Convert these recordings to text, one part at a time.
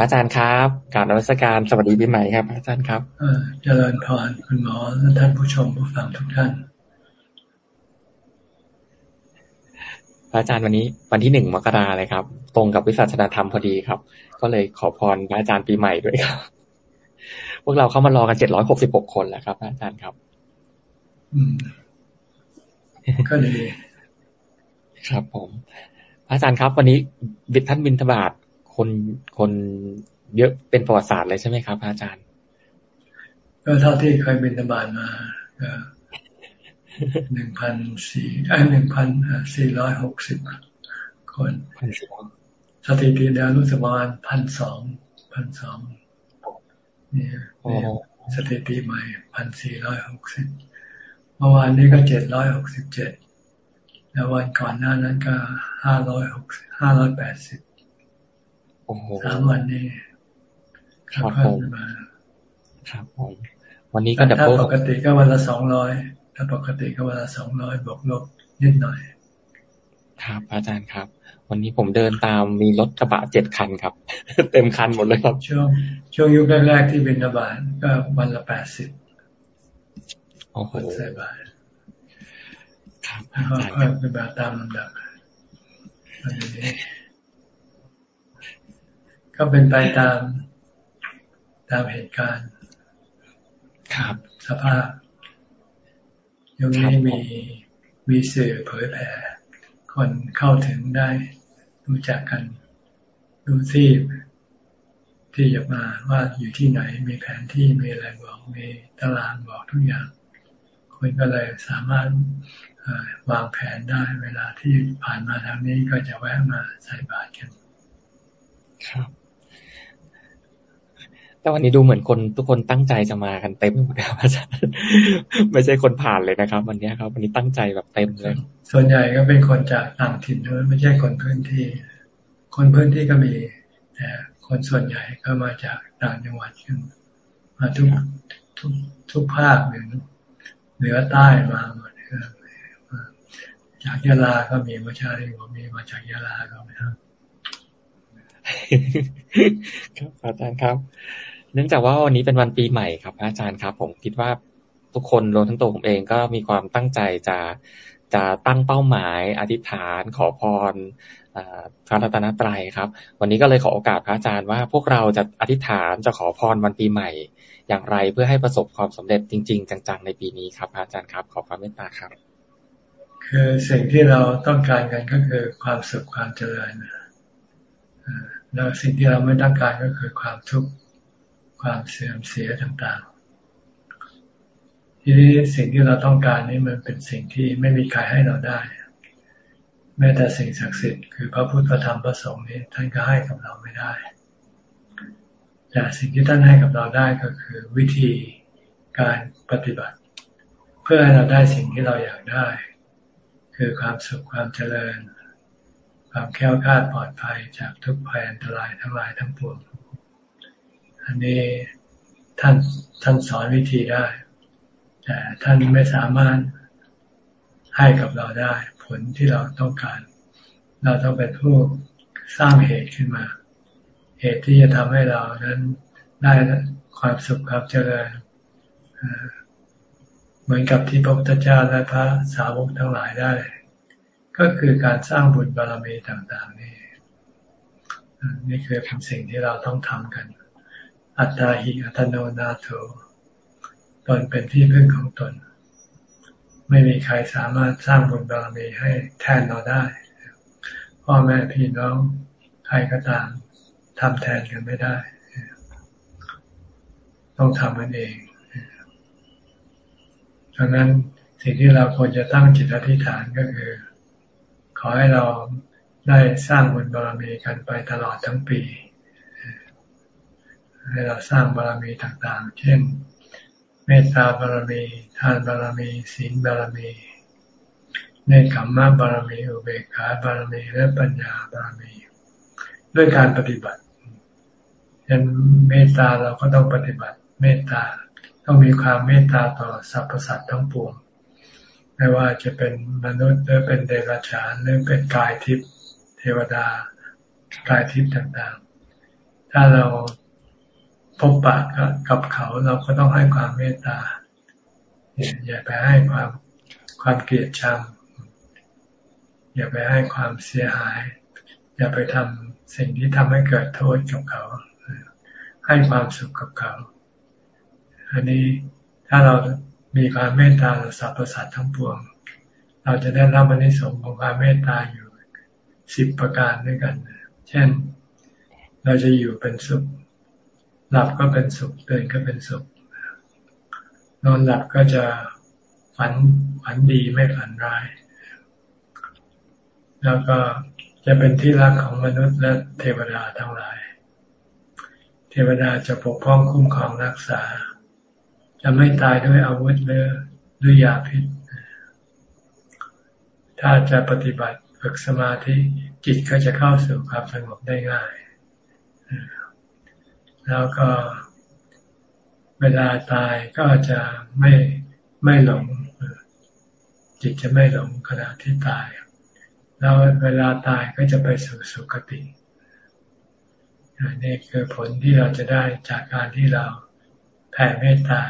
พระอาจารย์ครับการนวัตการสวัสดีปีใหม่ครับพระอาจารย์ครับเจริญพรคุณหมอและท่านผู้ชมผู้ฟังทุกท่านพระอาจารย์วันนี้วันที่หนึ่งมกราเลยครับ ตรงกับวิสัชนาธรรมพอดีครับ ก็เลยขอพรพระอาจารย์ปีใหม่ด้วยครับ พวกเราเข้ามารอกันเจ็ดร้อยหกสิบหกคนแล้วครับพระอาจารย์ครับ อืมก็ดีครับผมพระอาจารย์ครับ วันนี้บิดท่านบินทบาท คนคนเยอะเป็นประวัติศาสตร์เลยใช่ไหมครับ อาจารย์ ก็เท่าที่เคยบินทบาทมาหนึ่งพันสี่ไอ้หนึ่งพันสี่ร้อยหกสิบคนสถิติเดียวรู้สึกประมาณพันสองพันสองนี่สถิติใหม่พันสี่ร้อยหกสิบเมื่อวานนี้ก็เจ็ดร้อยหกสิบเจ็ดแล้ววันก่อนหน้านั้นก็ห้าร้อยหกห้าร้อยแปดสิบ สามวันนี้ครับผมครับผมวันนี้ก็ดับถ้าปกติก็วันละสองร้อยถ้าปกติก็วันละสองร้อยบวกลบนิดหน่อย ครับอาจารย์ครับ วันนี้ผมเดินตามมีรถกระบะเจ็ดคันครับ เต็มคันหมดเลยครับ ช่วง ช่วงยุคแรกๆที่เป็นกระบะก็วันละแปดสิบโอ้โหใส่บาทครับค่อยๆเป็นแบบตามลำดับอันนี้ ก็เป็นไปตามตามเหตุการณ์ ครับ สภาพยุคนี้มีมีสื่อเผยแผ่คนเข้าถึงได้รู้จักกันดูที่ที่จะมาว่าอยู่ที่ไหนมีแผนที่มีอะไรบอกมีตารางบอกทุกอย่างคนก็เลยสามารถวางแผนได้เวลาที่ผ่านมาทางนี้ก็จะแวะมาใส่บาตรกัน ครับ แต่วันนี้ดูเหมือนคนทุกคนตั้งใจจะมากันเต็มหมดครับอาจารย์ไม่ใช่คนผ่านเลยนะครับ วันนี้ครับวันนี้ตั้งใจแบบเต็มเลย ส่วนใหญ่ก็เป็นคนจากต่างถิ่นด้วยไม่ใช่คนพื้นที่ คนพื้นที่ก็มีแต่คนส่วนใหญ่ก็มาจากต่างจังหวัดกันมาทุกทุกทุกภาคเหนือเหนือใต้มาหมดจากยะลาก็มีมาชาที่ผมมีมาจากยะลาก็มีครับครับอาจารย์ครับ เนื่องจากว่าวันนี้เป็นวันปีใหม่ครับอาจารย์ครับ ผมคิดว่าทุกคนรวมทั้งตัวผมเองก็มีความตั้งใจจะจะตั้งเป้าหมายอธิษฐานขอพรพระรัตนตรัยครับ วันนี้ก็เลยขอโอกาสพระอาจารย์ว่าพวกเราจะอธิษฐานจะขอพรวันปีใหม่ อย่างไรเพื่อให้ประสบความสำเร็จจริง ๆ จังๆในปีนี้ครับพระอาจารย์ครับ ขอความเมตตาครับ คือสิ่งที่เราต้องการกันก็คือความสุขความเจริญแล้วสิ่งที่เราไม่ต้องการก็คือความทุกข์ ความเสื่อมเสียต่างๆ ทีนี้สิ่งที่เราต้องการนี้มันเป็นสิ่งที่ไม่มีใครให้เราได้ แม้แต่สิ่งศักดิ์สิทธิ์คือพระพุทธธรรมพระสงฆ์นี้ท่านก็ให้กับเราไม่ได้ แต่สิ่งที่ท่านให้กับเราได้ก็คือวิธีการปฏิบัติ เพื่อให้เราได้สิ่งที่เราอยากได้ คือความสุขความเจริญ ความแค้วคลาดปลอดภัยจากทุกภัยอันตรายทั้งหลายทั้งปวง อันนี้ท่านท่านสอนวิธีได้แต่ท่านไม่สามารถให้กับเราได้ ผลที่เราต้องการ เราต้องเป็นผู้สร้างเหตุขึ้นมา เหตุที่จะทำให้เรานั้นได้ความสุขความเจริญเหมือนกับที่พระพุทธเจ้าและพระสาวกทั้งหลายได้ ก็คือการสร้างบุญบารมีต่าง ๆ นี่นี่คือเป็นสิ่งที่เราต้องทำกัน อัตตาหิอัตโนนาโถตนเป็นที่พึ่งของตน ไม่มีใครสามารถสร้างบุญบารมีให้แทนเราได้ พ่อแม่พี่น้องใครก็ตามทำแทนกันไม่ได้ ต้องทำมันเองดังนั้นสิ่งที่เราควรจะตั้งจิตอธิษฐานก็คือ ขอให้เราได้สร้างบุญบารมีกันไปตลอดทั้งปี ให้เราสร้างบารมีต่างๆ เช่น เมตตาบารมี ทานบารมี ศีลบารมีเนคขมมบารมีอุเบกขาบารมีและปัญญาบารมี ด้วยการปฏิบัติเช่นเมตตาเราก็ต้องปฏิบัติ เมตตาต้องมีความเมตตาต่อสรรพสัตว์ทั้งปวงไม่ว่าจะเป็นมนุษย์หรือเป็นเดรัจฉานหรือเป็นกายทิพย์เทวดากายทิพย์ต่างๆ ถ้าเรา พบปะกับเขาเราก็ต้องให้ความเมตตาอย่าไปให้ความความเกลียดชังอย่าไปให้ความเสียหาย อย่าไปทำสิ่งที่ทำให้เกิดโทษกับเขา ให้ความสุขกับเขา อันนี้ถ้าเรามีความเมตตาต่อสรรพสัตว์ทั้งปวง เราจะได้รับอนิสงส์ของความเมตตาอยู่สิบประการด้วยกัน เช่น เราจะอยู่เป็นสุข หลับก็เป็นสุขตื่นก็เป็นสุข นอนหลับก็จะฝันฝันดีไม่ฝันร้าย แล้วก็จะเป็นที่รักของมนุษย์และเทวดาทั้งหลาย เทวดาจะปกป้องคุ้มครองรักษา จะไม่ตายด้วยอาวุธหรือด้วยยาพิษ ถ้าจะปฏิบัติฝึกสมาธิจิตก็จะเข้าสู่ความสงบได้ง่าย แล้วก็เวลาตายก็จะไม่ไม่หลง จิตจะไม่หลงขณะที่ตาย แล้วเวลาตายก็จะไปสู่สุคตินี่คือผลที่เราจะได้จากการที่เราแผ่เมตตา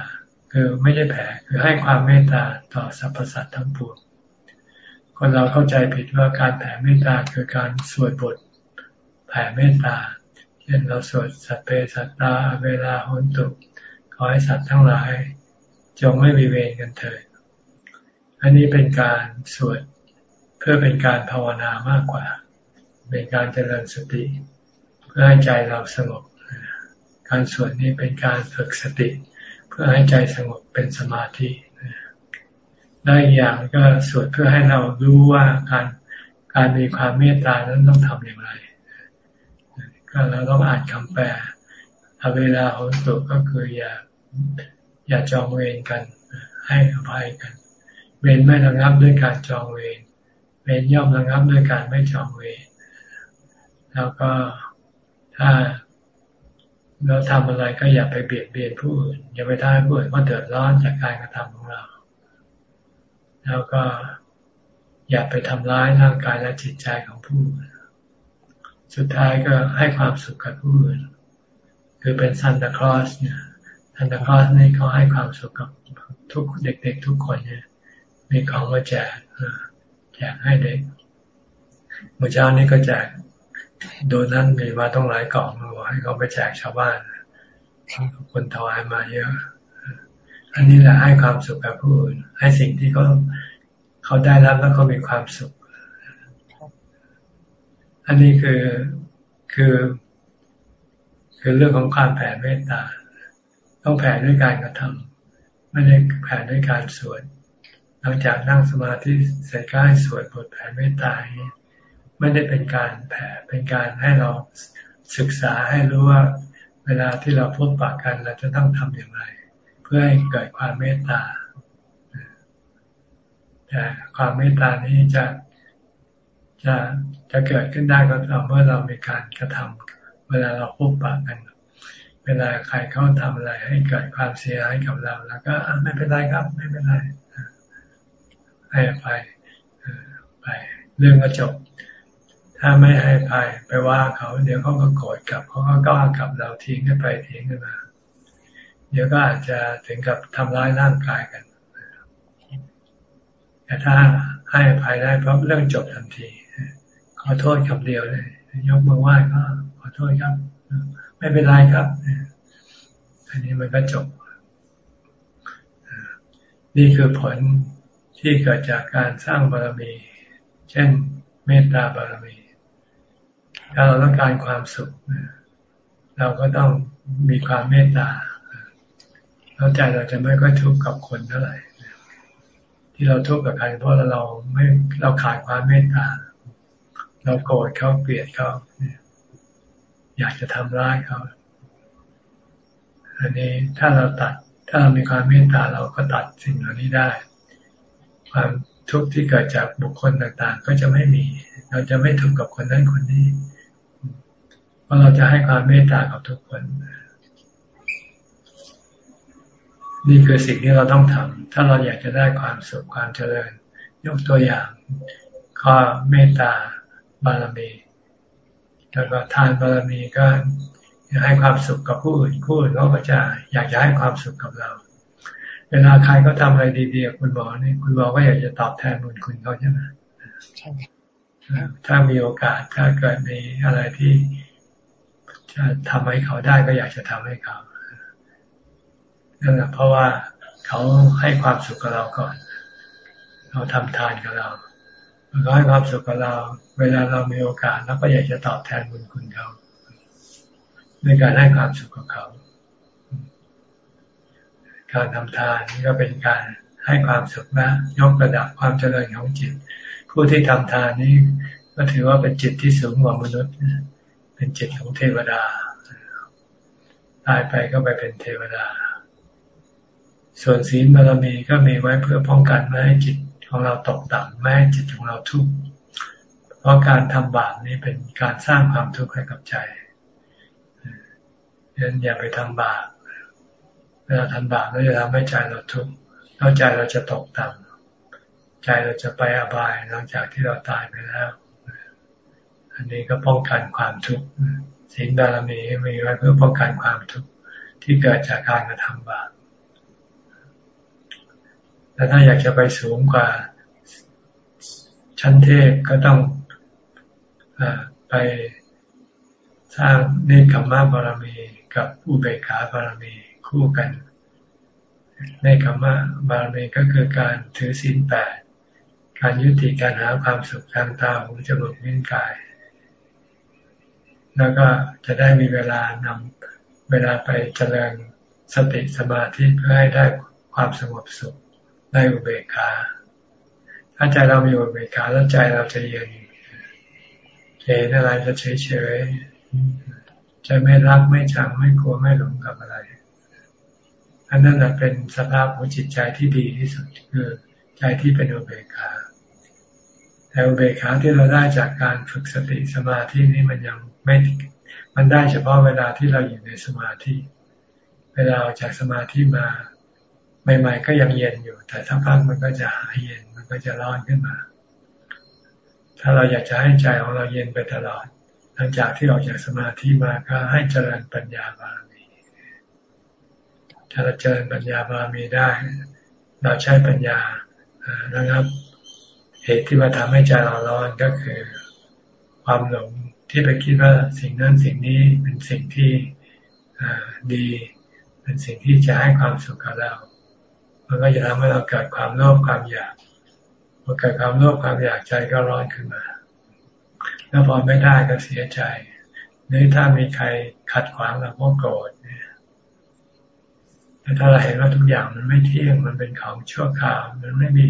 คือไม่ใช่แผ่คือให้ความเมตตาต่อสรรพสัตว์ทั้งปวงคนเราเข้าใจผิดว่าการแผ่เมตตาคือการสวดบทแผ่เมตตา ช่นเราสวดสัพเพสัตตาเวลาหนตุขอให้สัตว์ทั้งหลาย จงไม่มีเวรกันเถิดอันนี้เป็นการสวดเพื่อเป็นการภาวนามากกว่า เป็นการเจริญสติ เพื่อให้ใจเราสงบการสวดนี้เป็นการฝึกสติ เพื่อให้ใจสงบเป็นสมาธิได้อย่างก็สวดเพื่อให้เรารู้ว่าการการมีความเมตตานั้นต้องทำอย่างไร ก็เราต้องอ่านคำแปลอเวลาโหสุก็คืออย่าอย่าจองเวรกัน ให้อภัยกัน เวรไม่ระงับด้วยการจองเวรเวรย่อมระงับด้วยการไม่จองเวรแล้วก็ถ้าเราทำอะไรก็อย่าไปเบียดเบียนผู้อื่นอย่าไปทำให้ผู้อื่นก็เดือดร้อนจากการกระทำของเรา แล้วก็อย่าไปทำร้ายร่างกายและจิตใจของผู้อื่น สุดท้ายก็ให้ความสุขกับผู้อื่น คือเป็นซันตาคลอสเนี่ยซันตาคลอสนี่เขาให้ความสุขกับทุกเด็กๆทุกคนเนี่ย มีของมาแจกแจกให้เด็กเมื่อเช้านี้ก็แจกโดนัทมีมาต้องหลายกล่องบอกให้เขาไปแจกชาวบ้านคนถวายมาเยอะ อันนี้แหละให้ความสุขกับผู้อื่นให้สิ่งที่เขาเขาได้รับแล้วเขามีความสุข อันนี้คือคือคือเรื่องของการแผ่เมตตา ต้องแผ่ด้วยการกระทำไม่ได้แผ่ด้วยการสวดหลังจากนั่งสมาธิเสร็จก็ให้สวดบทแผ่เมตตาไม่ได้เป็นการแผ่เป็นการให้เราศึกษาให้รู้ว่า เวลาที่เราพบปะกันเราจะต้องทำอย่างไร เพื่อให้เกิดความเมตตาแต่ความเมตตานี้จะจะ จะเกิดขึ้นได้ก็ต่อเมื่อเรามีการกระทำเวลาเราพบปะกัน เวลาใครเขาทำอะไรให้เกิดความเสียหายกับเรา แล้วก็ไม่เป็นไรครับ ไม่เป็นไรให้อภัยไป เรื่องก็จบ ถ้าไม่ให้ภัยไปว่าเขาเดี๋ยวเขาก็โกรธกลับเขาก็ก้าวกลับเราทิ้งกันไปทิ้งกันมา เดี๋ยวก็อาจจะถึงกับทำร้ายร่างกายกันแต่ถ้าให้อภัยได้เพราะเรื่องจบทันที ขอโทษคำเดียวเลย ยกมือไหว้ก็ขอโทษครับ ไม่เป็นไรครับ อันนี้มันก็จบ นี่คือผลที่เกิดจากการสร้างบารมี เช่น เมตตาบารมี ถ้าเราต้องการความสุข เราก็ต้องมีความเมตตาแล้วใจเราจะไม่ค่อยทุกข์กับคนเท่าไหร่ที่เราทุกข์กับใครเพราะเราไม่เราขาดความเมตตา เราโกรธเขาเกลียดเขาอยากจะทำร้ายเขา อันนี้ถ้าเราตัด ถ้าเรามีความเมตตาเราก็ตัดสิ่งเหล่านี้ได้ ความทุกข์ที่เกิดจากบุคคลต่างๆ ก็จะไม่มี เราจะไม่ทุกข์กับคนนั้นคนนี้ เพราะเราจะให้ความเมตตากับทุกคน นี่คือสิ่งที่เราต้องทำถ้าเราอยากจะได้ความสุขความเจริญ ยกตัวอย่างข้อเมตตา บารมีแล้วก็ทานบารมีก็อยากให้ความสุขกับผู้อื่นผู้อื่นเขาก็จะอยากจะให้ความสุขกับเรา เวลาใครก็ทำอะไรดีๆคุณหมอนี่คุณหมอก็อยากจะตอบแทนบุญคุณเขาใช่ไหมใช่ถ้ามีโอกาสถ้าเกิดมีอะไรที่จะทำให้เขาได้ก็อยากจะทำให้เขานั่นแหละเพราะว่าเขาให้ความสุขกับเราก่อน เราทำทานกับเรา เขาให้ความสุขกับเรา เวลาเรามีโอกาสเราก็อยากจะตอบแทนบุญคุณเขาด้วยการให้ความสุขกับเขา การทำทานนี่ก็เป็นการให้ความสุขนะยกระดับความเจริญของจิต ผู้ที่ทำทานนี้ก็ถือว่าเป็นจิตที่สูงกว่ามนุษย์ เป็นจิตของเทวดาตายไปก็ไปเป็นเทวดา ส่วนศีลบารมีก็มีไว้เพื่อป้องกันไม่ให้จิต ของเราตกต่ำไม่ให้จิตของเราทุกข์เพราะการทำบาปนี้เป็นการสร้างความทุกข์ให้กับใจดังนั้นอย่าไปทำบาปเวลาทำบาปเราจะทำให้ใจเราทุกข์แล้วใจเราจะตกต่ำใจเราจะไปอบายหลังจากที่เราตายไปแล้ว อันนี้ก็ป้องกันความทุกข์ศีลบารมีมีไว้เพื่อป้องกันความทุกข์ที่เกิดจากการกระทำบาป แต่ถ้าอยากจะไปสูงกว่าชั้นเทพก็ต้องอไปสร้างเนคขมะบารมี กับอุเบกขาบารมีคู่กันเนคขมะบารมีก็คือการถือศีลแปดการยุติการหาความสุขทางตาหูจมูกลิ้นกาย แล้วก็จะได้มีเวลานำเวลาไปเจริญสติสมาธิเพื่อให้ได้ความสงบสุข ได้อุเบกขา ถ้าใจเรามีอุเบกขาแล้วใจเราจะเย็นเห็นอะไรจะเฉยเฉยจะไม่รักไม่ชังไม่กลัวไม่หลงกับอะไร อันนั้นแหละเป็นสภาพของจิตใจที่ดีที่สุดคือใจที่เป็นอุเบกขาแต่อุเบกขาที่เราได้จากการฝึกสติสมาธินี้มันยังไม่ มันได้เฉพาะเวลาที่เราอยู่ในสมาธิ เวลาออกจากสมาธิมา ใหม่ ๆ ก็ยังเย็นอยู่ แต่ถ้าพักมันก็จะหายเย็น มันก็จะร้อนขึ้นมา ถ้าเราอยากจะให้ใจของเราเย็นไปตลอด หลังจากที่ออกจากสมาธิมาก็ให้เจริญปัญญาบารมี ถ้าเราเจริญปัญญาบารมีได้ เราใช้ปัญญานะครับ เหตุที่มาทำให้ใจเราร้อนก็คือ ความหลงที่ไปคิดว่าสิ่งนั้นสิ่งนี้เป็นสิ่งที่ดี เป็นสิ่งที่จะให้ความสุขกับเรา มันก็จะทำให้เราเกิดความโลภความอยากพอเกิดความโลภความอยากใจก็ร้อนขึ้นมา แล้วพอไม่ได้ก็เสียใจหรือถ้ามีใครขัดขวางเราก็โกรธเนี่ยแต่ถ้าเราเห็นว่าทุกอย่างมันไม่เที่ยง มันเป็นของชั่วคราว มันไม่มี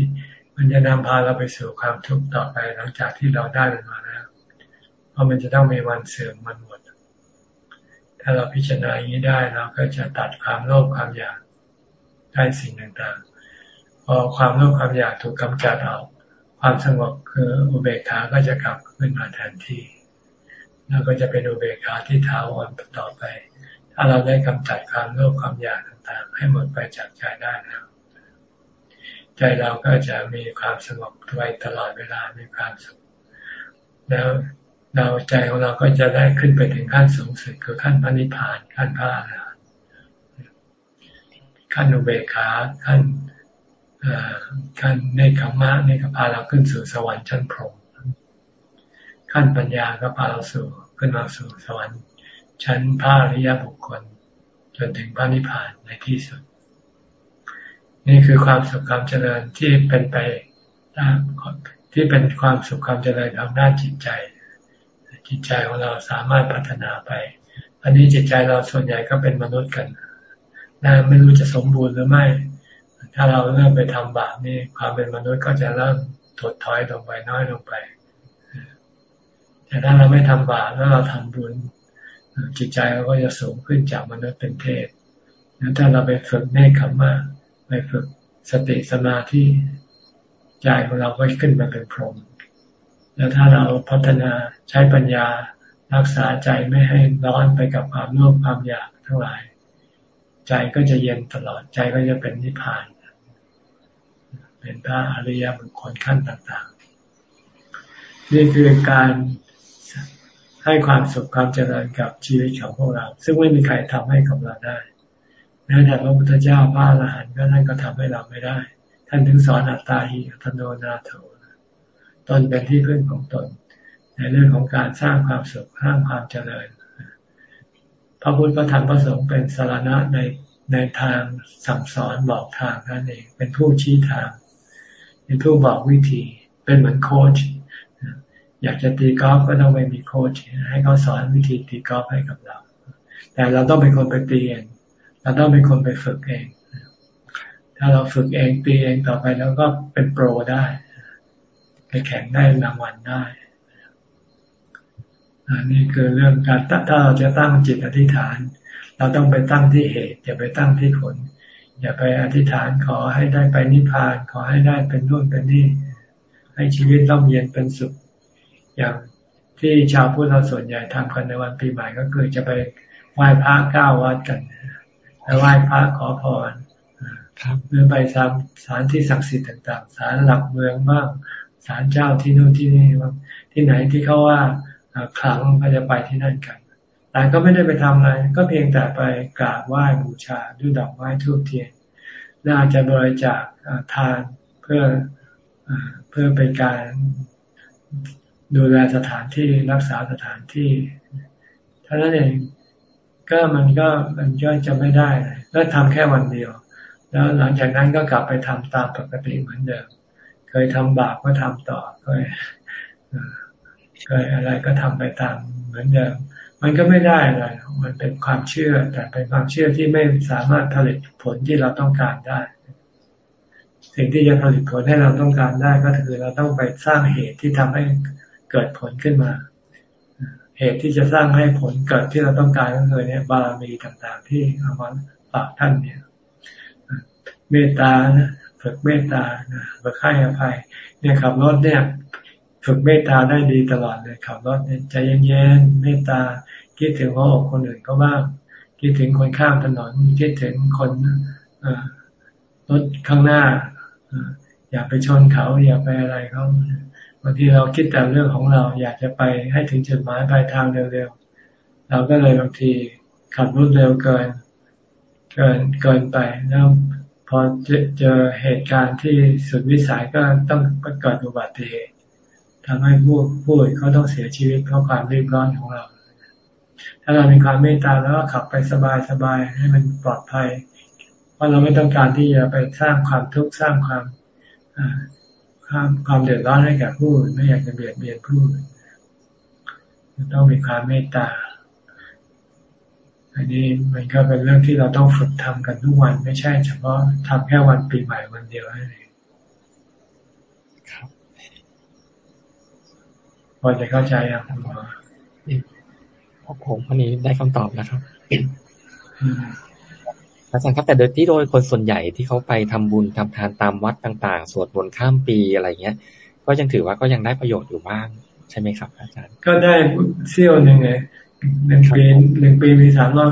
มันจะนำพาเราไปสู่ความทุกข์ต่อไปหลังจากที่เราได้มันมาแล้ว เพราะมันจะต้องมีวันเสื่อมมันหมด ถ้าเราพิจารณาอย่างนี้ได้เราก็จะตัดความโลภความอยาก ได้สิ่งต่างๆ พอความโลภความอยากถูกกำจัดออก ความสงบคืออุเบกขาก็จะกลับขึ้นมาแทนที่ แล้วก็จะเป็นอุเบกขาที่ท้าวรต่อไป ถ้าเราได้กำจัดความโลภความอยากต่างๆ ให้หมดไปจากใจได้แล้วใจเราก็จะมีความสงบไว้ตลอดเวลา มีความสุข แล้วเราใจของเราก็จะได้ขึ้นไปถึงขั้นสูงสุดคือขั้นพระนิพพานขั้นพระอรหัน ขั้นอุเบกขา ขั้นขั้นเนคขมะนี่ก็พาเราขึ้นสู่สวรรค์ชั้นพรหมขั้นปัญญาก็พาเราสู่ขึ้นมาสู่สวรรค์ชั้นพระอริยบุคคล จนถึงพระนิพพานในที่สุด นี่คือความสุขความเจริญที่เป็นไปตามที่เป็นความสุขความเจริญทางด้านจิตใจ จิตใจของเราสามารถพัฒนาไป อันนี้จิตใจเราส่วนใหญ่ก็เป็นมนุษย์กัน ไม่รู้จะสมบูรณ์หรือไม่ ถ้าเราเริ่มไปทำบาปนี่ความเป็นมนุษย์ก็จะเริ่มถดถอยลงไปน้อยลงไป แต่ถ้าเราไม่ทำบาปแล้วเราทำบุญจิตใจเราก็จะสูงขึ้นจากมนุษย์เป็นเทพแล้วถ้าเราไปฝึกเนคขมะไปฝึกสติสมาธิใจของเราก็ขึ้นมาเป็นพรหมแล้วถ้าเราพัฒนาใช้ปัญญารักษาใจไม่ให้ร้อนไปกับความโลภความอยากทั้งหลาย ใจก็จะเย็นตลอดใจก็จะเป็นนิพพาน เป็นพระอริยบุคคลขั้นต่างๆ นี่คือการให้ความสุขความเจริญกับชีวิตของพวกเรา ซึ่งไม่มีใครทำให้กับเราได้แม้แต่พระพุทธเจ้าพระอรหันต์ก็ท่านก็ทำให้เราไม่ได้ ท่านถึงสอนอัตตาหิอัตโนนาโถตนเป็นที่พึ่งของตน ในเรื่องของการสร้างความสุขสร้างความเจริญ พระพุทธพระธรรมพระสงฆ์เป็นสารณะในในทางสั่งสอนบอกทางนั่นเอง เป็นผู้ชี้ทาง เป็นผู้บอกวิธี เป็นเหมือนโค้ชอยากจะตีกอล์ฟก็ต้องไปมีโค้ชให้เขาสอนวิธีตีกอล์ฟให้กับเรา แต่เราต้องเป็นคนไปตีเอง เราต้องเป็นคนไปฝึกเอง ถ้าเราฝึกเองตีเองต่อไปแล้วก็เป็นโปรได้ ไปแข่งได้รางวัลได้ อันนี้คือเรื่องการถ้าเราจะตั้งจิตอธิษฐาน เราต้องไปตั้งที่เหตุ อย่าไปตั้งที่ผล อย่าไปอธิษฐานขอให้ได้ไปนิพพานขอให้ได้เป็นนู่นเป็นนี่ ให้ชีวิตร่มเย็นเป็นสุข อย่างที่ชาวพุทธเราส่วนใหญ่ทำกันในวันปีใหม่ก็คือจะไปไหว้พระเก้าวัดกันไปไหว้พระขอพรหรือไปตามสถานที่ศักดิ์สิทธิ์ต่าง ๆ ศาลหลักเมืองบ้างศาลเจ้าที่นู่นที่นี่บ้างที่ไหนที่เขาว่า ครั้งก็จะไปที่นั่นกัน แต่ก็ไม่ได้ไปทำอะไร ก็เพียงแต่ไปกราบไหว้บูชาด้วยดอกไม้ทูบเทียนน่าจะบริจาคทานเพื่อเพื่อเป็นการดูแลสถานที่รักษาสถานที่ท่านั้นเองก็มันก็มันย่อยจะไม่ได้แล้วทำแค่วันเดียว แล้วหลังจากนั้นก็กลับไปทำตามปกติเหมือนเดิม เคยทำบาปก็ทำต่อเคย เคยอะไรก็ทำไปตามเหมือนเดิมมันก็ไม่ได้อะไร มันเป็นความเชื่อ แต่เป็นความเชื่อที่ไม่สามารถผลิตผลที่เราต้องการได้ สิ่งที่จะผลิตผลให้เราต้องการได้ก็คือเราต้องไปสร้างเหตุที่ทำให้เกิดผลขึ้นมา เหตุที่จะสร้างให้ผลเกิดที่เราต้องการก็คือเนี่ยบารมีต่างๆ ที่เอามาฝากท่านเนี่ยเมตตานะฝึกเมตตานะฝึกให้อภัย เนี่ยขับรถเนี่ย ฝึกเมตตาได้ดีตลอดเลยขับรถเนี่ยใจเย็นๆเมตตาคิดถึงหัวอกคนอื่นก็บ้างคิดถึงคนข้ามถนนคิดถึงคนรถข้างหน้าอย่าไปชนเขา อย่าไปอะไรเขาบางทีเราคิดแต่เรื่องของเรา อยากจะไปให้ถึงจุดหมายปลายทางเร็วๆเราก็เลยบางทีขับรถเร็วเกิน เกินเกินไปแล้วพอเจอเหตุการณ์ที่สุดวิสัยก็ต้องเกิดอุบัติเหตุ ทำให้ผู้ผู้อื่นเขาต้องเสียชีวิตเพราะความรีบร้อนของเรา ถ้าเรามีความเมตตาแล้วก็ขับไปสบายๆให้มันปลอดภัย เพราะเราไม่ต้องการที่จะไปสร้างความทุกข์สร้างความความความเดือดร้อนให้กับผู้อื่นไม่อยากจะเบียดเบียนผู้อื่นต้องมีความเมตตา อันนี้มันก็เป็นเรื่องที่เราต้องฝึกทำกันทุกวัน ไม่ใช่เฉพาะทำแค่วันปีใหม่วันเดียวนั่นเองครับ พอจะเข้าใจยังคุณหมอผมวันนี้ได้คำตอบนะครับอาจารย์ครับแต่โดยที่โดยคนส่วนใหญ่ที่เขาไปทำบุญทำทานตามวัดต่างๆ สวดมนต์ข้ามปีอะไรเงี้ย ก็ยังถือว่าก็ยังได้ประโยชน์อยู่บ้างใช่ไหมครับ อาจารย์ ก็ได้เซี่ยวหนึ่งไงหนึ่งปีหนึ่งปีมีสามร้อย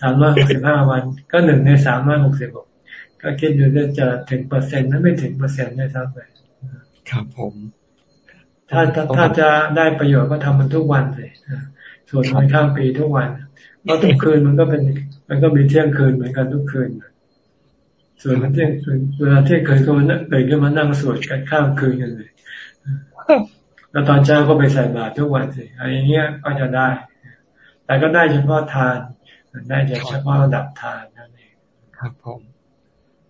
สามร้อยหกสิบห้าวัน ก็หนึ่งในสามร้อยหกสิบหกก็คิดดูจะจะถึงเปอร์เซ็นต์นั้นไม่ถึงเปอร์เซ็นต์ได้ทั้งไปครับผม ถ้าถ้าจะได้ประโยชน์ก็ทำมันทุกวันเลยส่วนวันข้ามปีทุกวันเพราะทุกคืนมันก็เป็น มันก็มีเที่ยงคืนเหมือนกันทุกคืน ส่วนมันเที่ยงคืนเวลาเที่ยงคืนก็มันตื่นขึ้นมานั่งสวดกันข้ามคืนกันเลยแล้วตอนเช้าก็ไปใส่บาตรทุกวันสิอะไรเงี้ยก็จะได้ แต่ก็ได้เฉพาะทานได้เฉพาะระดับทานนั่นเองครับผม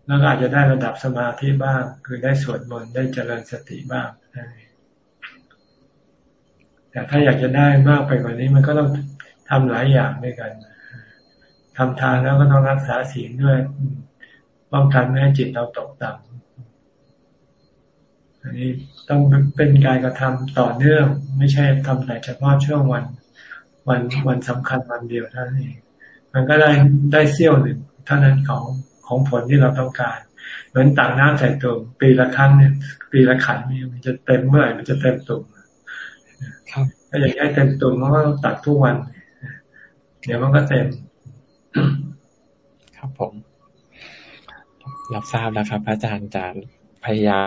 แล้วอาจจะได้ระดับสมาธิบ้าง คือได้สวดมนต์ได้เจริญสติบ้าง แต่ถ้าอยากจะได้มากไปกว่านี้มันก็ต้องทำหลายอย่างด้วยกันทำทานแล้วก็ต้องรักษาศีลด้วยป้องกันไม่ให้จิตเราตกต่ำอันนี้ต้องเป็นการกระทำต่อเนื่อง ไม่ใช่ทำแต่เฉพาะช่วงวัน วันวันสำคัญวันเดียวเท่านั้นเองมันก็ได้ได้เสี้ยวหนึ่งเท่านั้นของของผลที่เราต้องการ เหมือนต่างน้ำใส่ตุ่มปีละครั้งเนี่ยปีละขันนี่มันจะเต็มเมื่อไหร่มันจะเต็มตุ่ม ถ้าอยากให้เต็มตุ่มมันก็ตักทุกวัน เดี๋ยวมันก็เต็ม ครับผม รับทราบแล้วครับ อาจารย์จะพยายาม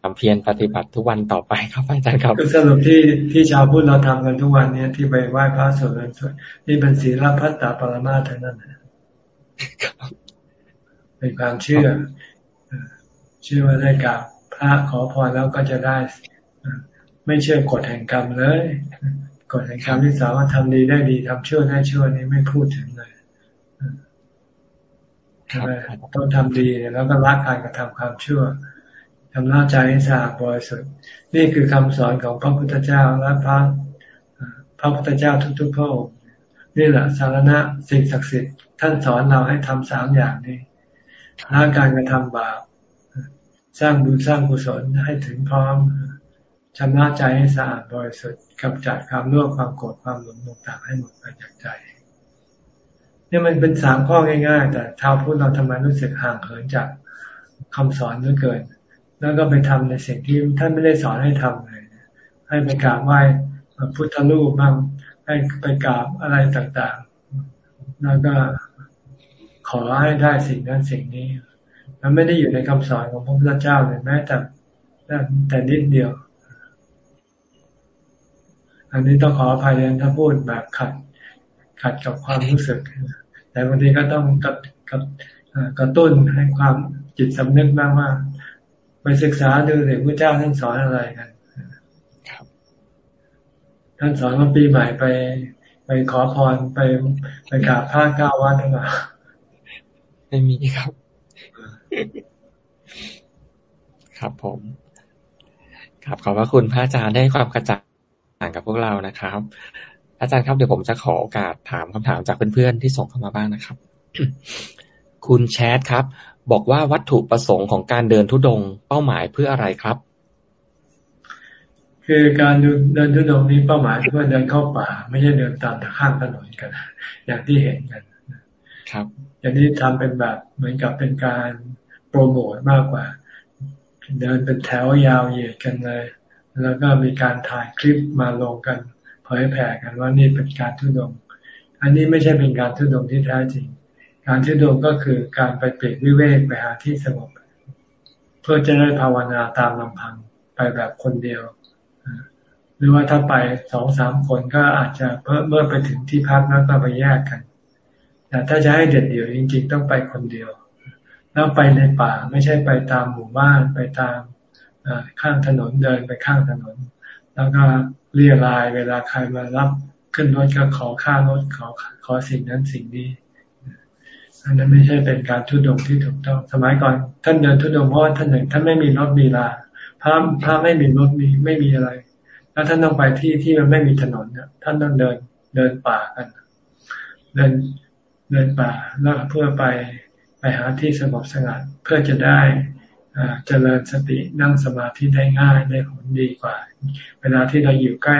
ความเพียรปฏิบัติทุกวันต่อไปครับอาจารย์ครับก็สรุปที่ที่ชาวพุทธเราทำกันทุกวันเนี้ยที่ไปไหว้พระสวดมนต์นี่เป็นศีลพัตตาปรมาทั้งนั้นเป็นความเชื่อเชื่อว่าได้กับพระขอพรแล้วก็จะได้ ไม่เชื่อกฎแห่งกรรมเลยกฎแห่งกรรมที่สามารถทำดีได้ดีทำชั่วได้ชั่วนี้ไม่พูดถึงเลยใช่ไหมต้องทำดีแล้วก็ละการกระทำความชั่วทำหน้าใจให้สะอาดบริสุทธิ์นี่คือคำสอนของพระพุทธเจ้าและพระพระพุทธเจ้าทุกๆพระองค์นี่แหละสารณะสิ่งศักดิ์สิทธิ์ท่านสอนเราให้ทำสามอย่างนี้ละการกระทำบาปสร้างบุญสร้างกุศลให้ถึงพร้อม ชำระใจให้สะอาดบริสุทธิ์กำจัดความโลภความโกรธความหลงต่างๆให้หมดไปจากใจนี่มันเป็นสามข้อง่ายๆ แต่ชาวพุทธเราทำไมรู้สึกห่างเหินจากคำสอนเหลือเกิน แล้วก็ไปทำในสิ่งที่ท่านไม่ได้สอนให้ทำเลย ให้ไปกราบไหว้พุทธรูปบ้าง ให้ไปกราบอะไรต่างๆ แล้วก็ขอให้ได้สิ่งนั้นสิ่งนี้ มันไม่ได้อยู่ในคำสอนของพระพุทธเจ้าเลยแม้แต่แต่นิดเดียว อันนี้ต้องขออภัยนะถ้าพูดแบบขัด ขัดกับความรู้สึก แต่บางทีก็ต้องกับกับกระตุ้นให้ความจิตสำนึกบ้างว่าไปศึกษาดูเด็กพระเจ้าท่านสอนอะไรกันท่านสอนว่าปีใหม่ไป ไปขอพรไปไปกราบพระเก้าวัดหรือเปล่าไม่มีครับ ครับผมครับขอบพระคุณพระอาจารย์ได้ความกระจ่างกับพวกเรานะครับ อาจารย์ครับเดี๋ยวผมจะขอโอกาสถามคำถามจากเพื่อนๆที่ส่งเข้ามาบ้างนะครับ คุณแชทครับ บอกว่าวัตถุประสงค์ของการเดินทุดง เป้าหมายเพื่ออะไรครับ คือการเดินทุดงนี้เป้าหมายเพื่อเดินเข้าป่า ไม่ใช่เดินตามข้างถนนกัน อย่างที่เห็นกันครับ อย่างนี้ทำเป็นแบบเหมือนกับเป็นการโปรโมทมากกว่า เดินเป็นแถวยาวเหยียดกันเลย แล้วก็มีการถ่ายคลิปมาลงกันเผยแผ่กันว่านี่เป็นการทุดง อันนี้ไม่ใช่เป็นการทุดงที่แท้จริง การทุดงก็คือการไปเปลี่ยนวิเวกไปหาที่สงบเพื่อจะได้ภาวนาตามลำพังไปแบบคนเดียว หรือว่าถ้าไปสองสามคนก็อาจจะเพิ่มเมื่อไปถึงที่พักนั้นก็ไปแยกกันแต่ถ้าจะให้เด็ดเดี่ยวจริง ๆ ต้องไปคนเดียว แล้วไปในป่าไม่ใช่ไปตามหมู่บ้านไปตาม ข้างถนนเดินไปข้างถนน แล้วก็เรียรายเวลาใครมารับขึ้นรถก็ขอค่ารถขอขอสิ่งนั้นสิ่งนี้อันนั้นไม่ใช่เป็นการทุดงที่ถูกต้องสมัยก่อน ท่านเดินทุดงเพราะท่านหนึ่งท่านไม่มีรถมีลาพระพระไม่มีรถมีไม่มีอะไร แล้วท่านต้องไปที่ที่มันไม่มีถนนเนี่ยท่านต้องเดินเดินป่ากัน เดินเดินป่าแล้วเพื่อไปไปหาที่สงบสงัดเพื่อจะได้ เจริญสตินั่งสมาธิได้ง่ายได้ผลดีกว่า เวลาที่เราอยู่ใกล้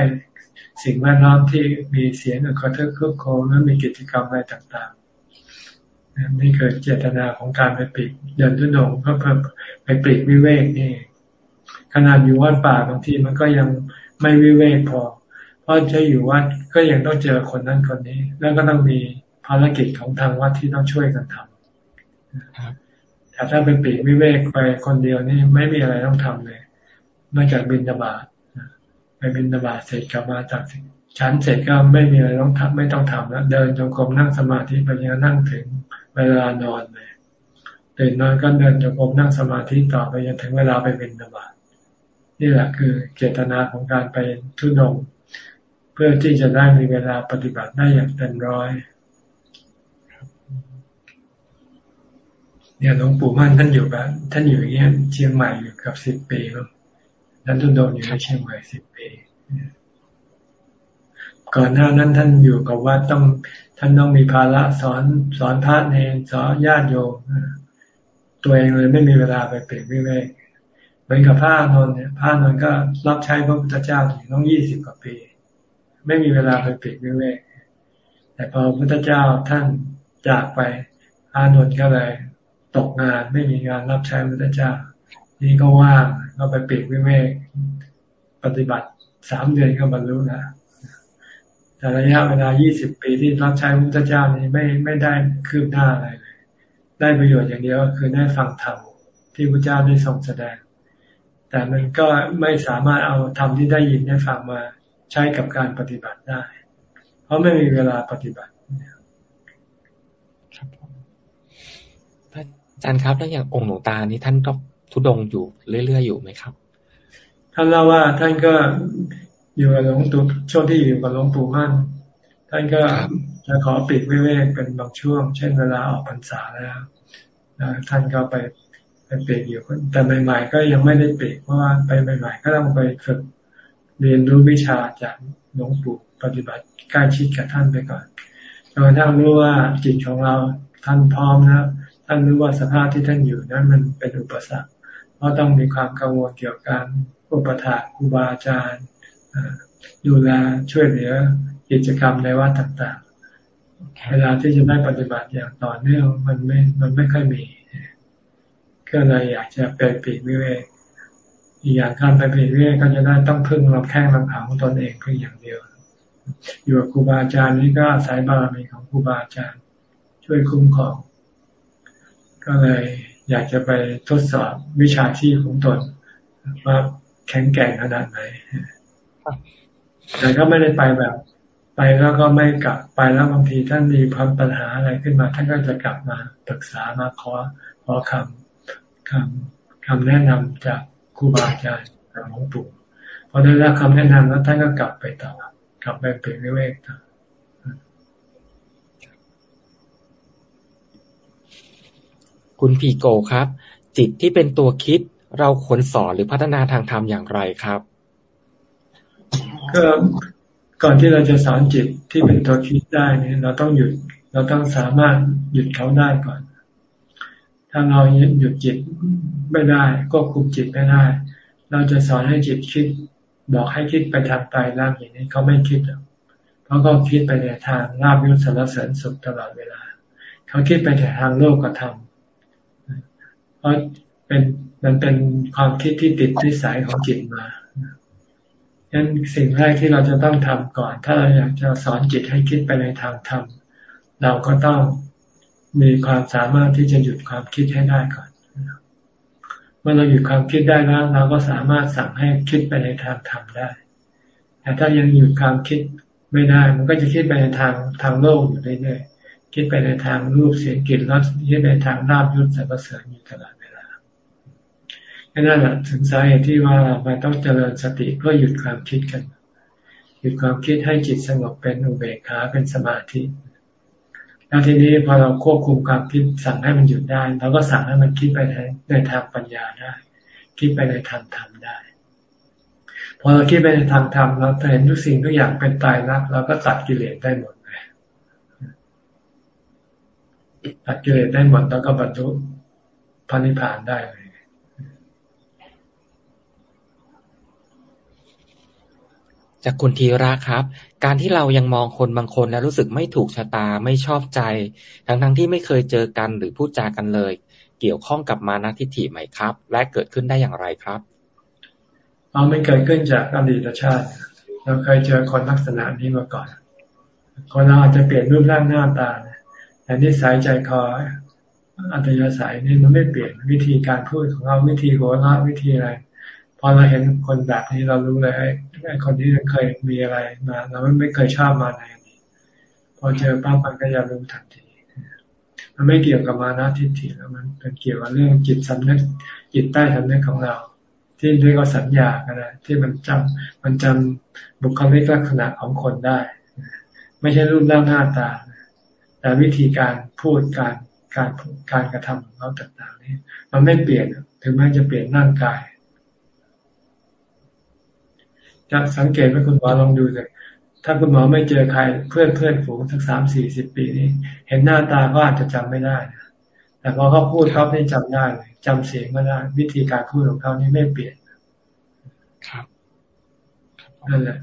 สิ่งแวดล้อมที่มีเสียงกระทบคึกโครมและมีกิจกรรมอะไรต่างๆนี่เกิดเจตนาของการไปปิดเดินทุดงก็เพิ่มไปปิดวิเวกนี่ขนาดอยู่วัดป่าบางทีมันก็ยังไม่วิเวกพอ เพราะจะอยู่วัดก็ยังต้องเจอคนนั้นคนนี้ แล้วก็ต้องมีภารกิจของทางวัดที่ต้องช่วยกันทำ แต่ถ้าเป็นปีกวิเวกไปคนเดียวนี่ไม่มีอะไรต้องทำเลย นอกจากบินบาตไปบินบาตเสร็จกลับมาจากชั้นเสร็จก็ไม่มีอะไรต้องทำไม่ต้องทำแล้ว เดินจงกรมนั่งสมาธิไปยังนั่งถึงเวลานอนเลยตื่นนอนก็เดินจงกรมนั่งสมาธิต่อไปจนถึงเวลาไปบินบาตนี่แหละคือเจตนาของการไปทุดง เพื่อที่จะได้มีเวลาปฏิบัติได้อย่างเต็มร้อย เนี่ยหลวงปู่มั่นท่านอยู่แบบท่านอยู่อย่างเงี้ยเชียงใหม่อยู่กับสิบปีแล้วท่านทุนโดนอยู่ในเชียงใหม่สิบปีก่อนหน้านั้นท่านอยู่กับวัดต้อง ท่านต้องมีภาระสอนสอนพระเนรสอนญาติโยมตัวเองเลยไม่มีเวลาไปเปลี่ยนวิเวกเหมือนกับพระนนท์เนี่ยพระนนท์ก็รับใช้พระพุทธเจ้าถึงต้องยี่สิบกว่าปี ไม่มีเวลาไปเปลี่ยนวิเวกแต่พอพระพุทธเจ้าท่านจากไปพระนนท์ก็เลย ตกงานไม่มีงานรับใช้พระเจ้า นี่ก็ว่างก็ไปปิดวิเวกปฏิบัติสามเดือนก็บรรลุนะแต่ระยะเวลา 20 ปีที่รับใช้พระเจ้านี้ไม่ไม่ได้คืบหน้าอะไรเลย ได้ประโยชน์อย่างเดียวก็คือได้ฟังธรรมที่พระเจ้าได้ทรงแสดง แต่มันก็ไม่สามารถเอาธรรมที่ได้ยินได้ฟังมาใช้กับการปฏิบัติได้ เพราะไม่มีเวลาปฏิบัติครับ อาจารย์ครับแล้วอย่างองค์หลวงตานี้ท่านก็ทุดงอยู่เรื่อยๆอยู่ไหมครับท่านเล่าว่าท่านก็อยู่กับหลวงปู่ช่วงที่อยู่กับหลวงปู่มั่น ท่านก็จะขอปิดวิเวกเป็นบางช่วง เช่นเวลาออกพรรษาแล้วท่านก็ไปไปเปรกอยู่แต่ใหม่ ๆ ก็ยังไม่ได้เปรกเพราะว่าไปใหม่ ๆ ก็ต้องไปฝึกเรียนรู้วิชาจากหลวงปู่ปฏิบัติใกล้ชิดกับท่านไปก่อนจนกระทั่งรู้ว่าจิตของเราท่านพร้อมนะ ท่านรู้ว่าสภาพที่ท่านอยู่นั้นมันเป็นอุปสรรค เพราะต้องมีความกังวลเกี่ยวกับการอุปถาครูบาอาจารย์ดูแลช่วยเหลือกิจกรรมในวัดต่างๆ เวลาที่จะได้ปฏิบัติอย่างต่อเนื่องมันไม่ มันไม่ค่อยมีก็เลยอยากจะไปปีกวิเวกอีกอย่างการไปปีกวิเวกก็จะได้ต้องพึ่งลำแข้งลำขาของตนเองเพียงอย่างเดียว อยู่กับครูบาอาจารย์นี่ก็อาศัยบารมีของครูบาอาจารย์ ช่วยคุ้มครอง ก็เลยอยากจะไปทดสอบวิชาชีพของตนว่าแข็งแกร่งขนาดไหนแต่ก็ไม่ได้ไปแบบ ไปแล้วก็ไม่กลับไปแล้วบางทีท่านมีปัญหาอะไรขึ้นมา ท่านก็จะกลับมาปรึกษามาขอขอคำคำคำแนะนำจากครูบาอาจารย์หลวงปู่พอได้รับคำแนะนำแล้วท่านก็กลับไปต่อกลับไปเปลี่ยนวิเวกต่อ คุณพีโกครับ จิตที่เป็นตัวคิดเราควรสอนหรือพัฒนาทางธรรมอย่างไรครับก็ก่อนที่เราจะสอนจิตที่เป็นตัวคิดได้เนี่ยเราต้องหยุดเราต้องสามารถหยุดเขาได้ก่อน ถ้าเราหยุดจิตไม่ได้ก็คุมจิตไม่ได้ เราจะสอนให้จิตคิด บอกให้คิดไปทางตายร่างอย่างนี้เขาไม่คิดหรอกเพราะเขาคิดไปในทางราบยศสารเสริญสุขตลอดเวลา เขาคิดไปแต่ทางโลกธรรมเพ ราะเป็นมันเป็นความคิดที่ติดที่สายของจิตมาดังนั้นสิ่งแรกที่เราจะต้องทำก่อน ถ้าเราอยากจะสอนจิตให้คิดไปในทางธรรมเราก็ต้องมีความสามารถที่จะหยุดความคิดให้ได้ก่อนเมื่อเราหยุดความคิดได้แล้ว เราก็สามารถสั่งให้คิดไปในทางธรรมได้ แต่ถ้ายังหยุดความคิดไม่ได้ มันก็จะคิดไปในทางทางโลกอยู่เรื่อยๆคิดไปในทางรูปเสียงกลิ่นรสคิดไปในทางราบยศสรรเสริญอยู่ตลอด นั่นแหละถึงสาเหตุที่ว่าเราต้องเจริญสติเพื่อหยุดความคิดกัน หยุดความคิดให้จิตสงบเป็นอุเบกขาเป็นสมาธิ แล้วทีนี้พอเราควบคุมความคิดสั่งให้มันหยุดได้เราก็สั่งให้มันคิดไปในในทางปัญญาได้ คิดไปในทางธรรมได้ พอเราคิดไปในทางธรรมเราเห็นทุกสิ่งทุกอย่างเป็นตายรักเราก็ตัดกิเลสได้หมดเลยตัดกิเลสได้หมดแล้วก็บรรลุพระนิพพานได้เลย จากคุณทีระครับ การที่เรายังมองคนบางคนแล้วรู้สึกไม่ถูกชะตาไม่ชอบใจ ทั้งทั้งที่ไม่เคยเจอกันหรือพูดจากันเลย เกี่ยวข้องกับมานะทิฏฐิไหมครับ และเกิดขึ้นได้อย่างไรครับเอาไม่เกิดขึ้นจากอดีตชาติ เราเคยเจอคนลักษณะนี้มาก่อน คนเราอาจจะเปลี่ยนรูปร่างหน้าตาแต่นิสัยใจคออัตยาศัยนี่มันไม่เปลี่ยนวิธีการพูดของเราวิธีหัวเราะวิธีอะไร พอเราเห็นคนแบบนี้เรารู้เลยไอ้คนที่เคยมีอะไรมาเราไม่เคยชอบมาในอดีตพอเจอปั๊บมันก็จะรู้ทันที มันไม่เกี่ยวกับมานะทิฏฐิแล้วมันเป็นเกี่ยวกับเรื่องจิตสำนึกจิตใต้สำนึกของเรา ที่เรียกว่าสัญญากันนะที่มันจำมันจำบุคลิกลักษณะของคนได้ ไม่ใช่รูปร่างหน้าตา แต่วิธีการพูดการการการกระทำของเขาต่างๆนี่มันไม่เปลี่ยนถึงแม้จะเปลี่ยนร่างกาย จะสังเกตไหมคุณหมอลองดูเลยถ้าคุณหมอไม่เจอใครเพื่อนเพื่อนฝูงสักสามสี่สิบปีนี้ เห็นหน้าตาก็อาจจะจำไม่ได้แต่พอเขาพูดเขาได้จำได้เลยจำเสียงก็ได้ วิธีการพูดของเขานี่ไม่เปลี่ยนครับนั่นแหละ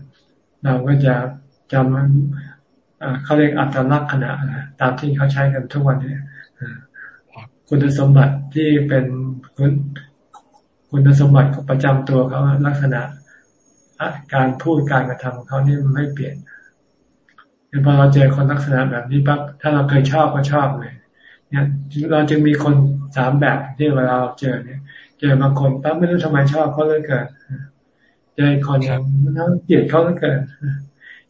เราก็จะจำมันเขาเรียกอัตลักษณ์ขณะตามที่เขาใช้กันทุกวันนี้คุณสมบัติที่เป็นคุณคุณสมบัติประจำตัวเขาลักษณะ การพูดการกระทำของเขานี่มันไม่เปลี่ยนพอเราเจอคนลักษณะแบบนี้ปั๊บถ้าเราเคยชอบก็ชอบเลย เนี่ย เราจึงมีคนสามแบบที่เวลาเราเจอเนี่ย เจอบางคนปั๊บไม่รู้ทำไมชอบเขาเลยเกิดเจอคนทั้งเกลียดเขาเลยเกิด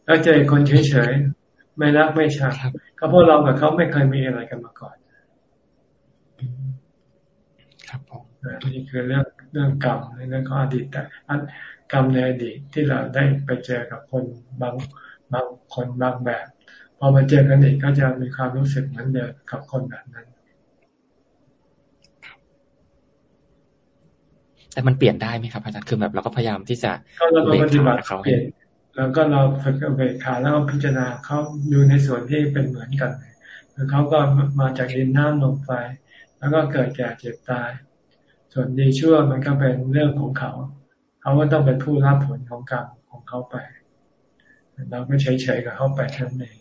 แล้วเจอคนเฉยๆไม่รักไม่ชังก็เพราะเรากับเขาไม่เคยมีอะไรกันมาก่อน ครับผมนี่คือเรื่องเรื่องกรรมเรื่องของอดีตแต่ กรรมในอดีตที่เราได้ไปเจอกับคนบางบางคนบางแบบ พอมาเจอกันอีกก็จะมีความรู้สึกเหมือนเดิมกับคนแบบนั้น แต่มันเปลี่ยนได้ไหมครับอาจารย์คือแบบเราก็พยายามที่จะก็เราปฏิบัติเขาเปลี่ยนแล้วก็เราฝึกเบกขาแล้วก็พิจารณาเขาดูในส่วนที่เป็นเหมือนกันคือเขาก็มาจากดินน้ำลมไฟแล้วก็เกิดแก่เจ็บตาย ส่วนดีชั่วมันก็เป็นเรื่องของเขา เขาก็ต้องเป็นผู้รับผลของกรรมของเขาไป เราก็เฉยๆกับเขาไปท่านเอง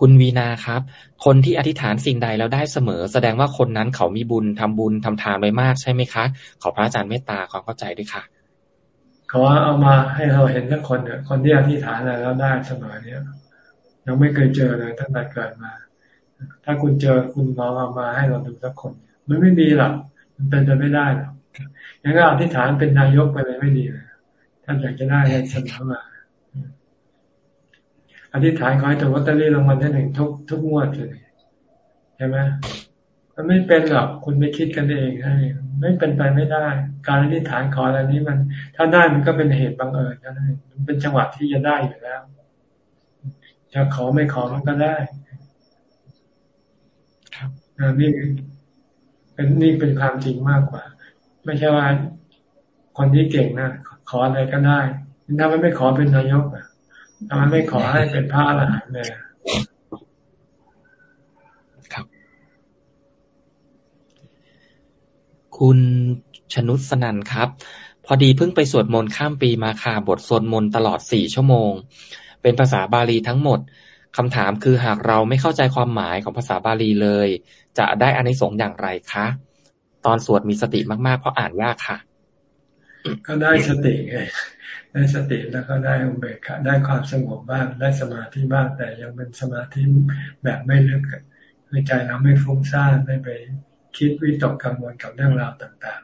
คุณวีนาครับ คนที่อธิษฐานสิ่งใดแล้วได้เสมอ แสดงว่าคนนั้นเขามีบุญทำบุญทำทานไปมากใช่ไหมคะ ขอพระอาจารย์เมตตาความเข้าใจด้วยค่ะเขาเอามาให้เราเห็นทั้งคนเนี่ยคนที่อธิษฐานอะไรแล้วได้เสมอเนี่ยยังไม่เคยเจอเลยตั้งแต่เกิดมา ถ้าคุณเจอคุณลองเอามาให้เราดูสักคน มันไม่มีหรอกมันเป็นไปไม่ได้หรอกอย่างนั้นอธิษฐานเป็นนายกไปเลยไม่ดีเลยท่านอยากจะได้เสนอมาอธิษฐานขอให้ถูกลอตเตอรี่รางวัลที่หนึ่งทุกทุกงวดเลยใช่ไหมมันไม่เป็นหรอกคุณไม่คิดกันเองให้ไม่เป็นไปไม่ได้ การอธิษฐานขออะไรนี้มัน ถ้าได้มันก็เป็นเหตุบังเอิญนะมันเป็นจังหวะที่จะได้อยู่แล้วจะขอไม่ขอมันก็ได้ ครับนี่ เป็นนี่เป็นความจริงมากกว่า ไม่ใช่ว่าคนที่เก่งนะขออะไรก็ได้ถ้ามันไม่ขอเป็นนายกอะทำไมไม่ขอให้เป็นพระอรหันต์เลยครับ คุณชนุสนันครับ พอดีเพิ่งไปสวดมนต์ข้ามปีมาค่ะบทสวดมนต์ตลอดสี่ชั่วโมง เป็นภาษาบาลีทั้งหมดคำถามคือหากเราไม่เข้าใจความหมายของภาษาบาลีเลย จะได้อานิสงส์อย่างไรคะ ตอนสวดมีสติมากๆ เพราะอ่านยากค่ะ ก็ได้สติไงได้สติแล้วก็ได้อุเบกขาได้ความสงบบ้างได้สมาธิบ้างแต่ยังเป็นสมาธิแบบไม่ลึกคือใจเราไม่ฟุ้งซ่านไม่ไปคิดวิตกกังวลกับเรื่องราวต่าง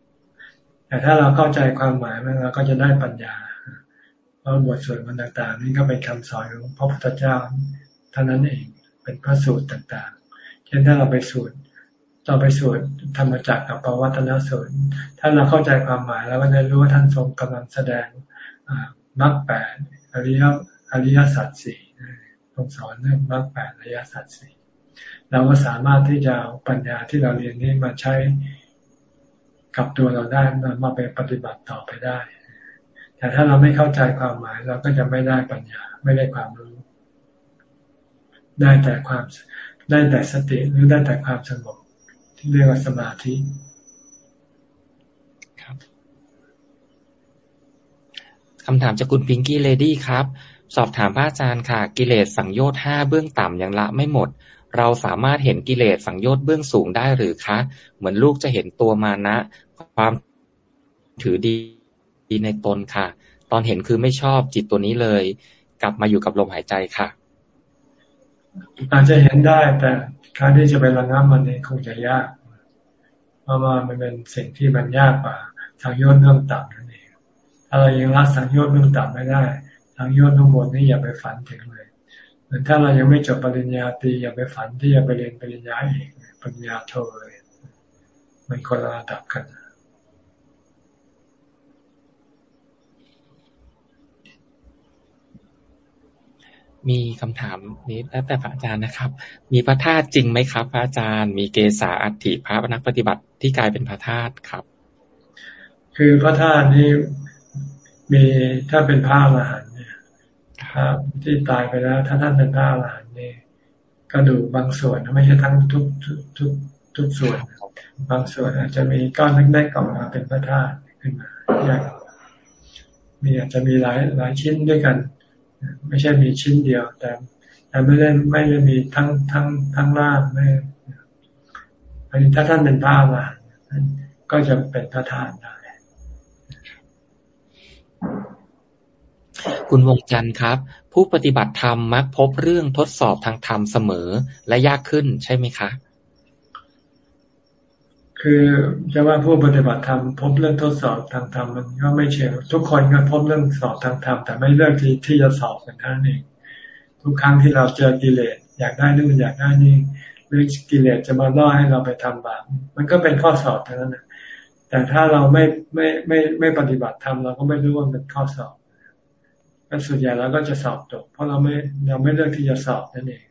ๆ แต่ถ้าเราเข้าใจความหมายมันเราก็จะได้ปัญญา เพราะบทสวดมันต่างๆ นี่ก็เป็นคำสอนของพระพุทธเจ้าเท่านั้นเองเป็นพระสูตรต่างๆ เช่นถ้าเราไปสวดต่อไปสวดธรรมจักรกับปวัตนสูตรถ้าเราเข้าใจความหมายแล้วก็จะรู้ว่าท่านทรงกำลังแสดงมรรคแปดอริยอริยสัจสี่ทรงสอนเรื่องมรรคแปดอริยสัจสี่เราก็สามารถที่จะเอาปัญญาที่เราเรียนนี้มาใช้กับตัวเราได้มาไปปฏิบัติต่อไปได้ แต่ถ้าเราไม่เข้าใจความหมายเราก็จะไม่ได้ปัญญาไม่ได้ความรู้ ได้แต่ความ ได้แต่สติหรือได้แต่ความสงบที่เรียกว่าสมาธิครับคำถามจากคุณ Pinky Lady ครับ สอบถามพระอาจารย์ค่ะ กิเลสสังโยชน์ห้าเบื้องต่ำยังละไม่หมด เราสามารถเห็นกิเลสสังโยชน์เบื้องสูงได้หรือคะ เหมือนลูกจะเห็นตัวมานะ ความถือดีดีในตนค่ะ ตอนเห็นคือไม่ชอบจิตตัวนี้เลย กลับมาอยู่กับลมหายใจค่ะ อาจจะเห็นได้แต่การที่จะไประงับมันนี่คงจะยาก เพราะว่ามันเป็นสิ่งที่มันยากกว่าสังยชน์เรื่องต่ำนั่นเองถ้าเรายังรักสังยชน์เรื่องต่ำไม่ได้สังยชน์เรื่องบนนี่อย่าไปฝันถึงเลยเหมือนถ้าเรายังไม่จบปริญญาตรีอย่าไปฝันที่จะไปเรียนปริญญาเอกปริญญาโทเลยมันคนละระดับกัน มีคำถามนี้แล้วแต่พระอาจารย์นะครับ มีพระธาตุจริงไหมครับ พระอาจารย์ มีเกษาอัฐิพระนักปฏิบัติที่กลายเป็นพระธาตุครับ คือพระธาตุนี้มีถ้าเป็นพระอรหันต์เนี่ยครับที่ตายไปแล้ว ถ้าท่านเป็นพระอรหันต์นี่กระดูกบางส่วนไม่ใช่ทั้งทุกทุกทุกทุกส่วน บางส่วนอาจจะมีก้อนเล็กๆออกมาเป็นพระธาตุขึ้นมาแยกมีอาจจะมีหลายหลายชิ้นด้วยกัน ไม่ใช่มีชิ้นเดียว แต่แต่ไม่ได้ไม่ได้มีทั้งทั้งทั้งล่างไม่อันนี้ถ้าท่านเป็นพระอรหันต์ก็จะเป็นพระธาตุได้คุณวงจันทร์ครับ ผู้ปฏิบัติธรรมมักพบเรื่องทดสอบทางธรรมเสมอและยากขึ้นใช่ไหมคะ คือจะว่าผู้ปฏิบัติธรรมพบเรื่องทดสอบทางธรรมมันก็ไม่เชื่อทุกคนก็พบเรื่องสอบทางธรรมแต่ไม่เลือกที่ที่จะสอบกันท่านเอง ทุกครั้งที่เราเจอกิเลสอยากได้นู่นอยากได้นี่หรือกิเลสจะมาล่อให้เราไปทำบาปมันก็เป็นข้อสอบเท่านั้นนะแต่ถ้าเราไม่ไม่ไม่ไม่ปฏิบัติธรรมเราก็ไม่รู้ว่าเป็นข้อสอบก็ส่วนใหญ่เราก็จะสอบตก เพราะเราไม่เราไม่เลือกที่จะสอบนั่นเอง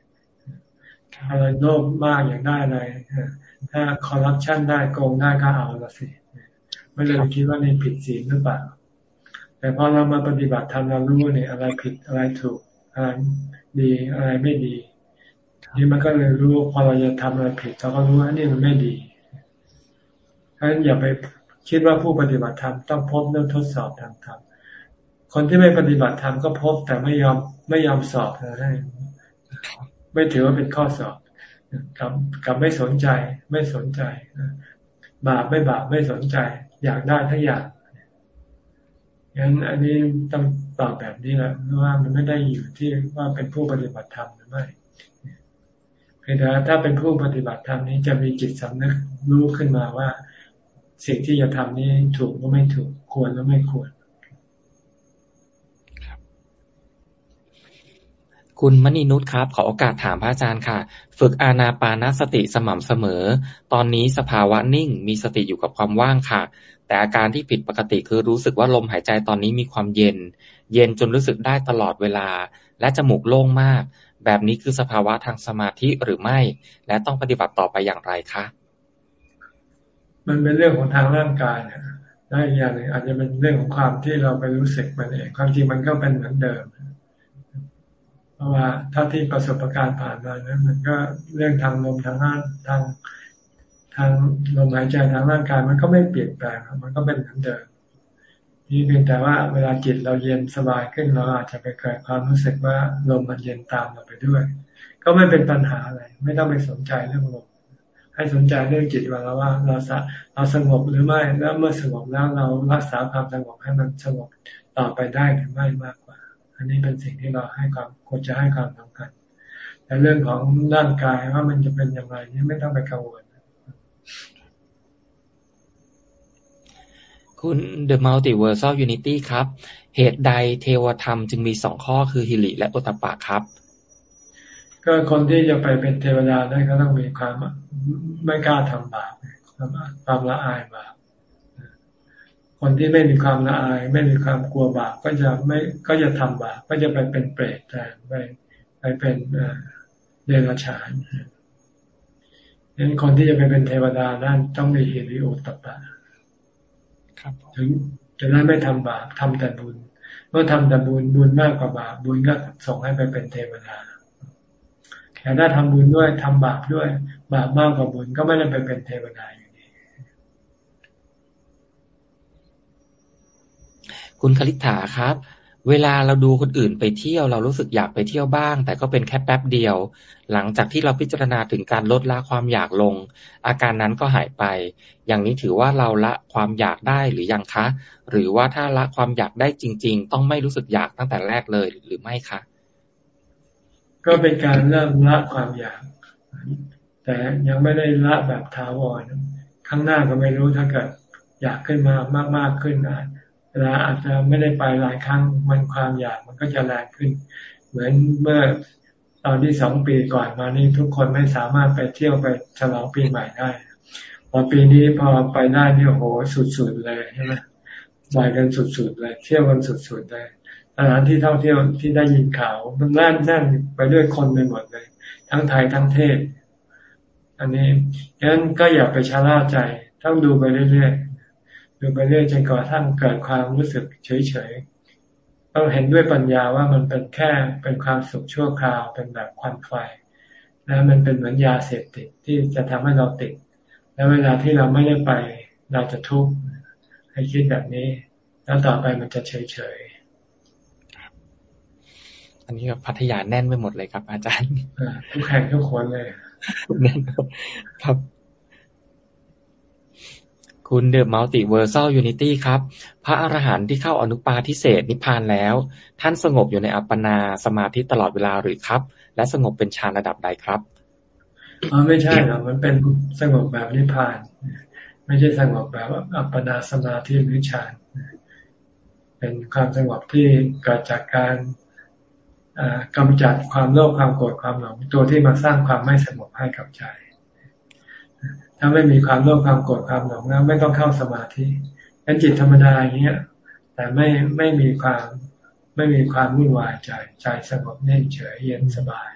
อะไรโลภมากอย่างได้อะไร ถ้าคอร์รัปชันได้โกงได้ก็เอาละสิไม่เลยคิดว่านี่ผิดศีลหรือเปล่า แต่พอเรามาปฏิบัติธรรมเรารู้เนี่ยอะไรผิดอะไรถูกอะไรดีอะไรไม่ดี นี่มันก็เลยรู้พอเราจะทำอะไรผิดเราก็รู้ว่านี่มันไม่ดีเพราะฉะนั้นอย่าไปคิดว่าผู้ปฏิบัติธรรมต้องพบเรื่องทดสอบทางธรรมคนที่ไม่ปฏิบัติธรรมก็พบแต่ไม่ยอมไม่ยอมสอบนะให้ไม่ถือว่าเป็นข้อสอบ กับกับไม่สนใจ ไม่สนใจบาปไม่บาปไม่สนใจ อยากได้ทั้งอยางงั้นอันนี้ต้องตอบแบบนี้แหละว่ามันไม่ได้อยู่ที่ว่าเป็นผู้ปฏิบัติธรรมหรือไม่เพียงแต่ถ้าเป็นผู้ปฏิบัติธรรมนี้จะมีจิตสำนึกรู้ขึ้นมาว่า สิ่งที่จะทำนี้ถูกหรือไม่ถูกควรหรือไม่ควร คุณมณีนุชครับ ขอโอกาสถามพระอาจารย์ค่ะ ฝึกอาณาปานสติสม่ำเสมอ ตอนนี้สภาวะนิ่งมีสติอยู่กับความว่างค่ะ แต่อาการที่ผิดปกติคือรู้สึกว่าลมหายใจตอนนี้มีความเย็น เย็นจนรู้สึกได้ตลอดเวลา และจมูกโล่งมาก แบบนี้คือสภาวะทางสมาธิหรือไม่ และต้องปฏิบัติต่อไปอย่างไรคะมันเป็นเรื่องของทางร่างกายนะได้อย่างหนึ่งอาจจะเป็นเรื่องของความที่เราไปรู้สึกมันเองความจริงมันก็เป็นเหมือนเดิม เพราะว่าถ้าที่ประสบการณ์ผ่านมานะมันก็เรื่องทางลมทางร่างทางทางลมหายใจทางร่างกายมันก็ไม่เปลี่ยนแปลงมันก็เป็นเหมือนเดิมนี่เพียงแต่ว่าเวลาจิตเราเย็นสบายขึ้นเราอาจจะไปเกิดความรู้สึกว่าลมมันเย็นตามเราไปด้วย ก็ไม่เป็นปัญหาอะไร ไม่ต้องไปสนใจเรื่องลมให้สนใจเรื่องจิตว่าเราว่าเราเราสงบหรือไม่แล้วเมื่อสงบแล้วเรารักษาความสงบให้มันสงบต่อไปได้หรือไม่มาก อันนี้เป็นสิ่งที่เราให้ความควรจะให้ความสำคัญแต่เรื่องของร่างกายว่ามันจะเป็นอย่างไรนี่ไม่ต้องไปกังวลคุณ The Multiversal Unity ครับ เหตุใดเทวธรรมจึงมีสองข้อคือฮิริและอุตปะครับ ก็คนที่จะไปเป็นเทวดาได้ก็ต้องมีความไม่กล้าทำบาปความละอายบาป คนที่ไม่มีความละอาย ไม่มีความกลัวบาปก็จะไม่ก็จะทำบาปก็จะไปเป็นเปรตแทนไปไปเป็นเดรัจฉานดังนั้นคนที่จะไปเป็นเทวดาด้านต้องมีหิริโอตปะถึงจะได้ไม่ทำบาปทำแต่บุญ เมื่อทำแต่บุญบุญมากกว่าบาปบุญก็ส่งให้ไปเป็นเทวดาแต่ถ้าทำบุญด้วยทำบาปด้วย บาปมากกว่าบุญก็ไม่ได้ไปเป็นเทวดา คุณคลิษฐาครับ เวลาเราดูคนอื่นไปเที่ยวเรารู้สึกอยากไปเที่ยวบ้าง แต่ก็เป็นแค่แป๊บเดียว หลังจากที่เราพิจารณาถึงการลดละความอยากลง อาการนั้นก็หายไป อย่างนี้ถือว่าเราละความอยากได้หรือยังคะ หรือว่าถ้าละความอยากได้จริง ๆ ต้องไม่รู้สึกอยากตั้งแต่แรกเลยหรือไม่คะก็เป็นการเริ่มละความอยาก แต่ยังไม่ได้ละแบบทาวรข้างหน้าก็ไม่รู้ถ้าเกิดอยากขึ้นมามากๆขึ้นอาจ ลาอาจจะไม่ได้ไปหลายครั้งมันความอยากมันก็จะแรงขึ้น เหมือนเมื่อตอนที่สองปีก่อนมานี่ทุกคนไม่สามารถไปเที่ยวไปฉลองปีใหม่ได้พอปีนี้พอไปได้นี่โอ้โหสุดๆเลยใช่ไหมไปกันสุดๆเลย เที่ยวกันสุดๆเลยสถานที่ท่องเที่ยวที่ได้ยินข่าวมันแน่นแน่นไปด้วยคนไปหมดเลย ทั้งไทยทั้งเทศ อันนี้งั้นก็อย่าไปชะล่าใจ ต้องดูไปเรื่อยๆ ดูไปเรื่อยจนกระทั่งเกิดความรู้สึกเฉยๆต้องเห็นด้วยปัญญาว่ามันเป็นแค่เป็นความสุขชั่วคราวเป็นแบบควันไฟแล้วมันเป็นเหมือนยาเสพติดที่จะทำให้เราติด แล้วเวลาที่เราไม่ได้ไปเราจะทุกข์ให้คิดแบบนี้ แล้วต่อไปมันจะเฉยๆอันนี้พัทยาแน่นไปหมดเลยครับ อาจารย์ทุกแห่งทุกคนเลย แน่นครับ คุณ The Multiversal Unity ครับ พระอรหันต์ที่เข้าอนุปาทิเศษนิพพานแล้ว ท่านสงบอยู่ในอัปปนาสมาธิตลอดเวลาหรือครับ และสงบเป็นฌานระดับใดครับอ๋อไม่ใช่หรอกมันเป็นสงบแบบนิพพาน ไม่ใช่สงบแบบอัปปนาสมาธิหรือฌานเป็นความสงบที่เกิดจากการกำจัดความโลภความโกรธความหลงตัวที่มาสร้างความไม่สงบให้กับใจ ถ้าไม่มีความโลภความโกรธความหลงแล้วไม่ต้องเข้าสมาธิเป็นจิตธรรมดาอย่างเงี้ย แต่ไม่ไม่มีความไม่มีความวุ่นวายใจใจสงบเน่งเฉยเย็นสบาย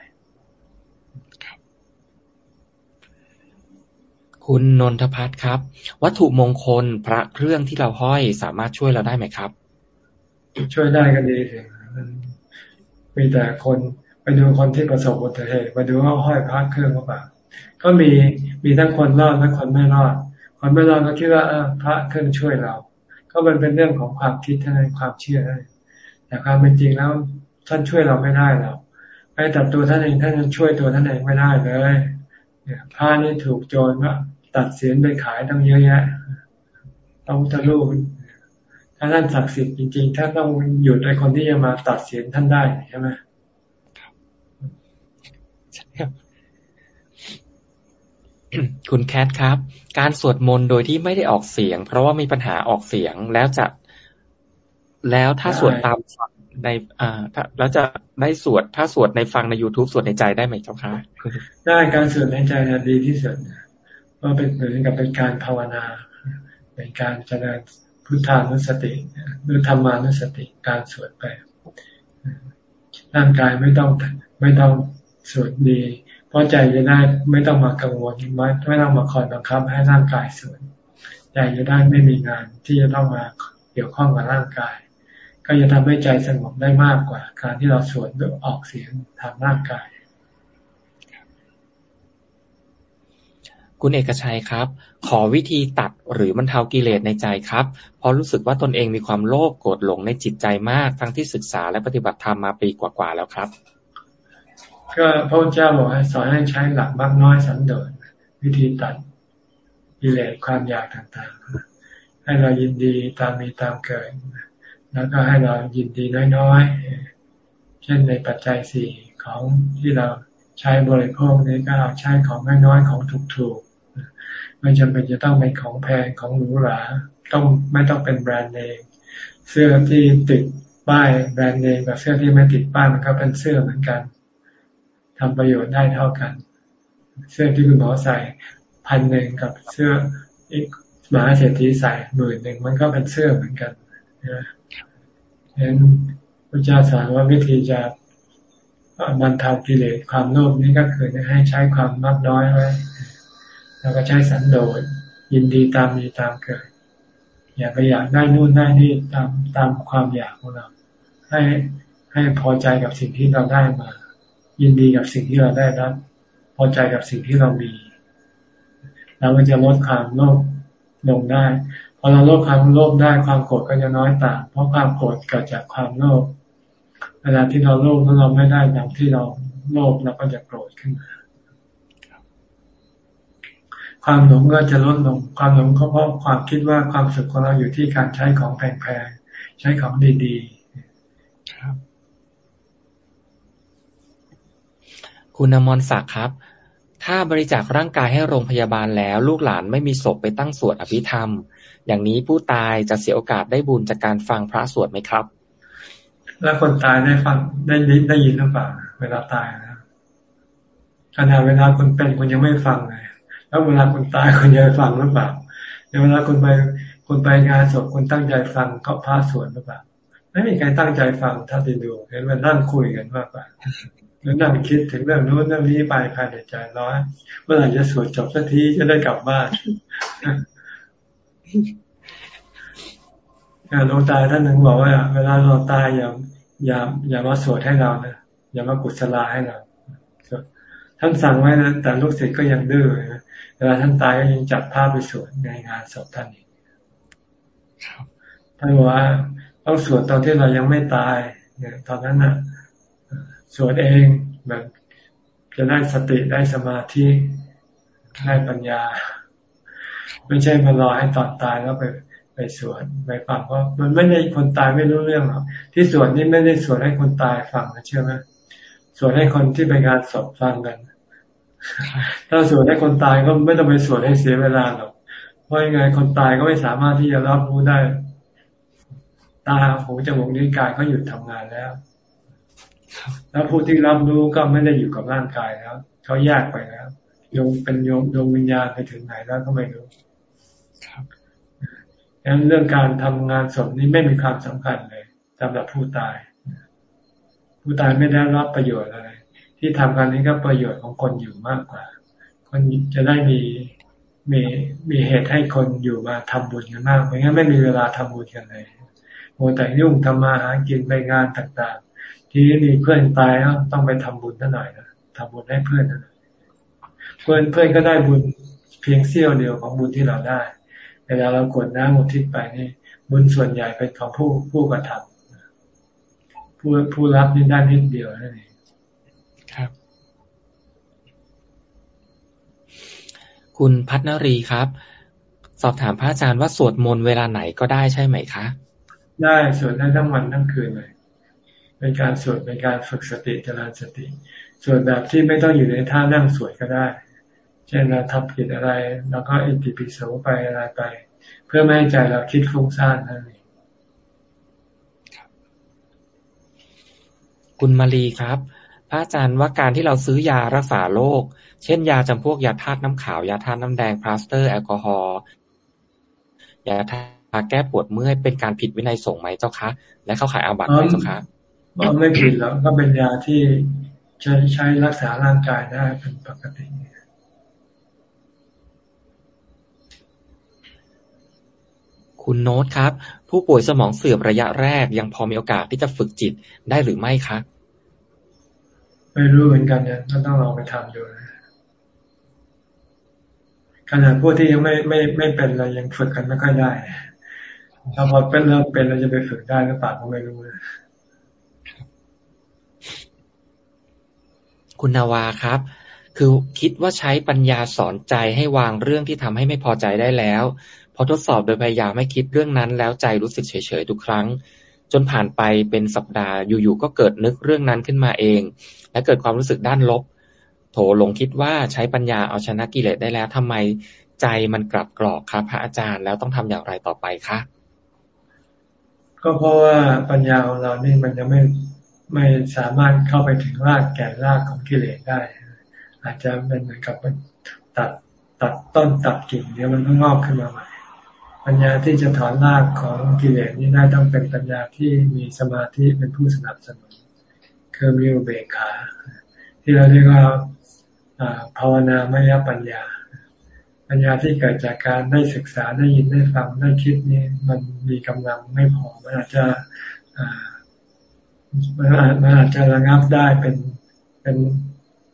คุณนนทพัฒน์ครับ วัตถุมงคลพระเครื่องที่เราห้อยสามารถช่วยเราได้ไหมครับ ช่วยได้ก็ดีเลยมีแต่คนไปดูคนที่ประสบอุบัติเหตุไปดูว่าห้อยพระเครื่องหรือเปล่า ก็มีมีทั้งคนรอดและคนไม่รอด คนไม่รอดก็คิดว่าพระเครื่องช่วยเรา ก็มันเป็นเรื่องของความคิดเท่านั้นความเชื่อเท่านั้นแต่ความเป็นจริงแล้วท่านช่วยเราไม่ได้เราไอ้แต่ตัวท่านเองท่านช่วยตัวท่านเองไม่ได้เลยเนี่ยผ้านี่ถูกโจรว่าตัดเสียนไปขายต้องเยอะแยะต้องทะลุถ้าท่านศักดิ์สิทธิ์จริงๆท่านต้องหยุดในคนที่จะมาตัดเสียนท่านได้ใช่ไหมครับ คุณแคทครับ การสวดมนต์โดยที่ไม่ได้ออกเสียง เพราะว่ามีปัญหาออกเสียงแล้วจะ แล้วถ้าสวดตามฟังในอ่าแล้วจะได้สวดถ้าสวดในฟังใน youtube สวดในใจได้ไหมเจ้าคะได้การสวดในใจเนี่ยดีที่สุดเพราะเป็นเหมือนกับเป็นการภาวนาเป็นการเจริญพุทธานุสติหรือธรรมานุสติการสวดไปร่างกายไม่ต้องไม่ต้องสวดดี เพราะใจจะได้ไม่ต้องมากังวลไม่ไม่ต้องมาคอยบังคับให้ร่างกายสวดใจจะได้ไม่มีงานที่จะต้องมาเกี่ยวข้องกับร่างกาย ก็จะทำให้ใจสงบได้มากกว่า การที่เราสวดหรือออกเสียงทางร่างกาย คุณเอกชัยครับ ขอวิธีตัดหรือบรรเทากิเลสในใจครับ เพราะรู้สึกว่าตนเองมีความโลภโกรธหลงในจิตใจมาก ทั้งที่ศึกษาและปฏิบัติธรรมมาปีกว่าๆแล้วครับ ก็พระเจ้าบอกให้สอนให้ใช้หลักมากน้อยสันโดษวิธีตัดกิเลสความอยากต่างๆ ให้เรายินดีตามมีตามเกิดแล้วก็ให้เรายินดีน้อยๆ เช่นในปัจจัยสี่ของที่เราใช้บริโภคนี้ก็เอาใช้ของน้อยๆของถูกๆไม่จำเป็นจะต้องเป็นของแพงของหรูหราต้องไม่ต้องเป็นแบรนด์เนมเสื้อที่ติดป้ายแบรนด์เนมกับเสื้อที่ไม่ติดป้ายมันก็เป็นเสื้อเหมือนกัน ทำประโยชน์ได้เท่ากัน เสื้อที่คุณหมอใส่พันหนึ่งกับเสื้ออีกมหาเศรษฐีใส่หมื่นหนึ่งมันก็เป็นเสื้อเหมือนกันนะฉะนั้นพระเจ้าสอนว่าวิธีจะมันทำกิเลสความโลภนี้ก็คือให้ใช้ความมากน้อยไว้แล้วก็ใช้สันโดษยินดีตามมีตามเกิด อย่าไปอยากได้นู่นได้นี่ตามตามความอยากของเรา ให้ให้พอใจกับสิ่งที่เราได้มา ยินดีกับสิ่งที่เราได้รับ พอใจกับสิ่งที่เรามีเราก็จะลดความโลภลงได้พอเราลดความโลภได้ความโกรธก็จะน้อยต่ามเพราะความโกรธเกิดจากความโลภเวลาที่เราโลภแล้วเราไม่ได้ดังที่เราโลภเราก็จะโกรธขึ้นมาความหลงก็จะลดลง ความหลงก็เพราะความคิดว่าความสุขของเราอยู่ที่การใช้ของแพงๆ ใช้ของดีๆ ครับ คุณอมรศักดิ์ครับ ถ้าบริจาคร่างกายให้โรงพยาบาลแล้ว ลูกหลานไม่มีศพไปตั้งสวดอภิธรรม อย่างนี้ผู้ตายจะเสียโอกาสได้บุญจากการฟังพระสวดไหมครับ แล้วคนตายได้ฟังได้ยินได้ยินหรือเปล่าเวลาตายนะขณะเวลาคนเป็นคนยังไม่ฟังเลยแล้วเวลาคุณตายคุณจะฟังหรือเปล่าเวลาคุณไปคุณไปงานศพคุณตั้งใจฟังก็พระสวดหรือเปล่าไม่มีใครตั้งใจฟังถ้าดีดูเห็นมันนั่งคุยกันมากกว่า แล้วนั่งคิดถึงเรื่องนู้นเรื่องนี้ไปภายในใจร้อนเมื่อไหร่จะสวดจบสักทีจะได้กลับบ้านหลวงตาท่านหนึ่งบอกว่า เวลาเราตายอย่าอย่าอย่ามาสวดให้เรานะอย่ามากุศลาให้เราท่านสั่งไว้นะแต่ลูกศิษย์ก็ยังดื้อนะวลาท่านตายก็ยังจัดภาพไปสวดในงานศพท่านอีกท่านบอกว่าต้องสวดตอนที่เรายังไม่ตายเนี่ยตอนนั้นนะ่ะ สวดเองแบบจะได้สติได้สมาธิได้ปัญญา ไม่ใช่มารอให้ตอนตายแล้วไปไปสวดไปฟังเพราะมันไม่ได้คนตายไม่รู้เรื่องหรอกที่สวดนี่ไม่ได้สวดให้คนตายฟังนะเชื่อไหมสวดให้คนที่ไปงานศพฟังกัน ถ้าสวดให้คนตายก็ไม่ต้องไปสวดให้เสียเวลาหรอกเพราะยังไงคนตายก็ไม่สามารถที่จะรับรู้ได้ ตาหูจมูกนิ้วกายเขาหยุดทำงานแล้ว แล้วผู้ที่รับรู้ก็ไม่ได้อยู่กับร่างกายแล้วเขาแยกไปแล้วโยมเป็นโยมดวงวิญญาณไปถึงไหนแล้วก็ไม่รู้ครับดังนั้นเรื่องการทำงานศพนี้ไม่มีความสำคัญเลยสำหรับผู้ตาย ผู้ตายไม่ได้รับประโยชน์อะไร ที่ทำการนี้ก็ประโยชน์ของคนอยู่มากกว่า คนจะได้มีมีมีเหตุให้คนอยู่มาทำบุญกันมากไม่งั้นไม่มีเวลาทำบุญกันเลยโมแต่ยุ่งทำมาหากินไปงานต่างๆ ที่มีเพื่อนตายต้องไปทำบุญหน่อยนะทำบุญให้เพื่อนนะเพื่อนเพื่อนก็ได้บุญเพียงเสี้ยวเดียวของบุญที่เราได้ เวลาเรากดน้ำมุทิศไปนี่บุญส่วนใหญ่เป็นของผู้ผู้กระทำผู้ผู้รับนี่ได้นิดเดียวนั่นเองครับ คุณพัฒนรีครับ สอบถามพระอาจารย์ว่าสวดมนต์เวลาไหนก็ได้ใช่ไหมคะ ได้สวดได้ทั้งวันทั้งคืนเลย เป็นการสวดเป็นการฝึกสติจาสติสวดแบบที่ไม่ต้องอยู่ในท่านั่งสวดก็ได้ เช่นเราทำผิดอะไร แล้วก็อิติปิโสไปอะไรไป เพื่อไม่ให้ใจเราคิดฟุ้งซ่านนั่นเองคุณมารีครับ พระอาจารย์ว่าการที่เราซื้อยารักษาโรคเช่น ยาจำพวกยาธาตุน้ำขาว ยาธาตุน้ำแดงพลาสเตอร์แอลกอฮอล์ยาทาแก้ปวดเมื่อยเป็นการผิดวินัยสงฆ์ไหมเจ้าคะ และเข้าข่ายอาบัติไหมเจ้าคะ ไม่ผิดแล้วก็เป็นยาที่ใช้ใช้รักษาร่างกายได้เป็นปกติคุณโน้ตครับ ผู้ป่วยสมองเสื่อมระยะแรก ยังพอมีโอกาสที่จะฝึกจิตได้หรือไม่คะไม่รู้เหมือนกันเนี่ยต้องลองไปทำดูนะขนาดผู้ที่ยังไม่ไม่ไม่เป็นเรายังฝึกกันไม่ค่อยได้ถ้าพอเป็นเริ่มเป็นเราจะไปฝึกได้หรือเปล่าก็ไม่รู้นะ คุณนาวาครับ คือคิดว่าใช้ปัญญาสอนใจให้วางเรื่องที่ทำให้ไม่พอใจได้แล้ว พอทดสอบโดยพยายามไม่คิดเรื่องนั้น แล้วใจรู้สึกเฉยๆทุกครั้ง จนผ่านไปเป็นสัปดาห์อยู่ๆก็เกิดนึกเรื่องนั้นขึ้นมาเอง และเกิดความรู้สึกด้านลบ โถลงคิดว่าใช้ปัญญาเอาชนะกิเลสได้แล้วทำไมใจมันกลับกรอกครับ พระอาจารย์แล้วต้องทำอย่างไรต่อไปคะก็เพราะว่าปัญญาของเรานี่มันยังไม่ ไม่สามารถเข้าไปถึงรากแก่นรากของกิเลสได้ อาจจะเป็นเหมือนกับตัดตัดต้นตัดกิ่งเดี๋ยวมันก็งงอกขึ้นมาใหม่ ปัญญาที่จะถอนรากของกิเลสนี้ได้ต้องเป็นปัญญาที่มีสมาธิเป็นผู้สนับสนุนคือมีอุเบกขาที่เราเรียกว่าภาวนามยปัญญา ปัญญาที่เกิดจากการได้ศึกษาได้ยินได้ฟังได้คิดนี่มันมีกำลังไม่พอมันอาจจะ มันอาจมันอาจจะระงับได้เป็นเป็น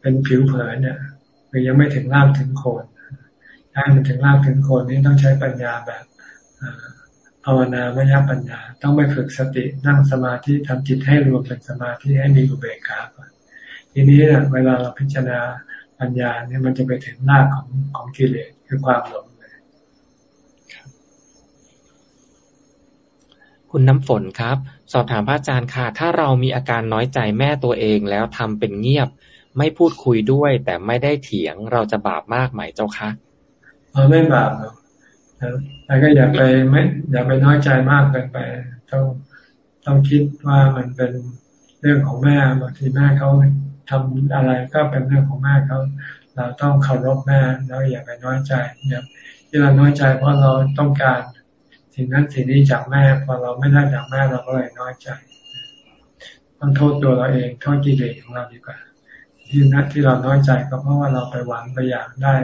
เป็นผิวเผินเนี่ยหรือยังไม่ถึงรากถึงโคนถ้ามันถึงรากถึงโคนนี้ต้องใช้ปัญญาแบบภาวนามยปัญญา ต้องไปฝึกสตินั่งสมาธิทำจิตให้รวมเป็นสมาธิให้มีอุเบกขาก่อนทีนี้เนี่ยเวลาเราพิจารณาปัญญาเนี่ยมันจะไปถึงรากของของกิเลสคือความหลงเลยคุณน้ำฝนครับ สอบถามพระอาจารย์ค่ะ ถ้าเรามีอาการน้อยใจแม่ตัวเองแล้วทำเป็นเงียบ ไม่พูดคุยด้วย แต่ไม่ได้เถียงเราจะบาปมากไหมเจ้าคะเออไม่บาปหรอกแต่ก็อย่าไปไม่อย่าไปน้อยใจมากเกินไป ต้องต้องคิดว่ามันเป็นเรื่องของแม่บางทีแม่เขาทำอะไรก็เป็นเรื่องของแม่เขาเราต้องเคารพแม่แล้วอย่าไปน้อยใจอย่าที่เราน้อยใจเพราะเราต้องการ สิ่งนั้นสิ่งนี้จากแม่พอเราไม่ได้จากแม่เราก็เลยน้อยใจต้องโทษตัวเราเองโทษกิเลสของเราดีกว่า ที่นัดที่เราน้อยใจก็เพราะว่าเราไปหวังไปอยากได้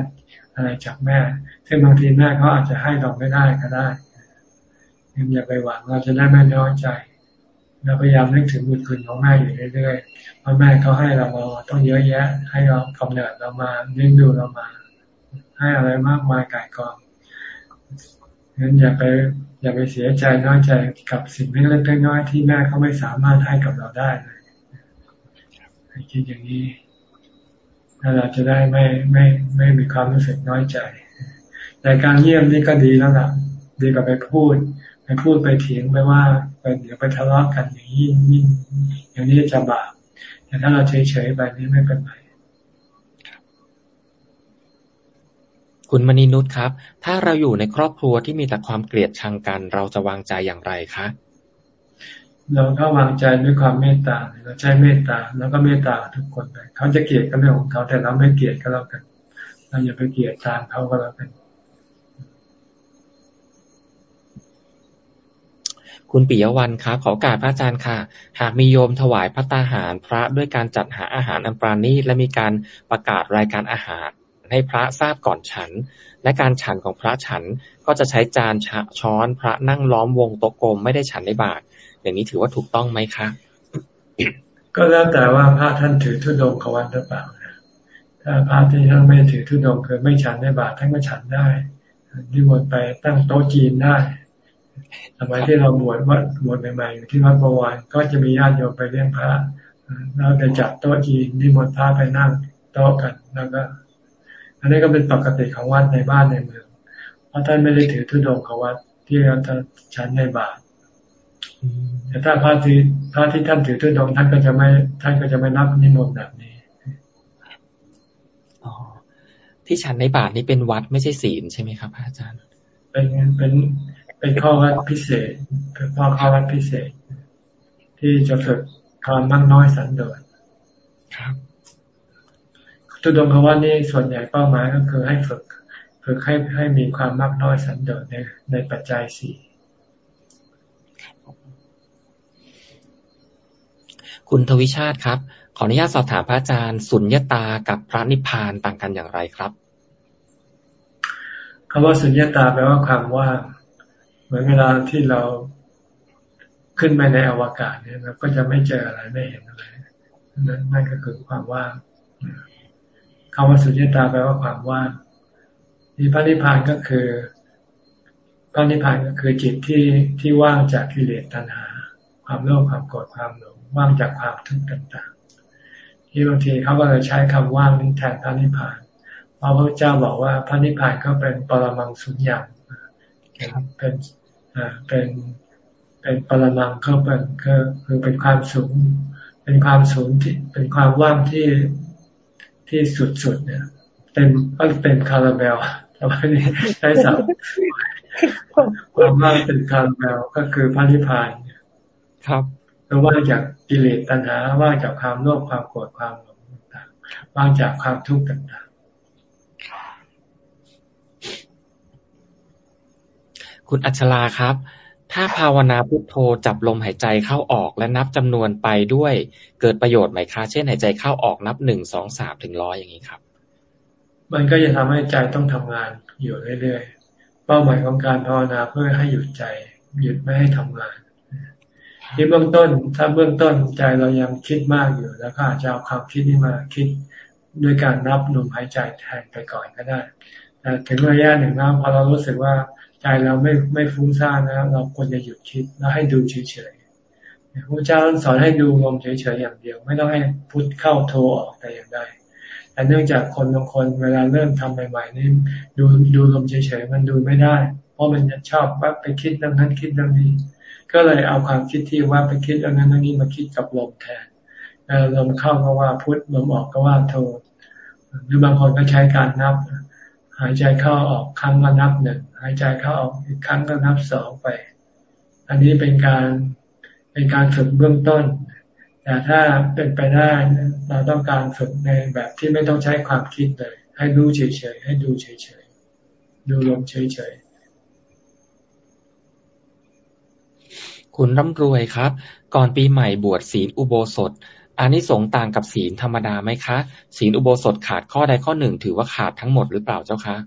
อะไรจากแม่ ซึ่งบางทีแม่เขาอาจจะให้เราไม่ได้ก็ได้ยังอย่าไปหวังเราจะได้ไม่น้อยใจเราพยายามนึกถึงบุญคุณของแม่อยู่เรื่อยๆเพราะแม่เขาให้เรามาต้องเยอะแยะ ให้เรากำเนิดเรามาเลี้ยงดูเรามา ให้อะไรมากมายกายกอง งั้นอย่าไปอย่าไปเสียใจน้อยใจกับสิ่งเล็กๆน้อยๆที่แม่เขาไม่สามารถให้กับเราได้เลยให้คิดอย่างนี้ถ้าเราจะได้ไม่ไม่ไม่มีความรู้สึกน้อยใจ แต่การเยี่ยมนี่ก็ดีแล้วล่ะ ดีกว่าไปพูด ไปพูดไปเถียงไปว่าไปเดี๋ยวไปทะเลาะกันอย่างนี้ยิ่งอย่างนี้จะบาปแต่ถ้าเราเฉยๆไปนี่ไม่เป็นไร คุณมณีนุชครับ ถ้าเราอยู่ในครอบครัวที่มีแต่ความเกลียดชังกัน เราจะวางใจอย่างไรคะเราก็วางใจด้วยความเมตตาเราใช้เมตตาแล้วก็เมตตาทุกคนไปเขาจะเกลียดก็เรื่องของเขาแต่เราไม่เกลียดก็แล้วกันเราอย่าไปเกลียดตามเขาก็แล้วกันคุณปิยวันครับขอการพระอาจารย์ค่ะ หากมีโยมถวายพระตาหารพระด้วยการจัดหาอาหารอันปราณีตและมีการประกาศรายการอาหาร ให้พระทราบก่อนฉัน และการฉันของพระฉันก็จะใช้จานช้อนพระนั่งล้อมวงโต๊ะกลมไม่ได้ฉันในบาตรอย่างนี้ถือว่าถูกต้องไหมคะ ก็แล้วแต่ว่าพระท่านถือทุดงขวันหรือเปล่าถ้าพระที่ท่านไม่ถือทุดงคือไม่ฉันในบาตรท่านก็ฉันได้นิมนต์ไปตั้งโต๊ะจีนได้สมัยที่เราบวชวัดบวชใหม่ๆอยู่ที่วัดประวานก็จะมีญาติโยมไปเลี้ยงพระเราจะจัดโต๊ะจีนนิมนต์พระไปนั่งโต๊ะกันแล้วก็ อันนี้ก็เป็นปกติของวัดในบ้านในเมือง เพราะท่านไม่ได้ถือทุดงของวัดที่เราจะฉันในบาตรแต่ถ้าพระที่พระที่ท่านถือทุดงท่านก็จะไม่ท่านก็จะไม่นับนิมนต์แบบนี้อ๋อที่ฉันในบาทนี้เป็นวัดไม่ใช่ศีลใช่ไหมครับอาจารย์ เป็นเป็นเป็นข้อวัดพิเศษเป็นข้อข้อวัดพิเศษ ที่จะฝึกความมั่งน้อยสันโดษครับ ตุดงควัดนี้ส่วนใหญ่เป้าหมายก็คือให้ฝึกฝึกให้ให้มีความมากน้อยสันโดษในในปัจจัยสี่คุณทวิชาติครับ ขออนุญาตสอบถามพระอาจารย์ สุญญตากับพระนิพพานต่างกันอย่างไรครับคำว่าสุญญตาแปลว่าความว่างเหมือนเวลาที่เราขึ้นไปในอวกาศเนี่ยเราก็จะไม่เจออะไรไม่เห็นอะไรนั่นนั่นก็คือความว่าง คำว่าสุญญตาแปลว่าความว่างที่พระนิพพานก็คือ พระนิพพานก็คือจิตที่ที่ว่างจากกิเลสตัณหา ความโลภความโกรธความหลงว่างจากความทุกข์ต่างๆ ที่บางทีเขาก็เลยใช้คำว่างนี้แทนพระนิพพานเพราะพระเจ้าบอกว่าพระนิพพานก็เป็นปรมังสุญญ์เป็นเป็นเป็นปรมังเขาเป็นก็คือเป็นความสูง เป็นความสูงที่เป็นความว่างที่ ที่สุดๆเนี่ยเต็มก็เต็มคาราเบลทำไมนี่ใช้สับความว่างเป็นคาราเบลก็คือพระนิพพานครับก็ว่างจากกิเลสตัณหาว่างจากความโลภความโกรธความหลงต่างๆว่างจากความทุกข์ต่างๆ คุณอัชราครับ ถ้าภาวนาพุทโธจับลมหายใจเข้าออกและนับจำนวนไปด้วยเกิดประโยชน์ไหมคะ เช่นหายใจเข้าออกนับหนึ่งสองสามถึงร้อยอย่างนี้ครับ มันก็จะทำให้ใจต้องทำงานอยู่เรื่อยๆ เป้าหมายของการภาวนาเพื่อให้หยุดใจ หยุดไม่ให้ทำงานที่เบื้องต้น ถ้าเบื้องต้นใจเรายังคิดมากอยู่แล้วก็อาจจะเอาความคิดนี้มาคิดด้วยการนับลมหายใจแทนไปก่อนก็ได้แต่ถึงระยะหนึ่งแล้วพอเรารู้สึกว่า ใจเราไม่ไม่ฟุ้งซ่านนะเราควรจะหยุดคิดแล้วให้ดูเฉยๆพระเจ้าสอนให้ดูลมเฉยๆอย่างเดียว ไม่ต้องให้พุทเข้าโทออกแต่อย่างใดแต่เนื่องจากคนบางคนเวลาเริ่มทำใหม่ๆนี่ดูดูลมเฉยๆมันดูไม่ได้ เพราะมันจะชอบว่าไปคิดเรื่องนั้นคิดเรื่องนี้ ก็เลยเอาความคิดที่ว่าไปคิดเรื่องนั้นเรื่องนี้มาคิดกับลมแทนลมเข้าก็ว่าพุทลมออกก็ว่าโทหรือบางคนก็ใช้การนับ หายใจเข้าออกครั้งก็นับหนึ่งหายใจเข้าออกอีกครั้งก็นับสองไป อันนี้เป็นการเป็นการฝึกเบื้องต้น แต่ถ้าเป็นไปได้เราต้องการฝึกในแบบที่ไม่ต้องใช้ความคิดเลย ให้รู้เฉยๆให้ดูเฉยๆดูลมเฉยๆคุณร่ำรวยครับ ก่อนปีใหม่บวชศีลอุโบสถ อันนี้สงต่างกับศีลธรรมดาไหมคะ ศีลอุโบสถขาดข้อใดข้อหนึ่งถือว่าขาดทั้งหมดหรือเปล่าเจ้าคะ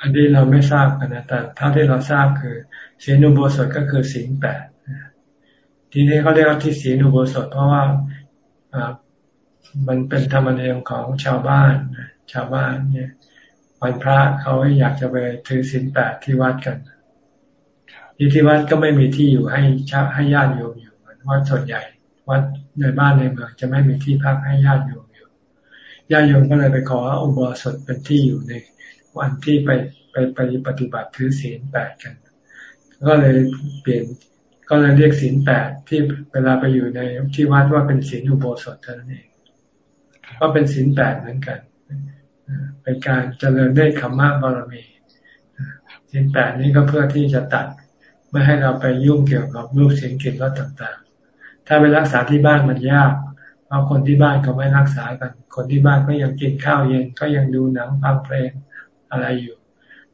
อันนี้เราไม่ทราบกันนะแต่เท่าที่เราทราบคือศีลอุโบสถก็คือศีลแปดทีนี้เขาเรียกว่าที่ศีลอุโบสถเพราะว่ามันเป็นธรรมเนียมของชาวบ้านชาวบ้านเนี่ยวันพระเขาอยากจะไปถือศีลแปดที่วัดกันที่ที่วัดก็ไม่มีที่อยู่ให้ชาให้ญาติโยมอยู่วัดส่วนใหญ่ วัด ในบ้านในเมืองจะไม่มีที่พักให้ญาติโยมอยู่ญาติโยมก็เลยไปขออุโบสถเป็นที่อยู่ในวันที่ไปไปไปปฏิบัติถือศีลแปดกัน ก็เลยเปลี่ยนก็เลยเรียกศีลแปดที่เวลาไปอยู่ในที่วัดว่าเป็นศีลอุโบสถเท่านั้นเองก็เป็นศีลแปดเหมือนกันเป็นการเจริญได้ขมมะบารมีศีลแปดนี้ก็เพื่อที่จะตัด ไม่ให้เราไปยุ่งเกี่ยวกับรูปเสียงกลิ่นรสต่าง ถ้าไปรักษาที่บ้านมันยากเพราะคนที่บ้านก็ไม่รักษากัน คนที่บ้านก็ยังกินข้าวเย็นก็ยังดูหนังฟังเพลงอะไรอยู่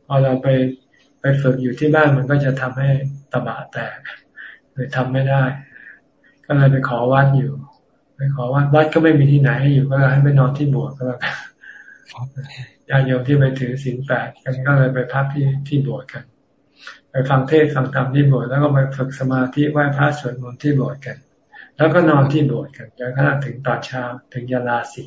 พอเราไปไปฝึกอยู่ที่บ้านมันก็จะทำให้ตบะแตกเลยทำไม่ได้ ก็เลยไปขอวัดอยู่ ไปขอวัดวัดก็ไม่มีที่ไหนให้อยู่ก็เลยให้ไปนอนที่โบสถ์ก็แล้วกันญาติโยมที่ไปถือศีลแปดกันก็เลยไปพักที่ที่โบสถ์กัน ไปฟังเทศฟังธรรมที่โบสถ์แล้วก็ไปฝึกสมาธิไหว้พระสวดมนต์ที่โบสถ์กัน แล้วก็นอนที่โบสถ์กันจนกระทั่งถึงตอนเช้าถึงยาลาศี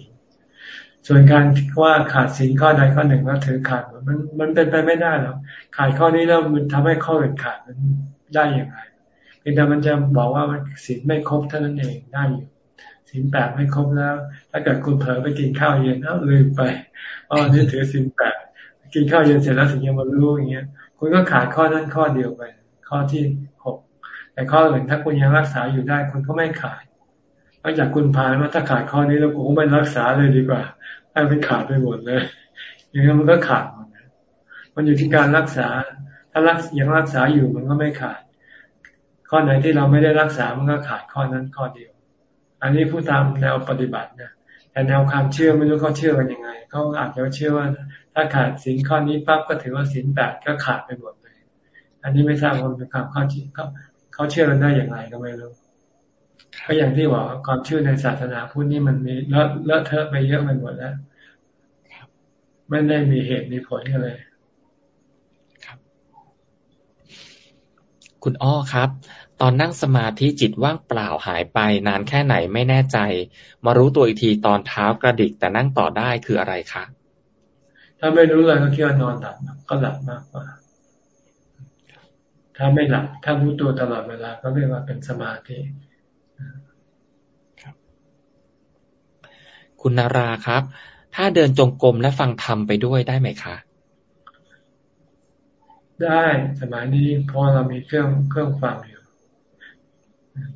ส่วนการว่าขาดศีลข้อใดข้อหนึ่งแล้วถือขาดมันมันเป็นไปไม่ได้หรอกขาดข้อนี้แล้วมันทำให้ข้ออื่นขาดมันได้อย่างไรเพียงแต่มันจะบอกว่าศีลไม่ครบเท่านั้นเองได้อยู่ศีลแปดไม่ครบแล้ว ถ้าเกิดคุณเผลอไปกินข้าวเย็นเอ้าลืมไปอ๋อนี่ถือศีลแปดกินข้าวเย็นเสร็จแล้วถึงยังมารู้อย่างเงี้ยคุณก็ขาดข้อนั้นข้อเดียวไป ข้อที่ แต่ข้ออื่นถ้าคุณยังรักษาอยู่ได้คุณก็ไม่ขาดนอกจากคุณพานว่าถ้าขาดข้อนี้แล้วผมไม่รักษาเลยดีกว่าให้มันขาดไปหมดเลย อย่างนั้นมันก็ขาดหมดมันอยู่ที่การรักษา ถ้ารักยังรักษาอยู่มันก็ไม่ขาด ข้อไหนที่เราไม่ได้รักษามันก็ขาดข้อนั้นข้อเดียว อันนี้ผู้ตามแนวปฏิบัตินี่ยแต่แนวความเชื่อไม่รู้เขาเชื่อกันยังไงเขาอาจจะเชื่อว่า ถ้าขาดสินข้อนี้ปั๊บก็ถือว่าสินแปดก็ขาดไปหมดเลย อันนี้ไม่ทราบว่าเป็นความเข้าใจ เขาเขาเชื่อกันได้อย่างไรก็ไม่รู้ก็อย่างที่บอกความเชื่อในศาสนาพุทธนี่มันมีเลอะเลอะเทอะไปเยอะไปหมดแล้วไม่ได้มีเหตุมีผลกันเลยครับ คุณอ้อครับ ตอนนั่งสมาธิจิตว่างเปล่าหายไป นานแค่ไหนไม่แน่ใจ มารู้ตัวอีกทีตอนเท้ากระดิกแต่นั่งต่อได้คืออะไรคะถ้าไม่รู้เลยก็คิดว่านอนหลับก็หลับมากกว่า ถ้าไม่หลับถ้ารู้ตัวตลอดเวลาก็เรียกว่าเป็นสมาธิคุณนาราครับ ถ้าเดินจงกรมและฟังธรรมไปด้วยได้ไหมคะ ได้สมัยนี้พอเรามีเครื่องเครื่องฟังอยู่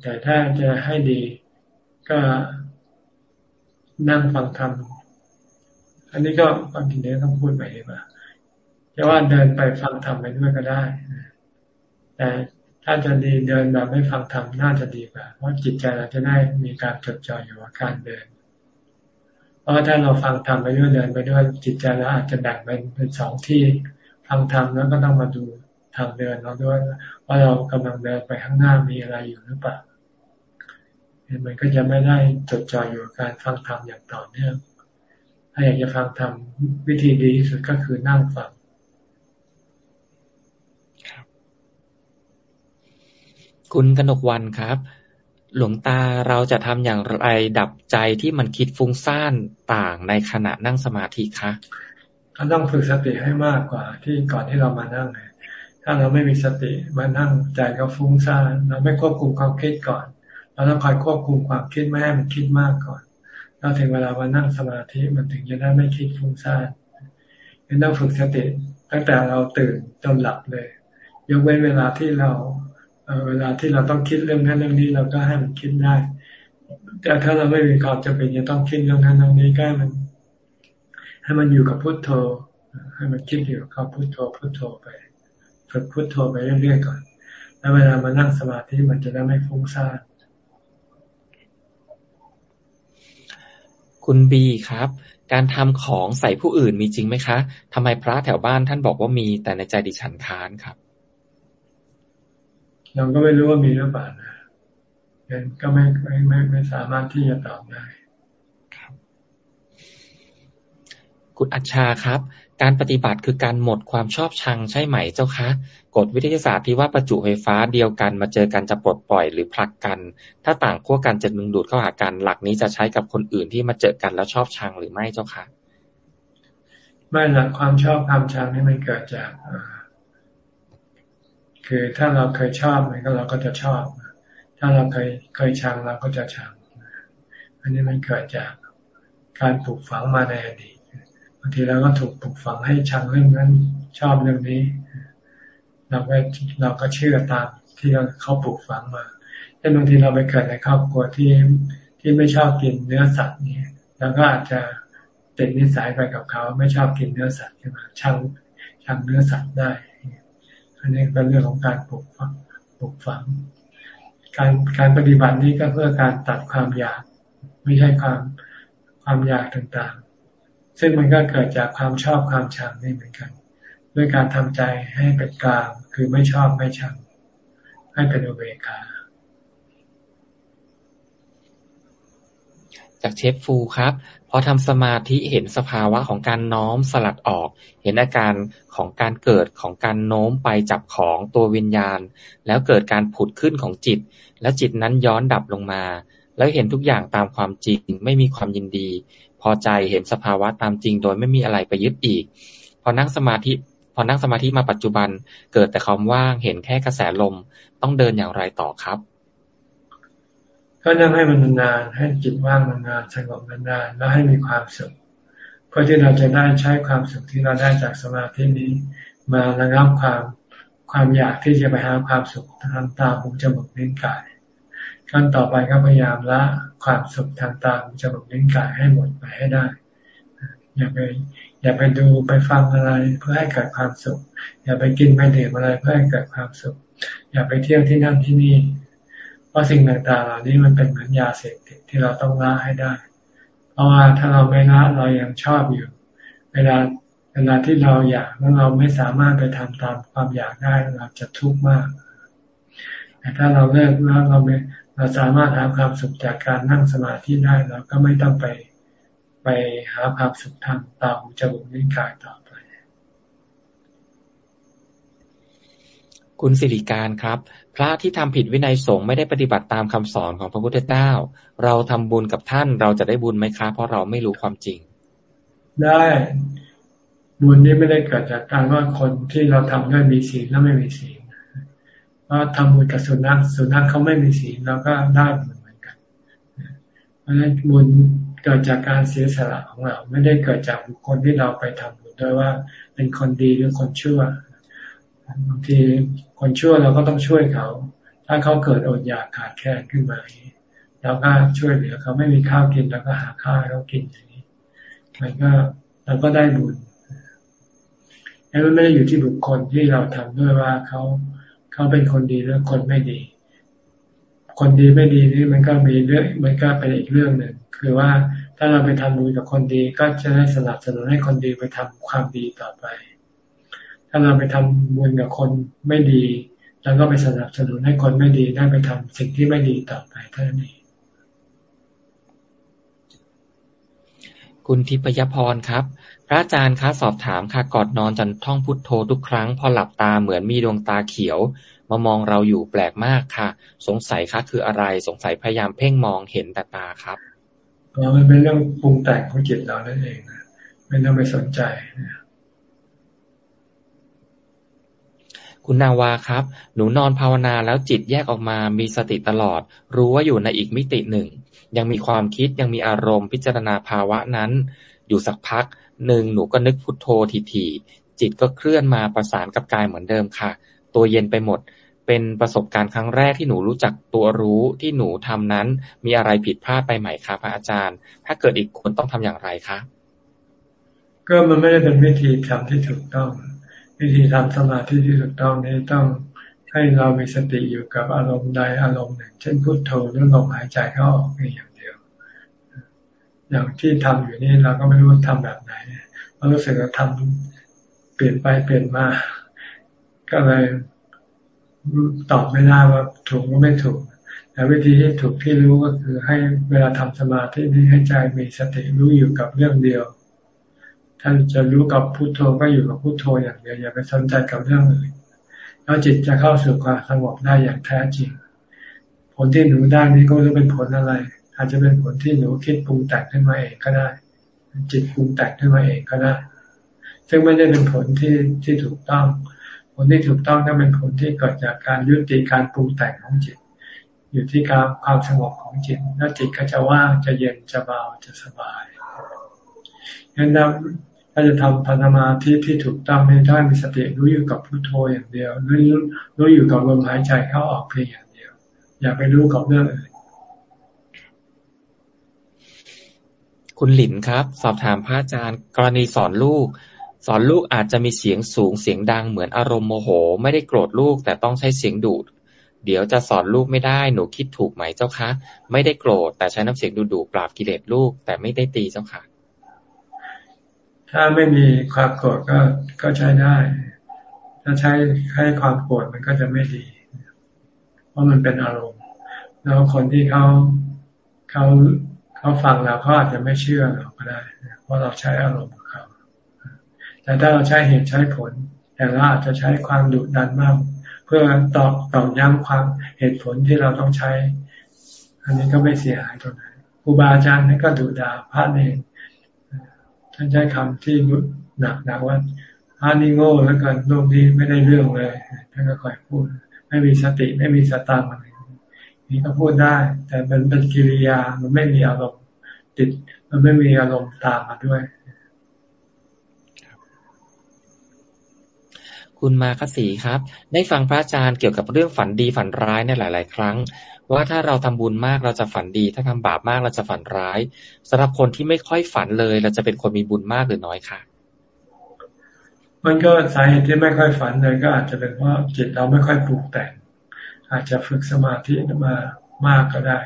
แต่ถ้าจะให้ดีก็นั่งฟังธรรมอันนี้ก็ความจริงเนี่ยต้องพูดไปดีกว่าจะว่าเดินไปฟังธรรมไปด้วยก็ได้ แต่ถ้าจะดีเดินแบบไม่ฟังธรรมน่าจะดีกว่า เพราะจิตใจเราจะได้มีการจดจ่ออยู่กับการเดิน เพราะถ้าเราฟังธรรมไปด้วยเดินไปด้วยจิตใจเราอาจจะแบ่งเป็นเป็นสองที่ฟังธรรมแล้วก็ต้องมาดูทางเดินเราด้วยว่าเรากำลังเดินไปข้างหน้ามีอะไรอยู่หรือเปล่ามันก็จะไม่ได้จดจ่ออยู่กับการฟังธรรมอย่างต่อเนื่องถ้าอยากจะฟังธรรมวิธีดีที่สุดก็คือนั่งฟัง คุณกนกวันครับ หลวงตาเราจะทำอย่างไรดับใจที่มันคิดฟุ้งซ่านต่างในขณะนั่งสมาธิคะก็ต้องฝึกสติให้มากกว่า ที่ก่อนที่เรามานั่งถ้าเราไม่มีสติมานั่งใจก็ฟุ้งซ่านเราไม่ควบคุมความคิดก่อนเราต้องคอยควบคุมความคิดไม่ให้มันคิดมากก่อนแล้วถึงเวลามานั่งสมาธิมันถึงจะได้ไม่คิดฟุ้งซ่านต้องฝึกสติตั้งแต่เราตื่นจนหลับเลยยกเว้นเวลาที่เรา เวลาที่เราต้องคิดเรื่องนั้นเรื่องนี้เราก็ให้มันคิดได้ แต่ถ้าเราไม่มีความจำเป็นจะต้องคิดเรื่องนั้นเรื่องนี้ก็ให้มัน ให้มันอยู่กับพุทโธ ให้มันคิดอยู่กับพุทโธพุทโธไปฝึกพุทโธไปเรื่อยๆก่อน แล้วเวลามานั่งสมาธิมันจะได้ไม่ฟุ้งซ่านคุณบีครับ การทำของใส่ผู้อื่นมีจริงไหมคะทำไมพระแถวบ้านท่านบอกว่ามีแต่ในใจดิฉันค้านครับ เราก็ไม่รู้ว่ามีหรือเปล่านะยังก็ไม่ไม่ไม่ไม่สามารถที่จะตอบได้ครับคุณอัชชาครับ การปฏิบัติคือการหมดความชอบชังใช่ไหมเจ้าคะกฎวิทยาศาสตร์ที่ว่าประจุไฟฟ้าเดียวกันมาเจอกันจะปลดปล่อยหรือผลักกัน ถ้าต่างขั้วกันจะดึงดูดเข้าหากันหลักนี้จะใช้กับคนอื่นที่มาเจอกันแล้วชอบชังหรือไม่เจ้าคะไม่หลักความชอบความชังนี่มันเกิดจาก คือถ้าเราเคยชอบมันก็เราก็จะชอบ ถ้าเราเคยเคยชังเราก็จะชัง อันนี้มันเกิดจากการปลูกฝังมาในอดีตบางทีเราก็ถูกปลูกฝังให้ชังเรื่องนั้นชอบเรื่องนี้ เราก็เราก็เชื่อตามที่เขาปลูกฝังมาเช่นบางทีเราไปเกิดในครอบครัวที่ที่ไม่ชอบกินเนื้อสัตว์นี่เราก็อาจจะติดนิสัยไปกับเขา ไม่ชอบกินเนื้อสัตว์ขึ้นมาชังชังเนื้อสัตว์ได้ อันนี้เป็นเรื่องของการปลูกฝังปลูกฝัง การการปฏิบัตินี้ก็เพื่อการตัดความอยาก ไม่ใช่ความความอยากต่างๆ ซึ่งมันก็เกิดจากความชอบความชังนี่เหมือนกัน ด้วยการทำใจให้เป็นกลางคือไม่ชอบไม่ชัง ให้เป็นอุเบกขาจากเชฟฟูครับ พอทำสมาธิเห็นสภาวะของการน้อมสลัดออก เห็นอาการของการเกิดของการโน้มไปจับของตัววิญญาณ แล้วเกิดการผุดขึ้นของจิต และจิตนั้นย้อนดับลงมา แล้วเห็นทุกอย่างตามความจริง ไม่มีความยินดี พอใจเห็นสภาวะตามจริงโดยไม่มีอะไรไปยึดอีก พอนั่งสมาธิพอนั่งสมาธิมาปัจจุบัน เกิดแต่ความว่างเห็นแค่กระแสลมต้องเดินอย่างไรต่อครับ ก็นั่งให้มันนานให้จิตว่างนานสงบนานแล้วให้มีความสุขเพื่อที่เราจะได้ใช้ความสุขที่เราได้จากสมาธินี้ มาระงับความความอยากที่จะไปหาความสุขทางตาหูจมูกลิ้นกายขั้นต่อไปก็พยายามละความสุขทางตาหูจมูกลิ้นกายให้หมดไปให้ได้ อย่าไปอย่าไปดูไปฟังอะไรเพื่อให้เกิดความสุข อย่าไปกินไปดื่มอะไรเพื่อให้เกิดความสุข อย่าไปเที่ยวที่นั่นที่นี่ เพราะสิ่งต่างๆเหล่านี้มันเป็นเหมือนยาเสพติดที่เราต้องละให้ได้ เพราะว่าถ้าเราไม่ละเรายังชอบอยู่ เวลาเวลาที่เราอยากแล้วเราไม่สามารถไปทำตามความอยากได้เราจะทุกข์มาก แต่ถ้าเราเลิกแล้วเราเราสามารถหาความสุขจากการนั่งสมาธิได้เราก็ไม่ต้องไปไปหาความสุขทางตาหูจมูกลิ้นกายต่อไป คุณสิริการครับ พระที่ทำผิดวินัยสงฆ์ไม่ได้ปฏิบัติตามคำสอนของพระพุทธเจ้า เราทำบุญกับท่านเราจะได้บุญไหมครับเพราะเราไม่รู้ความจริง ได้บุญนี้ไม่ได้เกิดจากการว่าคนที่เราทำด้วยมีศีลแล้วไม่มีศีลเพราะทำบุญกับสุนัขสุนัขเขาไม่มีศีลเราก็ได้บุญเหมือนกันเพราะฉะนั้นบุญเกิดจากการเสียสละของเรา ไม่ได้เกิดจากบุคคลที่เราไปทำบุญด้วยว่าเป็นคนดีหรือคนชั่ว บางทีคนช่วยเราก็ต้องช่วยเขา ถ้าเขาเกิดอดอยากขาดแคลนขึ้นมาเราก็ช่วยเหลือเขาไม่มีข้าวกินแล้วก็หาข้าวให้เขากินอย่างนี้มันก็เราก็ได้บุญแล้วมันไม่ได้อยู่ที่บุคคลที่เราทำด้วยว่าเขาเขาเป็นคนดีหรือคนไม่ดี คนดีไม่ดีนี่มันก็มีเรื่องมันก็เป็นอีกเรื่องหนึ่งคือว่าถ้าเราไปทำบุญกับคนดีก็จะได้สนับสนุนให้คนดีไปทำความดีต่อไป ถ้าเราไปทำบุญกับคนไม่ดีแล้วก็ไปสนับสนุนให้คนไม่ดีได้ไปทำสิ่งที่ไม่ดีต่อไปเท่านั้นเองคุณทิพยพรครับ พระอาจารย์คะสอบถามค่ะกอดนอนจันท่องพุทโธทุกครั้ง พอหลับตาเหมือนมีดวงตาเขียว มามองเราอยู่แปลกมากค่ะ สงสัยคะคืออะไรสงสัยพยายามเพ่งมองเห็นแต่ตาครับมันเป็นเรื่องปรุงแต่งของจิตเรานั่นเองนะไม่ต้องไปสนใจนะ คุณนาวาครับ หนูนอนภาวนาแล้วจิตแยกออกมา มีสติตลอด รู้ว่าอยู่ในอีกมิติหนึ่ง ยังมีความคิดยังมีอารมณ์พิจารณาภาวะนั้น อยู่สักพักหนึ่งหนูก็นึกพุทโธทีๆจิตก็เคลื่อนมาประสานกับกายเหมือนเดิมค่ะ ตัวเย็นไปหมด เป็นประสบการณ์ครั้งแรกที่หนูรู้จักตัวรู้ที่หนูทำนั้น มีอะไรผิดพลาดไปไหมคะพระอาจารย์ ถ้าเกิดอีกคนต้องทำอย่างไรคะก็มันไม่ได้เป็นวิธีทำที่ถูกต้อง วิธีทำสมาธิที่ถูกต้องนี้ต้องให้เรามีสติอยู่กับอารมณ์ใดอารมณ์หนึ่ง เช่นพุทโธหรือลมหายใจเข้าออกนี่อย่างเดียว อย่างที่ทำอยู่นี่เราก็ไม่รู้ทำแบบไหนเรารู้สึกว่าทำเปลี่ยนไปเปลี่ยนมา ก็เลยตอบไม่ได้ว่าถูกหรือไม่ถูกแต่วิธีที่ถูกที่รู้ก็คือให้เวลาทำสมาธินี้ให้ใจมีสติรู้อยู่กับเรื่องเดียว ท่าจะรู้กับพุโทโธก็อยู่กับพุโทโธอย่างเดียวอย่าไปสนใจกับเรื่องอื่นแล้วจิตจะเข้าสู่ความสงบได้อย่างแท้จริง ผลที่หนูได้นี้ก็จะเป็นผลอะไร อาจจะเป็นผลที่หนูคิดปรุงแต่งขึ้นมาเองก็ได้ จิตปรุงแต่งขึ้นมาเองก็ได้ ซึ่งไม่ได้เป็นผลที่ที่ถูกต้อง ผลที่ถูกต้องก็เป็นผลที่เกิดจากการยุติการปรุงแต่งของจิต อยู่ที่การความสงบของจิตแล้วจิตก็จะว่างจะเย็นจะเบาจะสบายงั้นถ้าจะทำพัฒนาที่ที่ถูกต้องไม่ได้มีสติรู้อยู่กับพุทโธอย่างเดียวรู้รู้อยู่กับลมหายใจเข้าออกเพียงอย่างเดียว อย่าไปรู้กับเรื่องอื่นคุณหลินครับ สอบถามพระอาจารย์ กรณีสอนลูก สอนลูกอาจจะมีเสียงสูงเสียงดังเหมือนอารมณ์โมโห ไม่ได้โกรธลูกแต่ต้องใช้เสียงดูดเดี๋ยวจะสอนลูกไม่ได้หนูคิดถูกไหมเจ้าคะ ไม่ได้โกรธแต่ใช้น้ำเสียงดูดูปราบกิเลสลูก แต่ไม่ได้ตีเจ้าค่ะ ถ้าไม่มีความโกรธก็ก็ใช้ได้ ถ้าใช้ให้ความโกรธมันก็จะไม่ดี เพราะมันเป็นอารมณ์ แล้วคนที่เขาเขาเขาฟังเราเขาอาจจะไม่เชื่อเราก็ได้ เพราะเราใช้อารมณ์ของเขา แต่ถ้าเราใช้เหตุใช้ผล แต่เราอาจจะใช้ความดุดันมาก เพื่อตอบตอบย้ำความเหตุผลที่เราต้องใช้ อันนี้ก็ไม่เสียหายตรงไหนครูบาอาจารย์นั่ก็ดุดาพระเอง ท่านใช้คำที่หนักหนักว่าพระนี่โง่แล้วกันโลกนี้ไม่ได้เรื่องเลยท่านก็คอยพูด ไม่มีสติไม่มีสตางค์อะไรนี่ก็พูดได้ แต่มันเป็นกิริยามันไม่มีอารมณ์ติด มันไม่มีอารมณ์ตามมาด้วย คุณมาคสีครับ ได้ฟังพระอาจารย์เกี่ยวกับเรื่องฝันดีฝันร้ายในหลาย ๆ ครั้ง ว่าถ้าเราทำบุญมากเราจะฝันดี ถ้าทำบาปมากเราจะฝันร้ายสำหรับคนที่ไม่ค่อยฝันเลย เราจะเป็นคนมีบุญมากหรือน้อยคะมันก็สาเหตุที่ไม่ค่อยฝันเลยก็อาจจะเป็นเพราะจิตเราไม่ค่อยปลูกแต่ง อาจจะฝึกสมาธิมามากก็ได้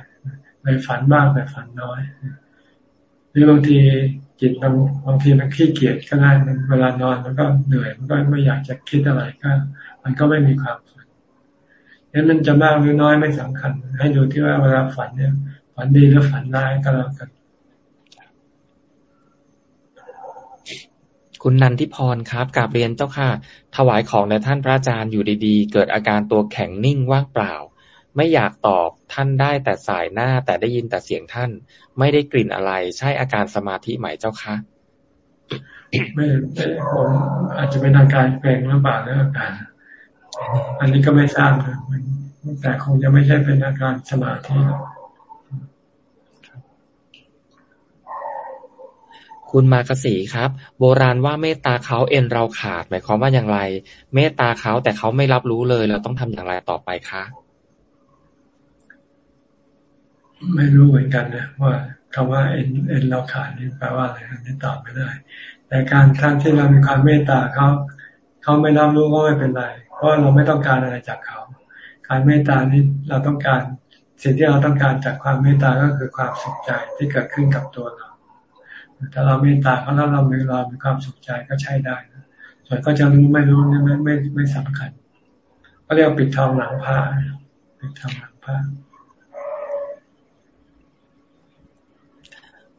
ไปฝันมากแต่ฝันน้อยหรือบางทีจิตบางบางทีมันขี้เกียจก็ได้มันเวลานอนมันก็เหนื่อยมันก็ไม่อยากจะคิดอะไรก็ มันก็ไม่มีความ นงั้นมันจะมากหรือน้อยไม่สำคัญ ให้ดูที่ว่าเวลาฝันเนี่ย ฝันดีหรือฝันร้ายก็แล้วกัน คุณนันทิพรครับกราบเรียนเจ้าค่ะ ถวายของในท่านพระอาจารย์อยู่ดีๆ เกิดอาการตัวแข็งนิ่งว่างเปล่า ไม่อยากตอบท่านได้แต่สายหน้าแต่ได้ยินแต่เสียงท่าน ไม่ได้กลิ่นอะไร ใช่อาการสมาธิไหมเจ้าคะไม่ผมอาจจะเป็นอาการเกรงหรือเปล่าหรืออาการ อันนี้ก็ไม่ทราบนะแต่คงจะไม่ใช่เป็นอาการสมาธิคุณมากสีครับ โบราณว่าเมตตาเขาเอ็นเราขาดหมายความว่าอย่างไร เมตตาเขาแต่เขาไม่รับรู้เลยเราต้องทำอย่างไรต่อไปคะไม่รู้เหมือนกันนะว่าคำว่าเอ็นเอ็นเราขาดนี่แปลว่าอะไรอันนี้ตอบไม่ได้ แต่การท่านที่เรามีความเมตตาเขาเขาไม่รับรู้ก็ไม่เป็นไรเพ ราะเราไม่ต้องการอะไรจากเขา การเมตตานี้เราต้องการสิ่งที่เราต้องการจากความเมตตาก็คือความสุขใจที่เกิดขึ้นกับตัวเรา ถ้าเราเมตตาเขาแล้วเรามีเรามีความสุขใจก็ใช้ได้นะส่วนก็จะรู้ไม่รู้นี่ไม่ไม่ไม่สำคัญก็เรียกปิดทองหลังผ้าปิดทองหลังผ้า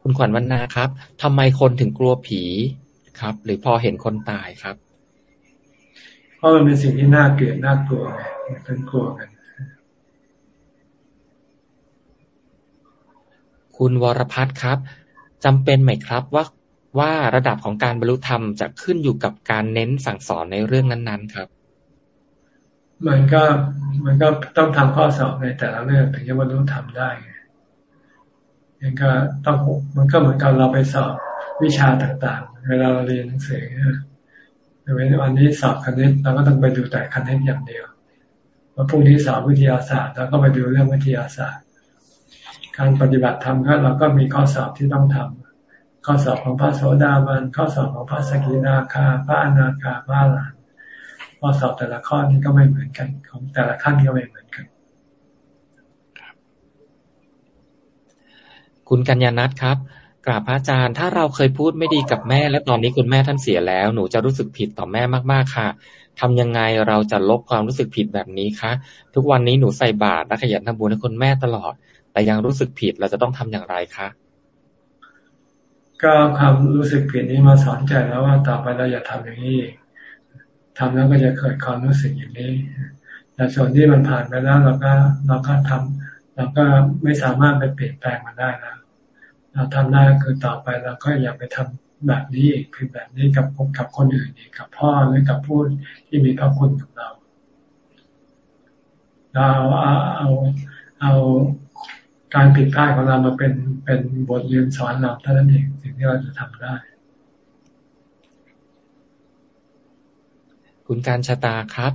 คุณขวัญวรรณาครับทำไมคนถึงกลัวผีครับ หรือพอเห็นคนตายครับ เพราะมันเป็นสิ่งที่น่าเกลียดน่ากลัวไงเป็นกลัวกันคุณวรพัฒน์ครับจำเป็นไหมครับว่าว่าระดับของการบรรลุธรรมจะขึ้นอยู่กับการเน้นสั่งสอนในเรื่องนั้น ๆ ครับ มันก็มันก็ต้องทำข้อสอบในแต่ละเรื่องถึงจะบรรลุธรรมได้ยังก็ต้องมันก็เหมือนกับเราไปสอบวิชาต่างๆ เวลาเราเรียนหนังสือ วันนี้สอบคณิตเราก็ต้องไปดูแต่คณิตอย่างเดียวว่าพรุ่งนี้สอบวิทยาศาสตร์เราก็ไปดูเรื่องวิทยาศาสตร์ การปฏิบัติธรรมก็เราก็มีข้อสอบที่ต้องทำข้อสอบของพระโสดาบันข้อสอบของพระสกินาคาพระอนาคาพระหลานข้อสอบแต่ละข้อนี้ก็ไม่เหมือนกัน ของแต่ละขั้นก็ไม่เหมือนกัน คุณกัญญานัทครับ กราบพระอาจารย์ ถ้าเราเคยพูดไม่ดีกับแม่ และตอนนี้คุณแม่ท่านเสียแล้ว หนูจะรู้สึกผิดต่อแม่มากๆค่ะทำยังไงเราจะลบความรู้สึกผิดแบบนี้คะ ทุกวันนี้หนูใส่บาตรและขยันทำบุญให้คุณแม่ตลอด แต่ยังรู้สึกผิดเราจะต้องทำอย่างไรคะก็ความรู้สึกผิดนี้มาสอนใจแล้วว่าต่อไปเราอย่าทำอย่างนี้ทำแล้วก็จะเกิดความรู้สึกอย่างนี้แต่ส่วนที่มันผ่านไปแล้วเราก็เราก็ทำเราก็ไม่สามารถไปเปลี่ยนแปลงมันได้นะ เราทำได้คือต่อไปเราก็อย่าไปทำแบบนี้อีกคือแบบนี้กับกับคนอื่นอีกกับพ่อหรือกับผู้ที่มีพระคุณกับเราเราเอาเอาเอาการผิดพลาดของเรามาเป็นเป็นบทเรียนสอนเราเท่านั้นเองสิ่งที่เราจะทำได้ คุณการชะตาครับ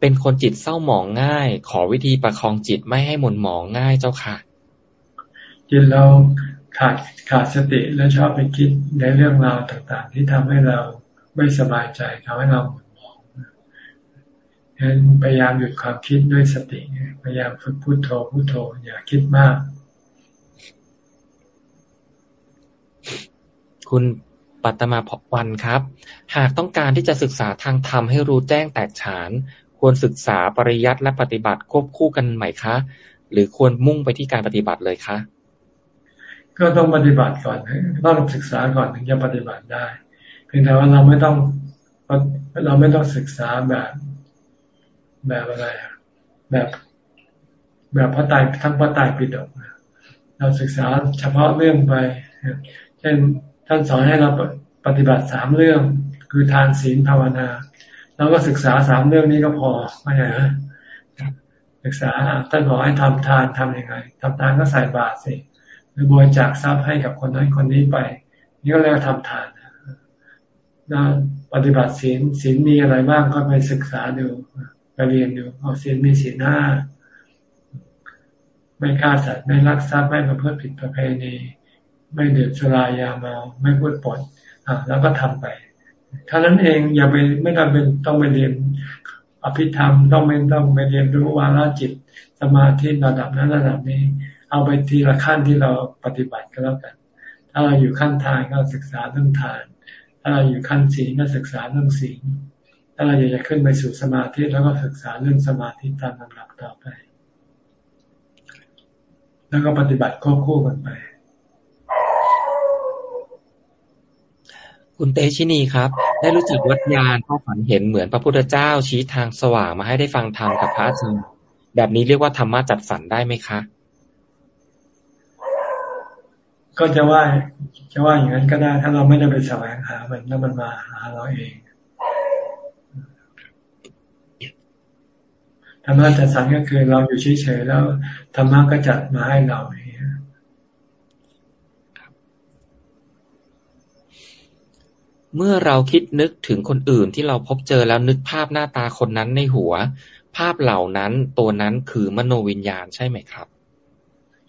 เป็นคนจิตเศร้าหมองง่าย ขอวิธีประคองจิตไม่ให้หม่นหมองง่ายเจ้าค่ะจิตเรา ขาดขาดสติและชอบไปคิดในเรื่องราวต่างๆ ที่ทำให้เราไม่สบายใจทำให้เราหม่นหมองฉะนั้นพยายามหยุดความคิดด้วยสติ พยายามฝึกพุโทโธพุโทโธ อย่าคิดมาก คุณปัตมาวันครับ หากต้องการที่จะศึกษาทางธรรมให้รู้แจ้งแตกฉาน ควรศึกษาปริยัติและปฏิบัติควบคู่กันไหมคะ หรือควรมุ่งไปที่การปฏิบัติเลยคะ ก็ต้องปฏิบัติก่อนต้องศึกษาก่อนถึงจะปฏิบัติได้ เพียงแต่ว่าเราไม่ต้องเราไม่ต้องศึกษาแบบแบบอะไรแบบแบบพระตายทั้งพระตายปิฎกเราศึกษาเฉพาะเรื่องไปเช่นท่านสอนให้เราปฏิบัติสามเรื่อง คือทานศีลภาวนาเราก็ศึกษาสามเรื่องนี้ก็พอไม่ใช่ฮะศึกษาท่านบอกให้ทำทานทํำยังไงทำทานก็ใส่บาตรสิ รือบริจาคทรัพย์ให้กับคนนั้นคนนี้ไป นี่ก็เรียกทำทานนะปฏิบัติศีลศีลมีอะไรบ้างก็ไปศึกษาดูไปเรียนดูเอาศีลมีศีลห้า ไม่ฆ่าสัตว์ไม่ลักทรัพย์ไม่ประพฤติผิดประเพณีไม่ดื่มสุรายาเมาไม่พูดปดอ่าแล้วก็ทำไปท่านั้นเองอย่าไปไม่ต้องเป็นต้องไปเรียนอภิธรรมต้องไม่ต้องไปเรียนรู้วาระจิตสมาธิระดับนั้นระดับนี้ เอาไปทีละขั้นที่เราปฏิบัติก็แล้วกัน ถ้าเราอยู่ขั้นทานก็ศึกษาเรื่องทาน ถ้าเราอยู่ขั้นศีลก็ศึกษาเรื่องศีล ถ้าเราอยากจะขึ้นไปสู่สมาธิแล้วก็ศึกษาเรื่องสมาธิตามลำดับต่อไป แล้วก็ปฏิบัติควบคู่กันไปคุณเตชินีครับ ได้รู้จักวัดยานเข้าฝันเห็นเหมือนพระพุทธเจ้าชี้ทางสว่างมาให้ได้ฟังธรรมกับพระอาจารย์แบบนี้เรียกว่าธรรมะจัดสรรได้ไหมคะ ก็จะว่าจะว่าอย่างนั้นก็ได้ ถ้าเราไม่ได้ไปแสวงหามันแล้วมันมาหาเราเองธรรมะจัดสรรก็คือเราอยู่เฉยๆแล้วธรรมะก็จัดมาให้เราเองเมื่อเราคิดนึกถึงคนอื่นที่เราพบเจอแล้วนึกภาพหน้าตาคนนั้นในหัว ภาพเหล่านั้นตัวนั้นคือมโนวิญญาณใช่ไหมครับ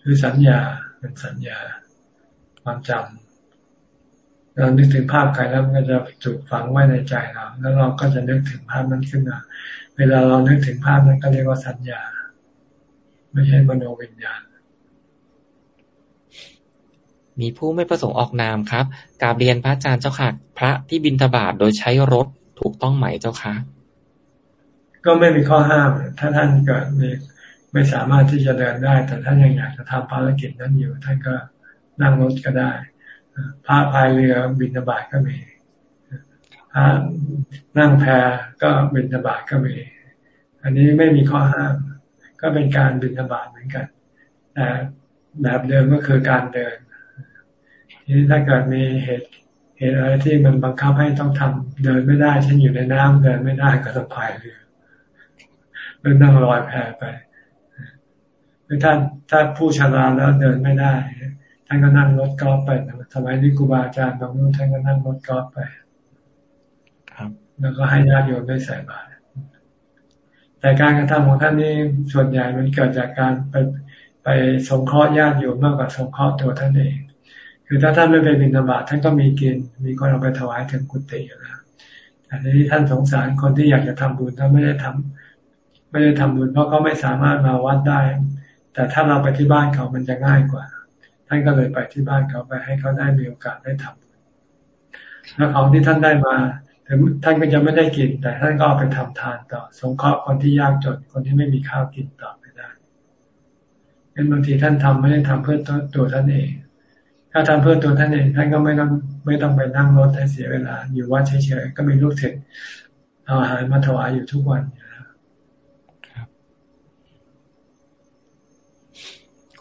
คือสัญญาเป็นสัญญา ความจำเรานึกถึงภาพใครแล้วมันก็จะจุกฝังไว้ในใจเรา แล้วเราก็จะนึกถึงภาพนั้นขึ้นมา เวลาเรานึกถึงภาพนั้นก็เรียกว่าสัญญา ไม่ใช่มโนวิญญาณ มีผู้ไม่ประสงค์ออกนามครับกาบเรียนพระอาจารย์เจ้าค่ะ พระที่บินทบาทโดยใช้รถถูกต้องไหมเจ้าคะก็ไม่มีข้อห้าม ถ้าท่านเกิดมีไม่สามารถที่จะเดินได้ แต่ท่านยังอยากจะทำภารกิจนั้นอยู่ ท่านก็ นั่งรถก็ได้พระพายเรือบินบาทก็มีพระนั่งแพก็บินบาทก็มี อันนี้ไม่มีข้อห้าม ก็เป็นการบินบาทเหมือนกันแต่แบบเดิมก็คือการเดินทีนี้ถ้าเกิดมีเหตุเหตุอะไรที่มันบังคับให้ต้องทำเดินไม่ได้เช่นอยู่ในน้ำเดินไม่ได้ก็ต้องพายเรือหรือนั่งลอยแพไปหรือท่าถ้าผู้ชราแล้วเดินไม่ได้ ท่านก็นั่งรถกอล์ฟไปสมัยนี้ครูบาอาจารย์บางรุ่นท่านก็นั่งรถกอล์ฟไป ครับ แล้วก็ให้ญาติโยมได้ใส่บาตรแต่การกระทำของท่านนี้ส่วนใหญ่มันเกิดจากการไปไปสงเคราะห์ญาติโยมมากกว่าสงเคราะห์ตัวท่านเอง คือถ้าท่านไม่ไปบินบาตท่านก็มีกิน มีคนเอาไปถวายถึงกุฏิอยู่แล้วแต่ทีนี้ท่านสงสารคนที่อยากจะทำบุญถ้าไม่ได้ทำไม่ได้ทำบุญเพราะเขาไม่สามารถมาวัดได้ แต่ถ้าเราไปที่บ้านเขามันจะง่ายกว่า ท่านก็เลยไปที่บ้านเขาไปให้เขาได้มีโอกาสได้ทำแล้วของที่ท่านได้มาถึงท่านก็จะไม่ได้กิน แต่ท่านก็เอาไปทำทานต่อ สงเคราะห์คนที่ยากจนคนที่ไม่มีข้าวกินต่อไปได้งั้นบางทีท่านทำไม่ได้ทำเพื่อตัวท่านเอง ถ้าทำเพื่อตัวท่านเอง ท่านก็ไม่ต้องไม่ต้องไปนั่งรถให้เสียเวลา อยู่วัดเฉยๆก็มีลูกศิษย์เอาอาหารมาถวายอยู่ทุกวันครับ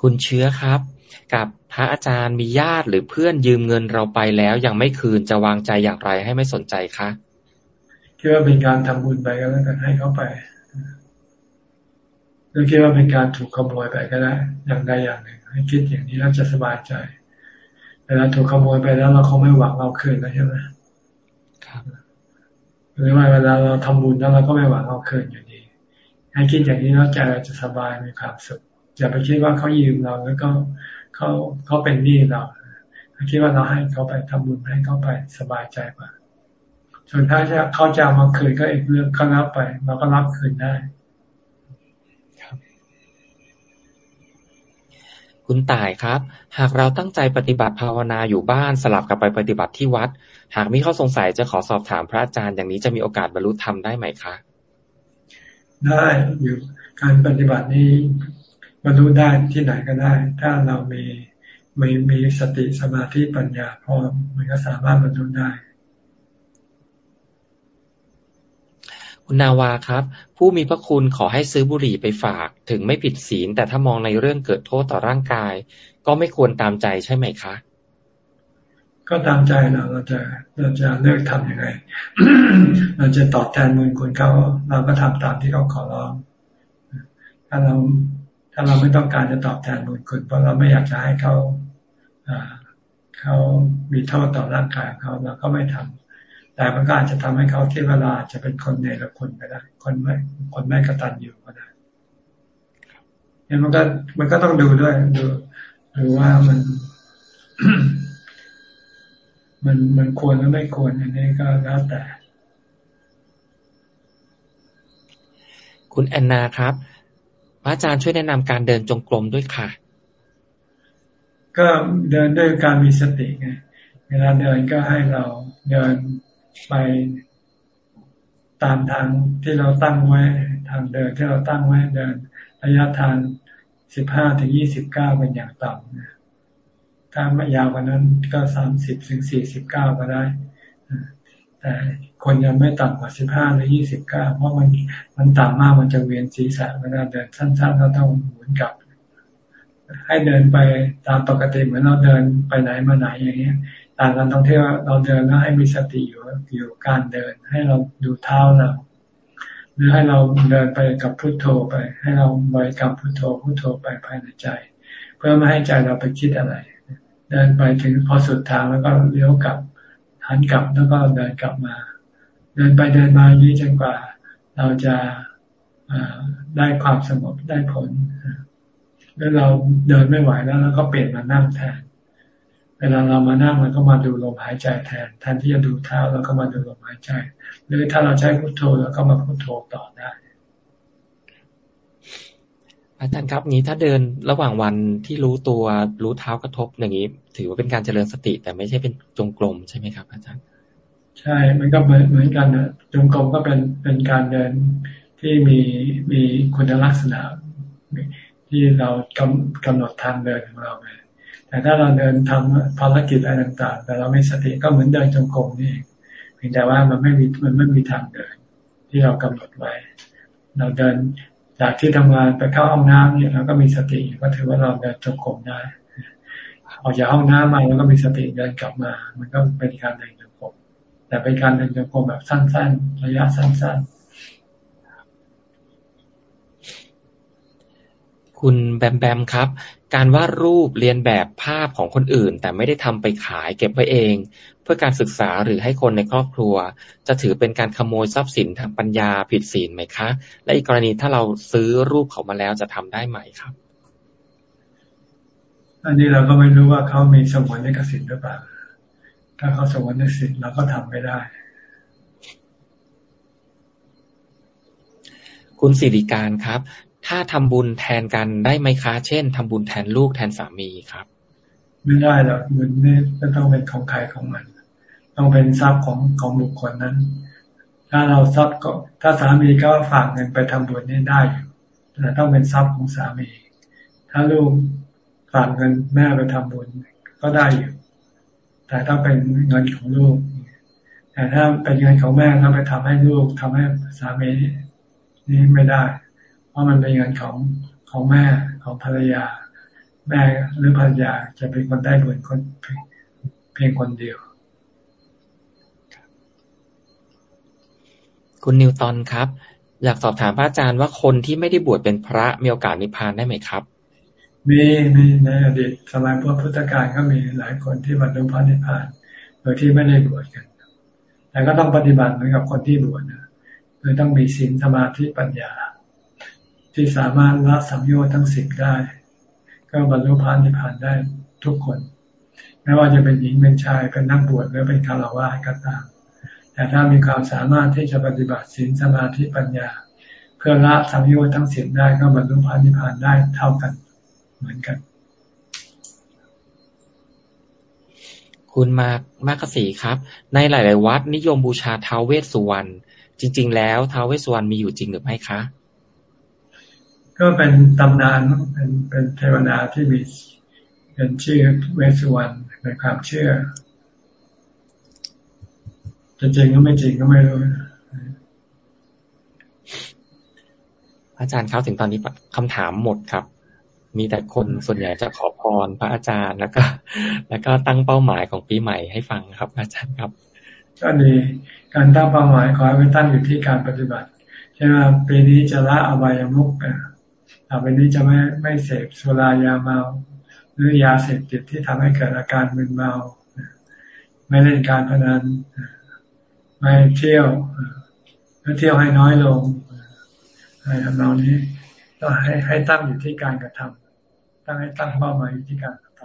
คุณเชื้อครับ กับพระอาจารย์มีญาติหรือเพื่อนยืมเงินเราไปแล้ว ยังไม่คืนจะวางใจอย่างไรให้ไม่สนใจคะคิดว่าเป็นการทำบุญไปก็แล้วกันให้เขาไปหรือคิดว่าเป็นการถูกขโมยไปก็ได้ อย่างใดอย่างหนึ่ง ให้คิดอย่างนี้แล้วจะสบายใจเวลาถูกขโมยไปแล้วเราคงไม่หวังเอาคืนแล้วใช่ไหมครับหรือว่าเวลาเราทำบุญแล้วเราก็ไม่หวังเอาคืนอยู่ดี ให้คิดอย่างนี้แล้วใจเราจะสบายมีความสุขอย่าไปคิดว่าเขายืมเราแล้วก็ เขาเขาเป็นหนี้เราคิดว่าเราให้เขาไปทำบุญให้เขาไปสบายใจกว่าส่วนถ้าเขาจะมาคืนก็อีกเรื่องก็รับไปเราก็รับคืนได้คุณตายครับ หากเราตั้งใจปฏิบัติภาวนาอยู่บ้านสลับกับไปปฏิบัติที่วัด หากมีข้อสงสัยจะขอสอบถามพระอาจารย์อย่างนี้จะมีโอกาสบรรลุธรรมได้ไหมคะ ได้อยู่การปฏิบัตินี้ บรรลุได้ที่ไหนก็ได้ ถ้าเรามีมีมีสติสมาธิปัญญาพอมันก็สามารถบรรลุได้ คุณนาวาครับ ผู้มีพระคุณขอให้ซื้อบุหรี่ไปฝาก ถึงไม่ผิดศีล แต่ถ้ามองในเรื่องเกิดโทษต่อร่างกาย ก็ไม่ควรตามใจใช่ไหมคะ ก็ตามใจเราเราจะเราจะเลือกทํำยังไง เราจะตอบแทนมูลคุณเขาเราก็ทำตามที่เขาขอร้องถ้าเรา ถ้าเราไม่ต้องการจะตอบแทนบุญคุณ เพราะเราไม่อยากจะให้เขาเขามีโทษต่อร่างกายเขาเราก็ไม่ทำแต่มันก็อาจจะทำให้เขาคิดว่าเราจะเป็นคนเนรคุณก็ได้ คนไม่คนไม่กระตันอยู่ก็ได้เนี่ยมันก็มันก็ต้องดูด้วยดูดูว่ามันมันมันควรหรือไม่ควรอันนี้ก็แล้วแต่ คุณแอนนาครับ ระอาจารย์ช่วยแนะนำการเดินจงกรมด้วยค่ะ ก็เดินด้วยการมีสติไงเวลาเดินก็ให้เราเดินไปตามทางที่เราตั้งไว้ ทางเดินที่เราตั้งไว้เดินระยะทางสิบห้าถึงยี่สิบเก้าเป็นอย่างต่ำนะถ้าไม่ยาวกว่านั้นก็สามสิบถึงสี่สิบเก้าก็ได้แต่ คนยังไม่ต่ำกว่าสิบห้าหรือยี่สิบเก้าเพราะมันมันต่ำมากมันจะเวียนศีรษะเวลาเดินสั้นๆเราต้องหมุนกลับ ให้เดินไปตามปกติเหมือนเราเดินไปไหนมาไหนอย่างเงี้ยต่างกันตรงที่ว่าเราเดินแล้วให้มีสติอยู่อยู่การเดิน ให้เราดูเท้าเราหรือให้เราเดินไปกับพุทโธไป ให้เราบริกรรมพุทโธพุทโธไปภายในใจ เพื่อไม่ให้ใจเราไปคิดอะไร เดินไปถึงพอสุดทางแล้วก็เลี้ยวกลับหันกลับแล้วก็เดินกลับมา เดินไปเดินมายี่จนกว่า เราจะได้ความสงบได้ผล แล้วเราเดินไม่ไหวแล้วเราก็เปลี่ยนมานั่งแทน เวลาเรามานั่งเราก็มาดูลมหายใจแทนแทนที่จะดูเท้าเราก็มาดูลมหายใจ หรือถ้าเราใช้พุทโธเราก็มาพุทโธต่อได้อาจารย์ครับนี้ถ้าเดินระหว่างวันที่รู้ตัวรู้เท้ากระทบอย่างนี้ ถือว่าเป็นการเจริญสติ แต่ไม่ใช่เป็นจงกรมใช่ไหมครับ อาจารย์ ใช่ มันก็เหมือนเหมือนกันนะจงกรมก็เป็นเป็นการเดินที่มีมีคุณลักษณะ ที่เรากำกำหนดทางเดินของเราไปแต่ถ้าเราเดินทำภารกิจอะไรต่างๆ แต่เราไม่สติก็เหมือนเดินจงกรมนี่เพียงแต่ว่ามันไม่มีมันไม่มีทางเดิน ที่เรากำหนดไว้ เราเดินจากที่ทำงานไปเข้าห้องน้ำเนี่ยเราก็มีสติก็ถือว่าเราเดินจงกรมได้ออกจากห้องน้ำมาแล้วก็มีสติเดินกลับมา มันก็เป็นการเดิน แต่เป็นการเดินจงกรมแบบสั้นๆ ระยะสั้นๆ คุณแบมแบมครับ การวาดรูปเรียนแบบภาพของคนอื่น แต่ไม่ได้ทำไปขายเก็บไว้เอง เพื่อการศึกษาหรือให้คนในครอบครัว จะถือเป็นการขโมยทรัพย์สินทางปัญญาผิดศีลไหมคะ และอีกกรณีถ้าเราซื้อรูปเขามาแล้วจะทำได้ไหมครับ อันนี้เราก็ไม่รู้ว่าเขามีสมวนในกสินหรือเปล่า ถ้าเขาสมวนในสินเราก็ทำไม่ได้ คุณสิริการครับ ถ้าทำบุญแทนกันได้ไหมคะ เช่นทำบุญแทนลูกแทนสามีครับ ไม่ได้หรอกบุญนี่ต้องเป็นของใครของมัน ต้องเป็นทรัพย์ของของบุคคลนั้น ถ้าเราทรัพย์ก็ถ้าสามีก็ฝากเงินไปทำบุญนี่ได้อยู่แต่ต้องเป็นทรัพย์ของสามี ถ้าลูกฝากเงินแม่ไปทำบุญก็ได้อยู่ แต่ต้องเป็นเงินของลูก แต่ถ้าเป็นเงินของแม่แล้วไปทำให้ลูกทำให้สามีนี่ไม่ได้ เพราะมันเป็นเงินของของแม่ของภรรยา แม่หรือภรรยาจะเป็นคนได้บุญคนเพียงคนเดียว คุณนิวตันครับ อยากสอบถามพระอาจารย์ว่าคนที่ไม่ได้บวชเป็นพระมีโอกาสนิพพานได้ไหมครับ มีมีในอดีตสมัยพุทธกาลก็มีหลายคนที่บรรลุพระนิพพาน โดยที่ไม่ได้บวชกัน แต่ก็ต้องปฏิบัติเหมือนกับคนที่บวชนะคือต้องมีศีลสมาธิปัญญา ที่สามารถละสัมโยชน์ทั้งสิบได้ ก็บรรลุพระนิพพานได้ทุกคนไม่ว่าจะเป็นหญิงเป็นชายเป็นนักบวชหรือเป็นคารวะก็ตาม แต่ถ้ามีความสามารถที่จะปฏิบัติศีลสมาธิปัญญา เพื่อละสัมโยชน์ทั้งสิบได้ก็บรรลุพระนิพพานได้เท่ากัน เหมือนกัน คุณมากมากสีครับ ในหลาย ๆ วัดนิยมบูชาท้าวเวสสุวรรณจริง ๆ แล้วท้าวเวสสุวรรณมีอยู่จริงหรือไม่คะ ก็เป็นตำนานเป็นเป็นเทวดาที่มีเป็นชื่อเวสสุวรรณเป็นความเชื่อจะจริงก็ไม่จริงก็ไม่รู้อาจารย์ครับถึงตอนนี้คำถามหมดครับ มีแต่คนส่วนใหญ่จะขอพรพระอาจารย์แล้วก็แล้วก็ตั้งเป้าหมายของปีใหม่ให้ฟังครับ อาจารย์ครับ ก็ดีการตั้งเป้าหมายขอให้ไปตั้งอยู่ที่การปฏิบัติใช่ไหมปีนี้จะละอบายมุกต่อไปนี้จะไม่ไม่เสพสุรายาเมาหรือยาเสพติดที่ทำให้เกิดอาการมึนเมา ไม่เล่นการพนันไม่เที่ยวถ้าเที่ยวให้น้อยลงอะไรทำนองนี้ต้องให้ให้ตั้งอยู่ที่การกระทำ ตั้งให้ตั้งเป้าหมายอยู่ที่การกระท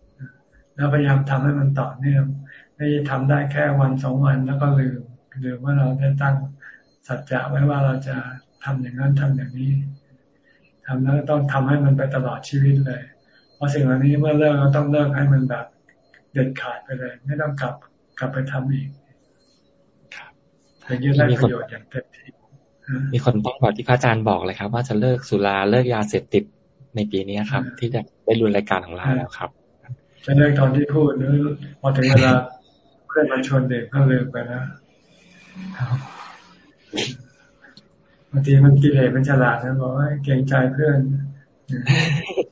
ำแล้วพยายามทำให้มันต่อเนื่องไม่ทำได้แค่วันสองวันแล้วก็ลืมลืมว่าเราได้ตั้งสัจจะไว้ว่าเราจะทำอย่างนั้นทำอย่างนี้ทำแล้วต้องทำให้มันไปตลอดชีวิตเลย เพราะสิ่งเหล่านี้เมื่อเลิกเราต้องเลิกให้มันแบบเด็ดขาดไปเลย ไม่ต้องกลับกลับไปทำอีกถึงจะได้ประโยชน์อย่างเต็มที่มีคนต้องบอกที่พระอาจารย์บอกเลยครับ ว่าจะเลิกสุราเลิกยาเสพติด ในปีนี้ครับ ที่จะได้รุนรายการของเราแล้วครับจะเลิกตอนที่พูดหรือพอถึงเวลาเพื่อนมาชวนเด็กก็ลืมไปนะบางทีมันกิเลสมันฉลาดนะบอกว่าเกรงใจเพื่อน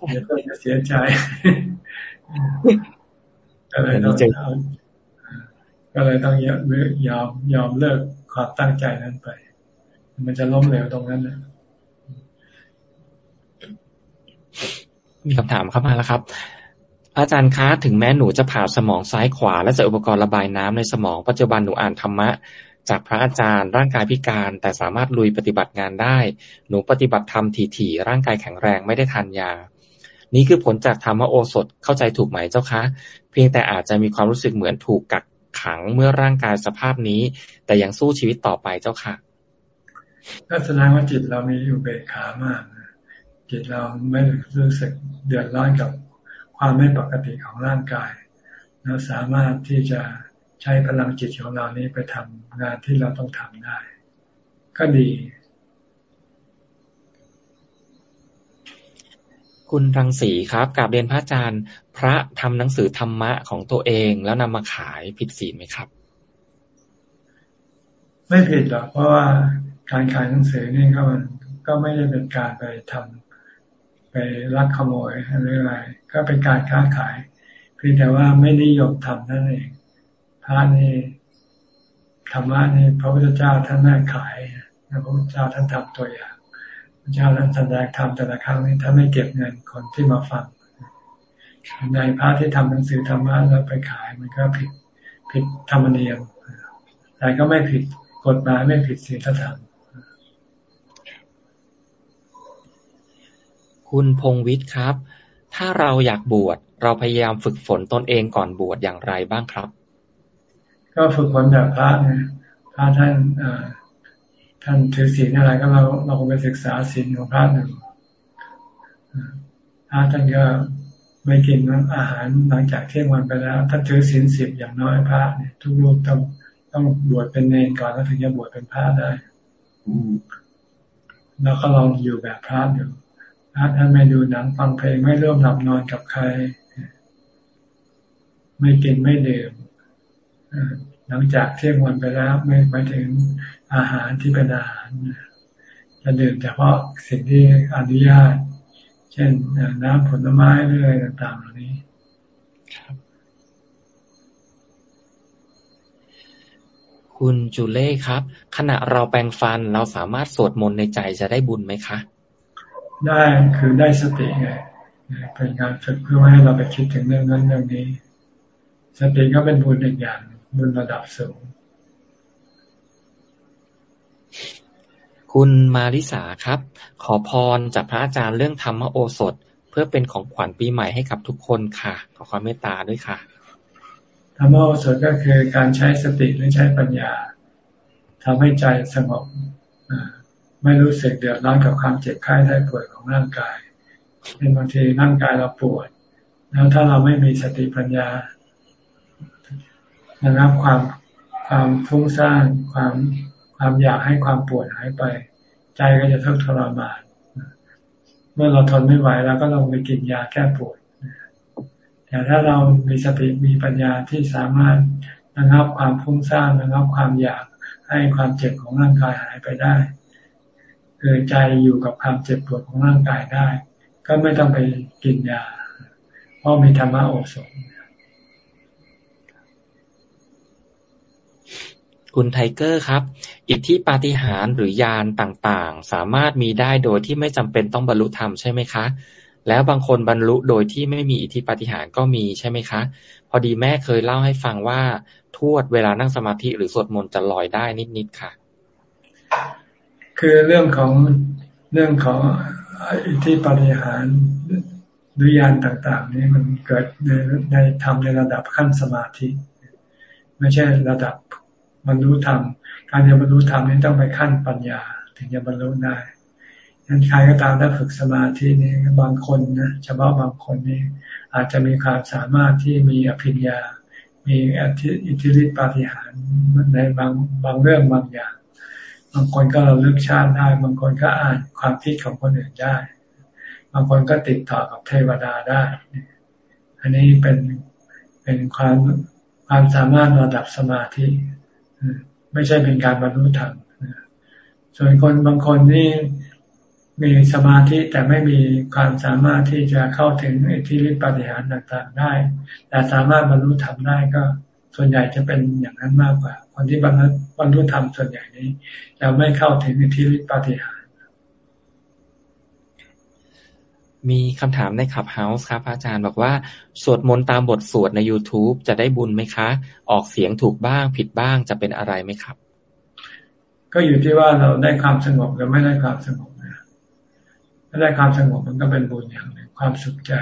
เดี๋ยวเพื่อนจะเสียใจก็เลยต้องก็เลยต้องยอมยอมยอมเลิกความตั้งใจนั้นไป มันจะล้มเหลวตรงนั้นนะ มีคำถามเข้ามาแล้วครับ อาจารย์คะถึงแม้หนูจะผ่าสมองซ้ายขวา และจะอุปกรณ์ระบายน้ำในสมองปัจจุบันหนูอ่านธรรมะจากพระอาจารย์ร่างกายพิการ แต่สามารถลุยปฏิบัติงานได้ หนูปฏิบัติธรรมถี่ๆร่างกายแข็งแรงไม่ได้ทานยา นี่คือผลจากธรรมโอสถเข้าใจถูกไหมเจ้าคะ เพียงแต่อาจจะมีความรู้สึกเหมือนถูกกักขังเมื่อร่างกายสภาพนี้ แต่ยังสู้ชีวิตต่อไปเจ้าค่ะก็แสดงว่าจิตเรามีอยู่เบกขามาก จิตเราไม่รู้สึกเดือดร้อนกับความไม่ปกติของร่างกายเราสามารถที่จะใช้พลังจิตของเรานี้ไปทำงานที่เราต้องทำได้ ก็ดี คุณรังสีครับกาบเรียนพระอาจารย์ พระทำหนังสือธรรมะของตัวเองแล้วนำมาขายผิดศีลไหมครับ ไม่ผิดหรอกเพราะว่าการขายหนังสือนี่ก็มันก็ไม่ได้เป็นการไปทำ ไปลักขโมยหรืออะไร ก็เป็นการค้าขายเพียงแต่ว่าไม่นิยมทำนั่นเองพระนี่ธรรมะนี่พระพุทธเจ้าท่านแม่ขายพระพุทธเจ้าท่านทำตัวอย่างเจ้าท่านแสดงธรรมแต่ละครั้งนี้ถ้านไม่เก็บเงินคนที่มาฟังในพระที่ทำหนังสือธรรมะแล้วไปขายมันก็ผิดผิดธรรมเนียมแต่ก็ไม่ผิดกฎหมายไม่ผิดศีลธรรม คุณพงวิทย์ครับ ถ้าเราอยากบวชเราพยายามฝึกฝนตนเองก่อนบวชอย่างไรบ้างครับ ก็ฝึกฝนแบบพระเนี่ยพระท่านท่านถือศีลอะไรก็เราเราไปศึกษาศีลของพระหนึ่งพระท่านก็ไม่กินอาหารหลังจากเที่ยงวันไปแล้วท่านถือศีลสิบอย่างน้อยพระเนี่ยทุกรูปต้องต้องบวชเป็นเนรก่อนแล้วถึงจะบวชเป็นพระได้แล้วก็ลองอยู่แบบพระอยู่พระ ท่านไม่ดูหนังฟังเพลงไม่เริ่มหลับนอนกับใคร ไม่กินไม่ดื่มหลังจากเที่ยงวันไปแล้วไม่ไปถึงอาหารที่เป็นอาหารจะดื่มเฉพาะสิ่งที่อนุญาต เช่นน้ำผลไม้เรื่อยต่างๆเหล่านี้คุณจูเล่ครับ ขณะเราแปรงฟันเราสามารถสวดมนต์ในใจจะได้บุญไหมคะ ได้คือได้สติไงเป็นการฝึกเพื่อให้เราไปคิดถึงเรื่องนั้นเรื่องนี้ สติก็เป็นบุญอีกอย่างบุญระดับสูง คุณมาริสาครับ ขอพรจากพระอาจารย์เรื่องธรรมโอสถ เพื่อเป็นของขวัญปีใหม่ให้กับทุกคนค่ะ ขอความเมตตาด้วยค่ะธรรมโอสถก็คือการใช้สติหรือใช้ปัญญาทำให้ใจสงบ ไม่รู้สึกเดือดร้อนกับความเจ็บไข้ได้ป่วยของร่างกายเป็นบางทีร่างกายเราปวด แล้วถ้าเราไม่มีสติปัญญานะครับความความฟุ้งซ่านความความอยากให้ความปวดหายไป ใจก็จะทุกข์ทรมาน เมื่อเราทนไม่ไหวแล้วก็ลองไปกินยาแก้ปวดแต่ถ้าเรามีสติมีปัญญาที่สามารถระงับความฟุ้งซ่านระงับความอยากให้ความเจ็บของร่างกายหายไปได้ คือใจอยู่กับความเจ็บปวดของร่างกายได้ ก็ไม่ต้องไปกินยา เพราะมีธรรมะโอสถคุณไทเกอร์ครับ อิทธิปาฏิหาริย์หรือยานต่างๆ สามารถมีได้โดยที่ไม่จำเป็นต้องบรรลุธรรมใช่ไหมคะ แล้วบางคนบรรลุโดยที่ไม่มีอิทธิปาฏิหาริย์ก็มีใช่ไหมคะ พอดีแม่เคยเล่าให้ฟังว่าทวดเวลานั่งสมาธิหรือสวดมนต์จะลอยได้นิดๆค่ะ คือเรื่องของเรื่องของอิทธิปาฏิหาริย์หรือยานต่างๆ นี่มันเกิดในในทำในระดับขั้นสมาธิ ไม่ใช่ระดับบรรลุธรรม การจะบรรลุธรรมนี้ต้องไปขั้นปัญญา ถึงจะบรรลุได้งั้นใครก็ตามถ้าฝึกสมาธินี้บางคนนะเฉพาะบางคนนี่อาจจะมีความสามารถที่มีอภิญญา มีอิทธิฤทธิปาฏิหาริย์ในบางบางเรื่องบางอย่าง บางคนก็เราเลือกชาติได้ บางคนก็อ่านความคิดของคนอื่นได้ บางคนก็ติดต่อกับเทวดาได้ อันนี้เป็นเป็นความความสามารถระดับสมาธิ ไม่ใช่เป็นการบรรลุธรรมส่วนคนบางคนนี่มีสมาธิแต่ไม่มีความสามารถที่จะเข้าถึงอิทธิฤทธิปฏิหารต่างๆได้ แต่สามารถบรรลุธรรมได้ก็ ส่วนใหญ่จะเป็นอย่างนั้นมากกว่า คนที่บรรลุบรรลุธรรมส่วนใหญ่นี้จะไม่เข้าถึงอิทธิฤทธิปฏิหารมีคำถามในขับเฮาส์ครับอาจารย์บอกว่า สวดมนต์ตามบทสวดใน YouTube จะได้บุญไหมคะ ออกเสียงถูกบ้างผิดบ้างจะเป็นอะไรไหมครับ ก็อยู่ที่ว่าเราได้ความสงบหรือไม่ได้ความสงบนะถ้าได้ความสงบมันก็เป็นบุญอย่างหนึ่งความสุขใจ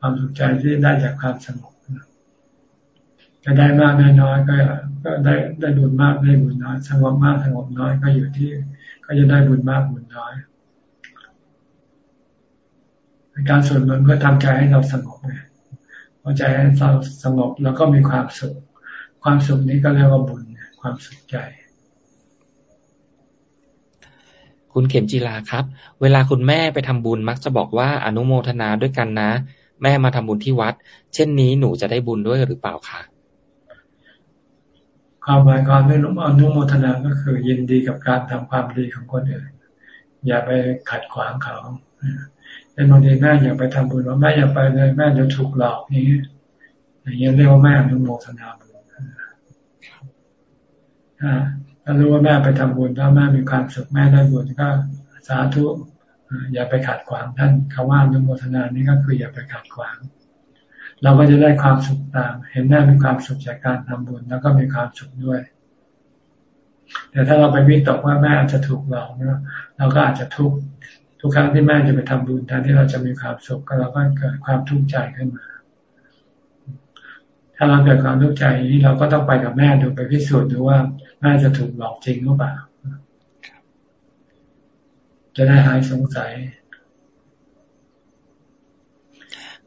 ความสุขใจที่ได้จากความสงบ จะได้มากได้น้อยก็ก็ได้ได้บุญมากได้บุญน้อยสงบมากสงบน้อยก็อยู่ที่ ก็จะได้บุญมากบุญน้อย การสวดมนต์เพื่อทำใจให้เราสงบไงพอใจให้เราสงบแล้วก็มีความสุข ความสุขนี้ก็เรียกว่าบุญความสุขใจ คุณเข็มจีลาครับ เวลาคุณแม่ไปทำบุญมักจะบอกว่าอนุโมทนาด้วยกันนะ แม่มาทำบุญที่วัด เช่นนี้หนูจะได้บุญด้วยหรือเปล่าคะ ความหมายความไม่อนุโมทนาก็คือ ยินดีกับการทำความดีของคนอื่น อย่าไปขัดขวางเขาเป็นบางทีแม่อย่าไปทำบุญว่าแม่อย่าไปเลยแม่จะถูกหลอกนี้อย่างเงี้ยเรียกว่าแม่อนุโมทนาบุญถ้ารู้ว่าแม่ไปทำบุญถ้าแม่มีความสุขแม่ได้บุญก็สาธุอย่าไปขัดขวางท่านคำว่าอนุโมทนานี้ก็คืออย่าไปขัดขวาง เราก็จะได้ความสุขตาม เห็นแม่มีความสุขจากการทำบุญ แล้วก็มีความสุขด้วย แต่ถ้าเราไปวิตกว่าแม่อาจจะถูกหลอกเนี่ยเราก็อาจจะทุกข์ทุกครั้งที่แม่จะไปทำบุญแทนที่เราจะมีความสุขก็เราก็เกิดความทุกข์ใจขึ้นมา ถ้าเราเกิดความทุกข์ใจนี้เราก็ต้องไปกับแม่ดูไปพิสูจน์ดูว่าแม่จะถูกหลอกจริงหรือเปล่าจะได้หายสงสัย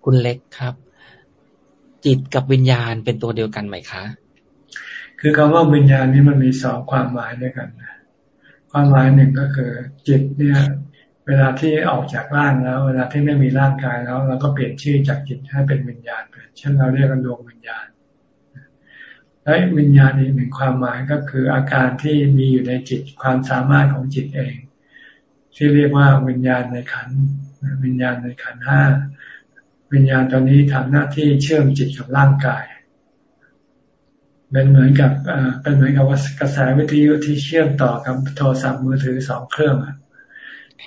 คุณเล็กครับ จิตกับวิญญาณเป็นตัวเดียวกันไหมคะ คือคำว่าวิญญาณนี้มันมีสองความหมายด้วยกันความหมายหนึ่งก็คือจิตเนี่ย เวลาที่ออกจากร่างแล้ว เวลาที่ไม่มีร่างกายแล้วเราก็เปลี่ยนชื่อจากจิตให้เป็นวิญญาณไปเช่นเราเรียกกันดวงวิญญาณและวิญญาณอีกหนึ่งความหมายก็คืออาการที่มีอยู่ในจิตความสามารถของจิตเอง ที่เรียกว่าวิญญาณในขันวิญญาณในขันห้า วิญญาณตอนนี้ทำหน้าที่เชื่อมจิตกับร่างกายเป็นเหมือนกับเป็นเหมือนกับว่ากระแสวิทยุที่เชื่อมต่อกับโทรศัพท์มือถือสองเครื่องอะ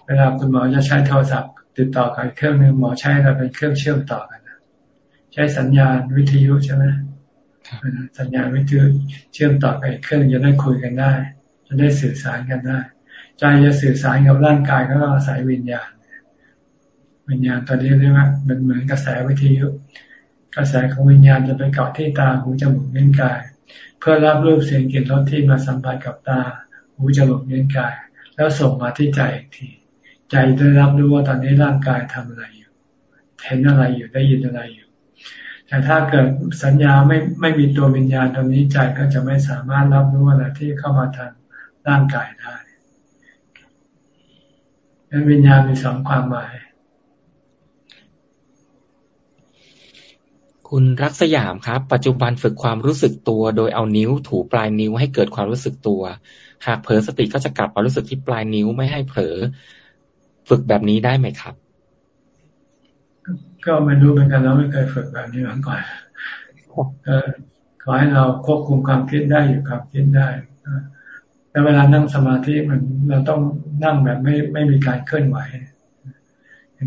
เวลาคุณหมอจะใช้โทรศัพท์ ติดต่อกับเครื่องหนึ่งหมอใช้เราเป็นเครื่องเชื่อมต่อกันใช้สัญญาณวิทยุใช่ไหมสัญญาณวิทยุเชื่อมต่อกับเครื่องจะได้คุยกันได้ จะได้สื่อสารกันได้ ใจจะสื่อสารกับร่างกายก็ต้องอาศัยวิญญาณ วิญญาณตอนนี้เรียกว่าเป็นเหมือนกระแสวิทยุ กระแสของวิญญาณจะไปเกาะที่ตาหูจมูกเล่นกาย เพื่อรับรูปเสียงกลิ่นรสที่มาสัมผัสกับตาหูจมูกเล่นกาย แล้วส่งมาที่ใจอีกที ใจได้รับรู้ว่าตอนนี้ร่างกายทำอะไรอยู่เห็นอะไรอยู่ได้ยินอะไรอยู่ แต่ถ้าเกิดสัญญาไม่ไม่มีตัววิญญาณตรงนี้ใจก็จะไม่สามารถรับรู้อะไรที่เข้ามาทางร่างกายได้ดังนั้นวิญญาณมีสองความหมาย คุณรักสยามครับ ปัจจุบันฝึกความรู้สึกตัว โดยเอานิ้วถูปลายนิ้วให้เกิดความรู้สึกตัว หากเผลอสติก็จะกลับมารู้สึกที่ปลายนิ้วไม่ให้เผลอ ฝึกแบบนี้ได้ไหมครับ ก็ไม่รู้เหมือนกันเราไม่เคยฝึกแบบนี้มาก่อนขอให้เราควบคุมความคิดได้อยู่ความคิดได้แต่เวลานั่งสมาธิมันเราต้องนั่งแบบไม่ไม่มีการเคลื่อนไหว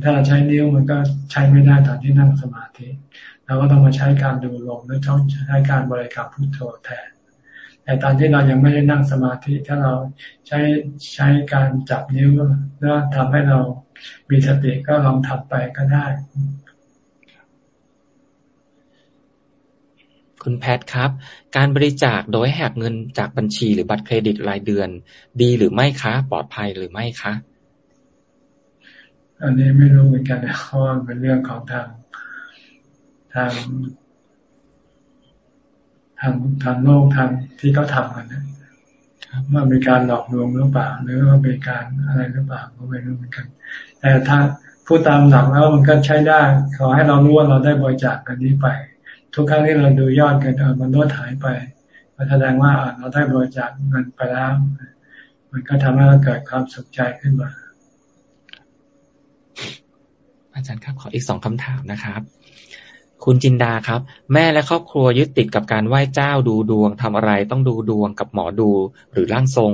ถ้าเราใช้นิ้วมันก็ใช้ไม่ได้ตอนที่นั่งสมาธิ เราก็ต้องมาใช้การดูลมหรือต้องใช้การบริกรรมพุทโธแทนแต่ตอนที่เรายังไม่ได้นั่งสมาธิถ้าเราใช้ใช้การจับนิ้วแล้วทำให้เรามีสติก็ลองทำไปก็ได้ คุณแพทครับ การบริจาคโดยหักเงินจากบัญชีหรือบัตรเครดิตรายเดือน ดีหรือไม่คะ ปลอดภัยหรือไม่คะ อันนี้ไม่รู้เหมือนกันนะเพราะว่าเป็นเรื่องของทาง ทางทางทางโลกทางที่เขาทำกันนะว่ามีการหลอกลวงหรือเปล่าหรือว่าเป็นการอะไรหรือเปล่าก็ไม่รู้เหมือนกัน แต่ถ้าพูดตามหลักแล้วมันก็ใช้ได้ขอให้เรารู้ว่าเราได้บริจาคกันนี้ไป ทุกครั้งที่เราดูยอดเงินมันลดหายไปก็แสดงว่าเราได้บริจาคเงินไปแล้ว มันก็ทำให้เราเกิดความสุขใจขึ้นมา อาจารย์ครับขออีกสองคำถามนะครับ คุณจินดาครับ แม่และครอบครัวยึดติดกับการไหว้เจ้าดูดวงทำอะไรต้องดูดวงกับหมอดูหรือร่างทรง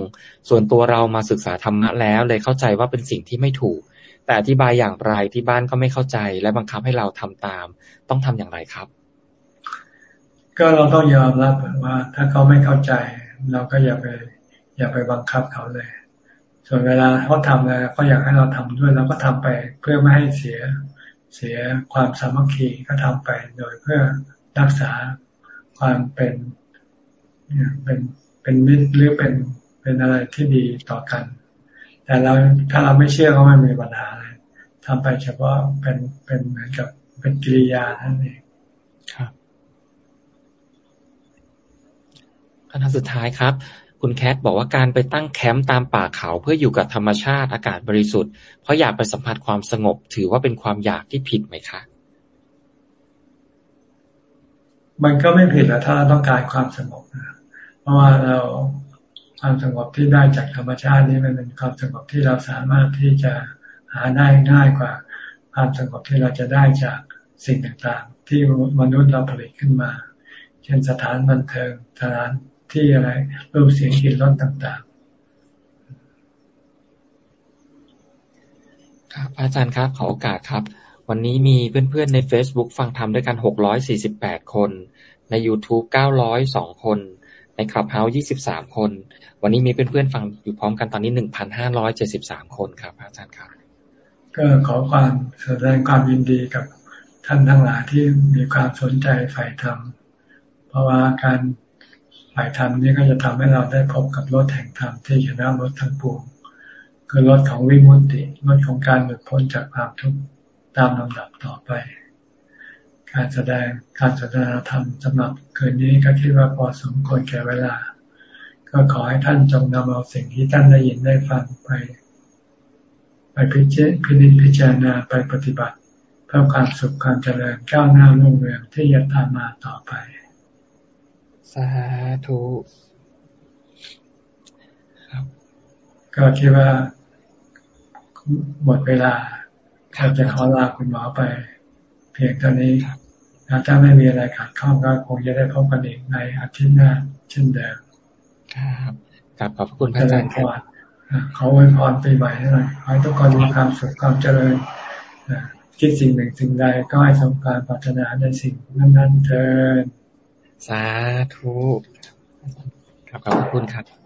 ส่วนตัวเรามาศึกษาธรรมะแล้วเลยเข้าใจว่าเป็นสิ่งที่ไม่ถูก แต่อธิบายอย่างไรที่บ้านก็ไม่เข้าใจ และบังคับให้เราทำตาม ต้องทำอย่างไรครับ ก็เราต้องยอมรับว่า ถ้าเขาไม่เข้าใจ เราก็อย่าไปอย่าไปบังคับเขาเลย ส่วนเวลาเขาทำแล้วเขาอยากให้เราทำด้วยเราก็ทำไปเพื่อไม่ให้เสีย เสียความสามัคคีก็ทำไปโดยเพื่อรักษาความเป็นเป็นเป็นมิตรหรือเป็นเป็นอะไรที่ดีต่อกัน แต่เราถ้าเราไม่เชื่อก็ไม่มีปัญหาอะไรทำไปเฉพาะเป็นเป็นเหมือนกับเป็นกิริยาท่านเองครับคำถามสุดท้ายครับ คุณแคทบอกว่าการไปตั้งแคมป์ตามป่าเขาเพื่ออยู่กับธรรมชาติอากาศบริสุทธิ์เพราะอยากไปสัมผัสความสงบ ถือว่าเป็นความอยากที่ผิดไหมคะ มันก็ไม่ผิดแล้วถ้าเราต้องการความสงบนะเพราะว่าเราความสงบที่ได้จากธรรมชาตินี้มันเป็นความสงบที่เราสามารถที่จะหาได้ง่ายกว่า ความสงบที่เราจะได้จากสิ่งต่างๆ ที่มนุษย์เราผลิตขึ้นมา เช่นสถานบันเทิงสถาน ที่อะไรรูปเสียงกลิ่นรสต่างๆ ครับ อาจารย์ครับขอโอกาสครับ วันนี้มีเพื่อนๆใน Facebook ฟังธรรมด้วยกัน 648 คน ใน YouTube 902 คน ในคลับเฮาส์23 คน วันนี้มีเพื่อนๆฟังอยู่พร้อมกันตอนนี้ 1,573 คนครับ อาจารย์ครับ ก็ขอความแสดงความยินดีกับท่านทั้งหลายที่มีความสนใจใฝ่ธรรม เพราะว่าการ ฝ่ายธรรมนี้ก็จะทำให้เราได้พบกับรถแห่งธรรมที่ชนะรถทั้งปวงคือรถของวิมุตติรถของการหลุดพ้นจากความทุกข์ตามลำดับต่อไป การแสดงการแสดงธรรมสำหรับคืนนี้ก็คิดว่าพอสมควรแก่เวลา ก็ขอให้ท่านจงนำเอาสิ่งที่ท่านได้ยินได้ฟังไป ไปพิจิตพินิจพิจารณาไปปฏิบัติ เพื่อความสุขความเจริญก้าวหน้ารุ่งเรืองที่จะตามมาต่อไป สาธุครับก็คิดว่าหมดเวลาเราจะขอลาคุณหมอไป เพียงเท่านี้ถ้าไม่มีอะไรขาดข้องก็คงจะได้พบกันอีกในอาทิตย์หน้าเช่นเดิมครับกลับขอบคุณพระอาจารย์ครับขออวยพรปีใหม่ให้หน่อยขอให้ทุกคนมีความสุขความเจริญคิดสิ่งหนึ่งสิ่งใดก็ให้สมการปรารถนาในสิ่งนั้นๆเถิด สาธุขอบคุณครับ